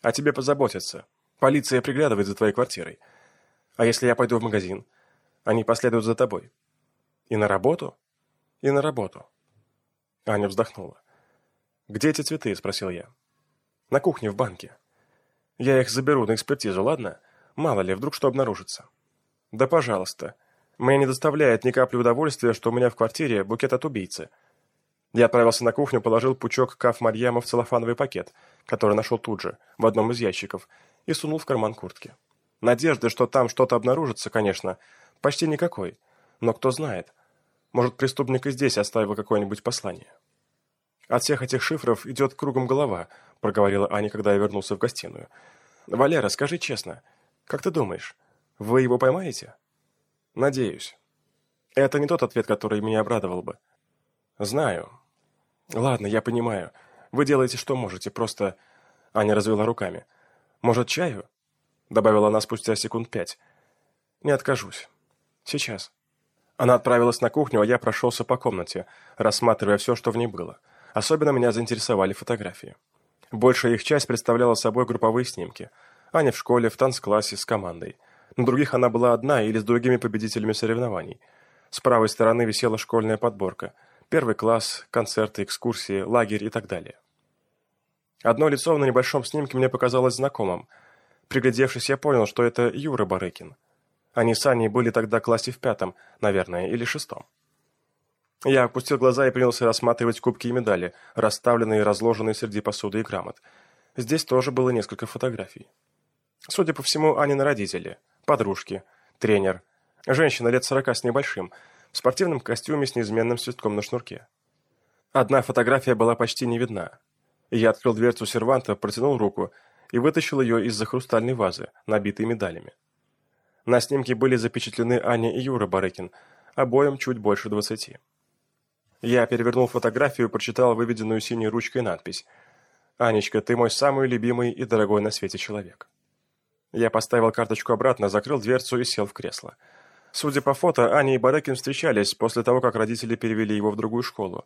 О тебе позаботятся. Полиция приглядывает за твоей квартирой. А если я пойду в магазин? Они последуют за тобой. И на работу? И на работу. Аня вздохнула. «Где эти цветы?» – спросил я. «На кухне в банке. Я их заберу на экспертизу, ладно? Мало ли, вдруг что обнаружится». «Да пожалуйста. Мне не доставляет ни капли удовольствия, что у меня в квартире букет от убийцы». Я отправился на кухню, положил пучок каф Марьяма в целлофановый пакет, который нашел тут же, в одном из ящиков, и сунул в карман куртки. Надежды, что там что-то обнаружится, конечно, почти никакой. Но кто знает. Может, преступник и здесь оставил какое-нибудь послание. От всех этих шифров идет кругом голова, проговорила Аня, когда я вернулся в гостиную. Валера, скажи честно, как ты думаешь, вы его поймаете? Надеюсь. Это не тот ответ, который меня обрадовал бы. Знаю. Ладно, я понимаю. Вы делаете, что можете, просто... Аня развела руками. Может, чаю? добавила она спустя секунд пять. «Не откажусь. Сейчас». Она отправилась на кухню, а я прошелся по комнате, рассматривая все, что в ней было. Особенно меня заинтересовали фотографии. Большая их часть представляла собой групповые снимки. Аня в школе, в танцклассе, с командой. На других она была одна или с другими победителями соревнований. С правой стороны висела школьная подборка. Первый класс, концерты, экскурсии, лагерь и так далее. Одно лицо на небольшом снимке мне показалось знакомым – Приглядевшись, я понял, что это Юра Барыкин. Они с Аней были тогда в классе в пятом, наверное, или шестом. Я опустил глаза и принялся рассматривать кубки и медали, расставленные и разложенные среди посуды и грамот. Здесь тоже было несколько фотографий. Судя по всему, Анины родители, подружки, тренер, женщина лет сорока с небольшим, в спортивном костюме с неизменным свистком на шнурке. Одна фотография была почти не видна. Я открыл дверцу серванта, протянул руку и вытащил ее из-за хрустальной вазы, набитой медалями. На снимке были запечатлены Аня и Юра Барыкин, обоим чуть больше двадцати. Я перевернул фотографию и прочитал выведенную синей ручкой надпись «Анечка, ты мой самый любимый и дорогой на свете человек». Я поставил карточку обратно, закрыл дверцу и сел в кресло. Судя по фото, Аня и Барыкин встречались после того, как родители перевели его в другую школу.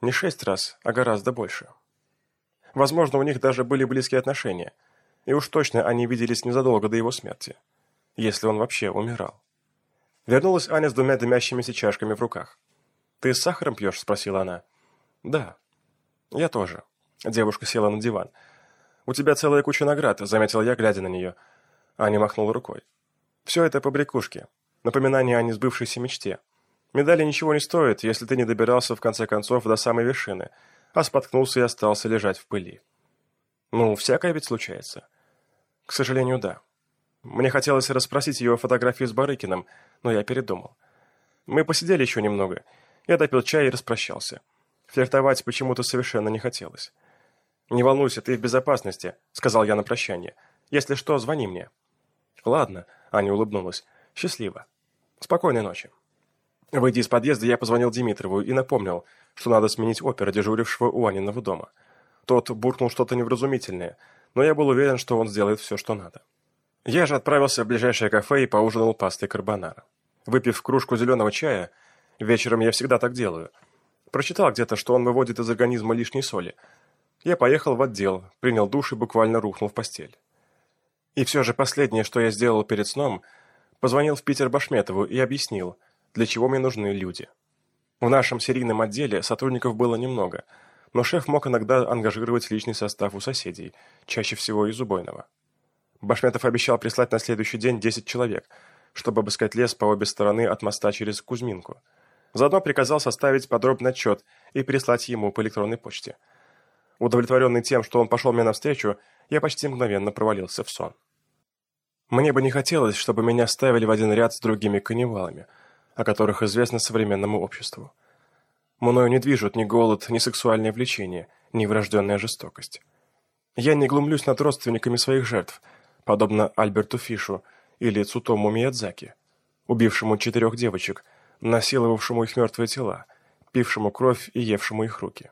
Не шесть раз, а гораздо больше. Возможно, у них даже были близкие отношения. И уж точно они виделись незадолго до его смерти. Если он вообще умирал. Вернулась Аня с двумя дымящимися чашками в руках. «Ты с сахаром пьешь?» – спросила она. «Да». «Я тоже». Девушка села на диван. «У тебя целая куча наград», – заметил я, глядя на нее. Аня махнула рукой. «Все это побрякушки. Напоминание о несбывшейся мечте. Медали ничего не стоят, если ты не добирался в конце концов до самой вершины, а споткнулся и остался лежать в пыли. Ну, всякое ведь случается». «К сожалению, да». Мне хотелось расспросить ее о фотографии с Барыкиным, но я передумал. Мы посидели еще немного, я допил чай и распрощался. Флиртовать почему-то совершенно не хотелось. «Не волнуйся, ты в безопасности», — сказал я на прощание. «Если что, звони мне». «Ладно», — Аня улыбнулась. «Счастливо. Спокойной ночи». Выйдя из подъезда, я позвонил Димитрову и напомнил, что надо сменить опера, дежурившего у Аниного дома. Тот буркнул что-то невразумительное, но я был уверен, что он сделает все, что надо. Я же отправился в ближайшее кафе и поужинал пастой карбонара. Выпив кружку зеленого чая, Вечером я всегда так делаю. Прочитал где-то, что он выводит из организма лишней соли. Я поехал в отдел, принял душ и буквально рухнул в постель. И все же последнее, что я сделал перед сном, позвонил в Питер Башметову и объяснил, для чего мне нужны люди. В нашем серийном отделе сотрудников было немного, но шеф мог иногда ангажировать личный состав у соседей, чаще всего из убойного. Башметов обещал прислать на следующий день 10 человек, чтобы обыскать лес по обе стороны от моста через Кузьминку – Заодно приказал составить подробный отчет и прислать ему по электронной почте. Удовлетворенный тем, что он пошел мне навстречу, я почти мгновенно провалился в сон. Мне бы не хотелось, чтобы меня ставили в один ряд с другими каннибалами, о которых известно современному обществу. Мною не движут ни голод, ни сексуальное влечение, ни врожденная жестокость. Я не глумлюсь над родственниками своих жертв, подобно Альберту Фишу или Цутому Миядзаки, убившему четырех девочек – насиловавшему их мертвые тела, пившему кровь и евшему их руки.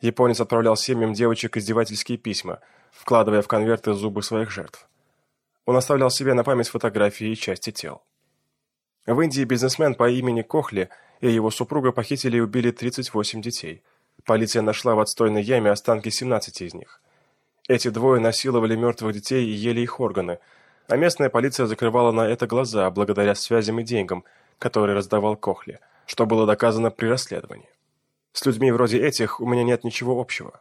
Японец отправлял семьям девочек издевательские письма, вкладывая в конверты зубы своих жертв. Он оставлял себе на память фотографии и части тел. В Индии бизнесмен по имени Кохли и его супруга похитили и убили 38 детей. Полиция нашла в отстойной яме останки 17 из них. Эти двое насиловали мертвых детей и ели их органы, а местная полиция закрывала на это глаза благодаря связям и деньгам – который раздавал Кохли, что было доказано при расследовании. С людьми вроде этих у меня нет ничего общего.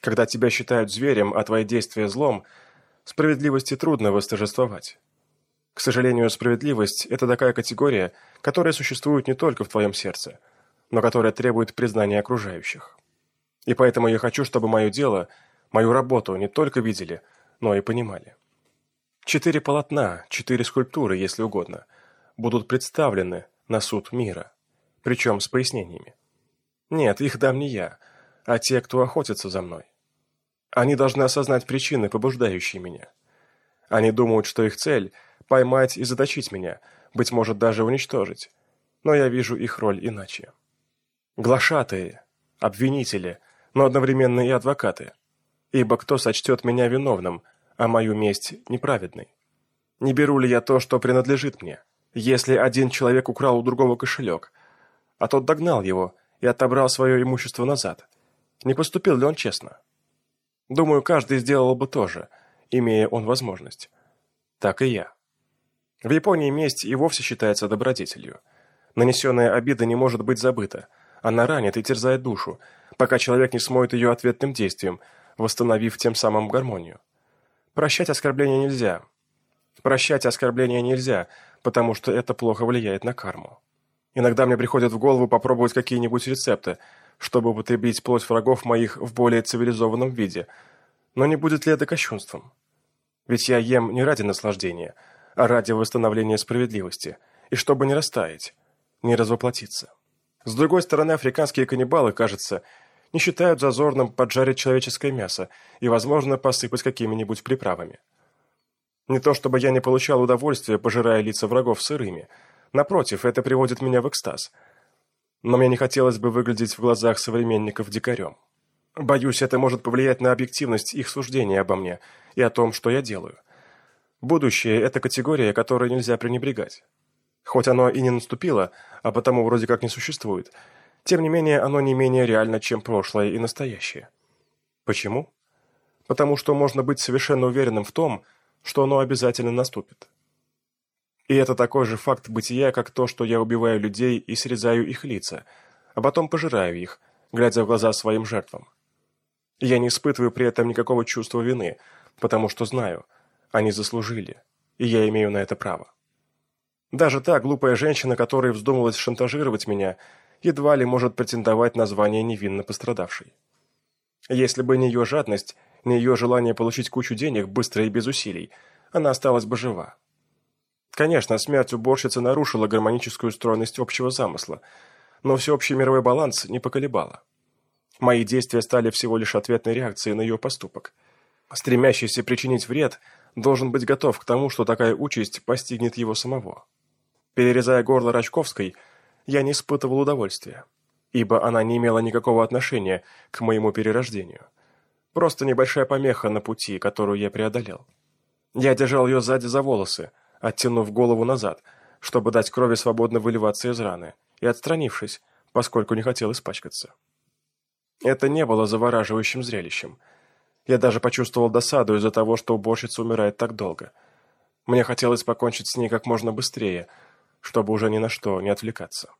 Когда тебя считают зверем, а твои действия злом, справедливости трудно восторжествовать. К сожалению, справедливость – это такая категория, которая существует не только в твоем сердце, но которая требует признания окружающих. И поэтому я хочу, чтобы мое дело, мою работу не только видели, но и понимали. Четыре полотна, четыре скульптуры, если угодно – будут представлены на суд мира, причем с пояснениями. Нет, их дам не я, а те, кто охотится за мной. Они должны осознать причины, побуждающие меня. Они думают, что их цель – поймать и заточить меня, быть может, даже уничтожить. Но я вижу их роль иначе. Глашатые, обвинители, но одновременно и адвокаты. Ибо кто сочтет меня виновным, а мою месть неправедной? Не беру ли я то, что принадлежит мне? Если один человек украл у другого кошелек, а тот догнал его и отобрал свое имущество назад, не поступил ли он честно? Думаю, каждый сделал бы то же, имея он возможность. Так и я. В Японии месть и вовсе считается добродетелью. Нанесенная обида не может быть забыта. Она ранит и терзает душу, пока человек не смоет ее ответным действием, восстановив тем самым гармонию. Прощать оскорбления нельзя. Прощать оскорбления нельзя, потому что это плохо влияет на карму. Иногда мне приходит в голову попробовать какие-нибудь рецепты, чтобы употребить плоть врагов моих в более цивилизованном виде. Но не будет ли это кощунством? Ведь я ем не ради наслаждения, а ради восстановления справедливости, и чтобы не растаять, не развоплотиться. С другой стороны, африканские каннибалы, кажется, не считают зазорным поджарить человеческое мясо и, возможно, посыпать какими-нибудь приправами. Не то чтобы я не получал удовольствия, пожирая лица врагов сырыми. Напротив, это приводит меня в экстаз. Но мне не хотелось бы выглядеть в глазах современников дикарем. Боюсь, это может повлиять на объективность их суждения обо мне и о том, что я делаю. Будущее – это категория, которой нельзя пренебрегать. Хоть оно и не наступило, а потому вроде как не существует, тем не менее оно не менее реально, чем прошлое и настоящее. Почему? Потому что можно быть совершенно уверенным в том, что оно обязательно наступит. И это такой же факт бытия, как то, что я убиваю людей и срезаю их лица, а потом пожираю их, глядя в глаза своим жертвам. Я не испытываю при этом никакого чувства вины, потому что знаю, они заслужили, и я имею на это право. Даже та глупая женщина, которая вздумалась шантажировать меня, едва ли может претендовать на звание невинно пострадавшей. Если бы не ее жадность, не ее желание получить кучу денег быстро и без усилий, она осталась бы жива. Конечно, смерть уборщицы нарушила гармоническую стройность общего замысла, но всеобщий мировой баланс не поколебала. Мои действия стали всего лишь ответной реакцией на ее поступок. Стремящийся причинить вред должен быть готов к тому, что такая участь постигнет его самого. Перерезая горло Рачковской, я не испытывал удовольствия, ибо она не имела никакого отношения к моему перерождению – Просто небольшая помеха на пути, которую я преодолел. Я держал ее сзади за волосы, оттянув голову назад, чтобы дать крови свободно выливаться из раны, и отстранившись, поскольку не хотел испачкаться. Это не было завораживающим зрелищем. Я даже почувствовал досаду из-за того, что уборщица умирает так долго. Мне хотелось покончить с ней как можно быстрее, чтобы уже ни на что не отвлекаться.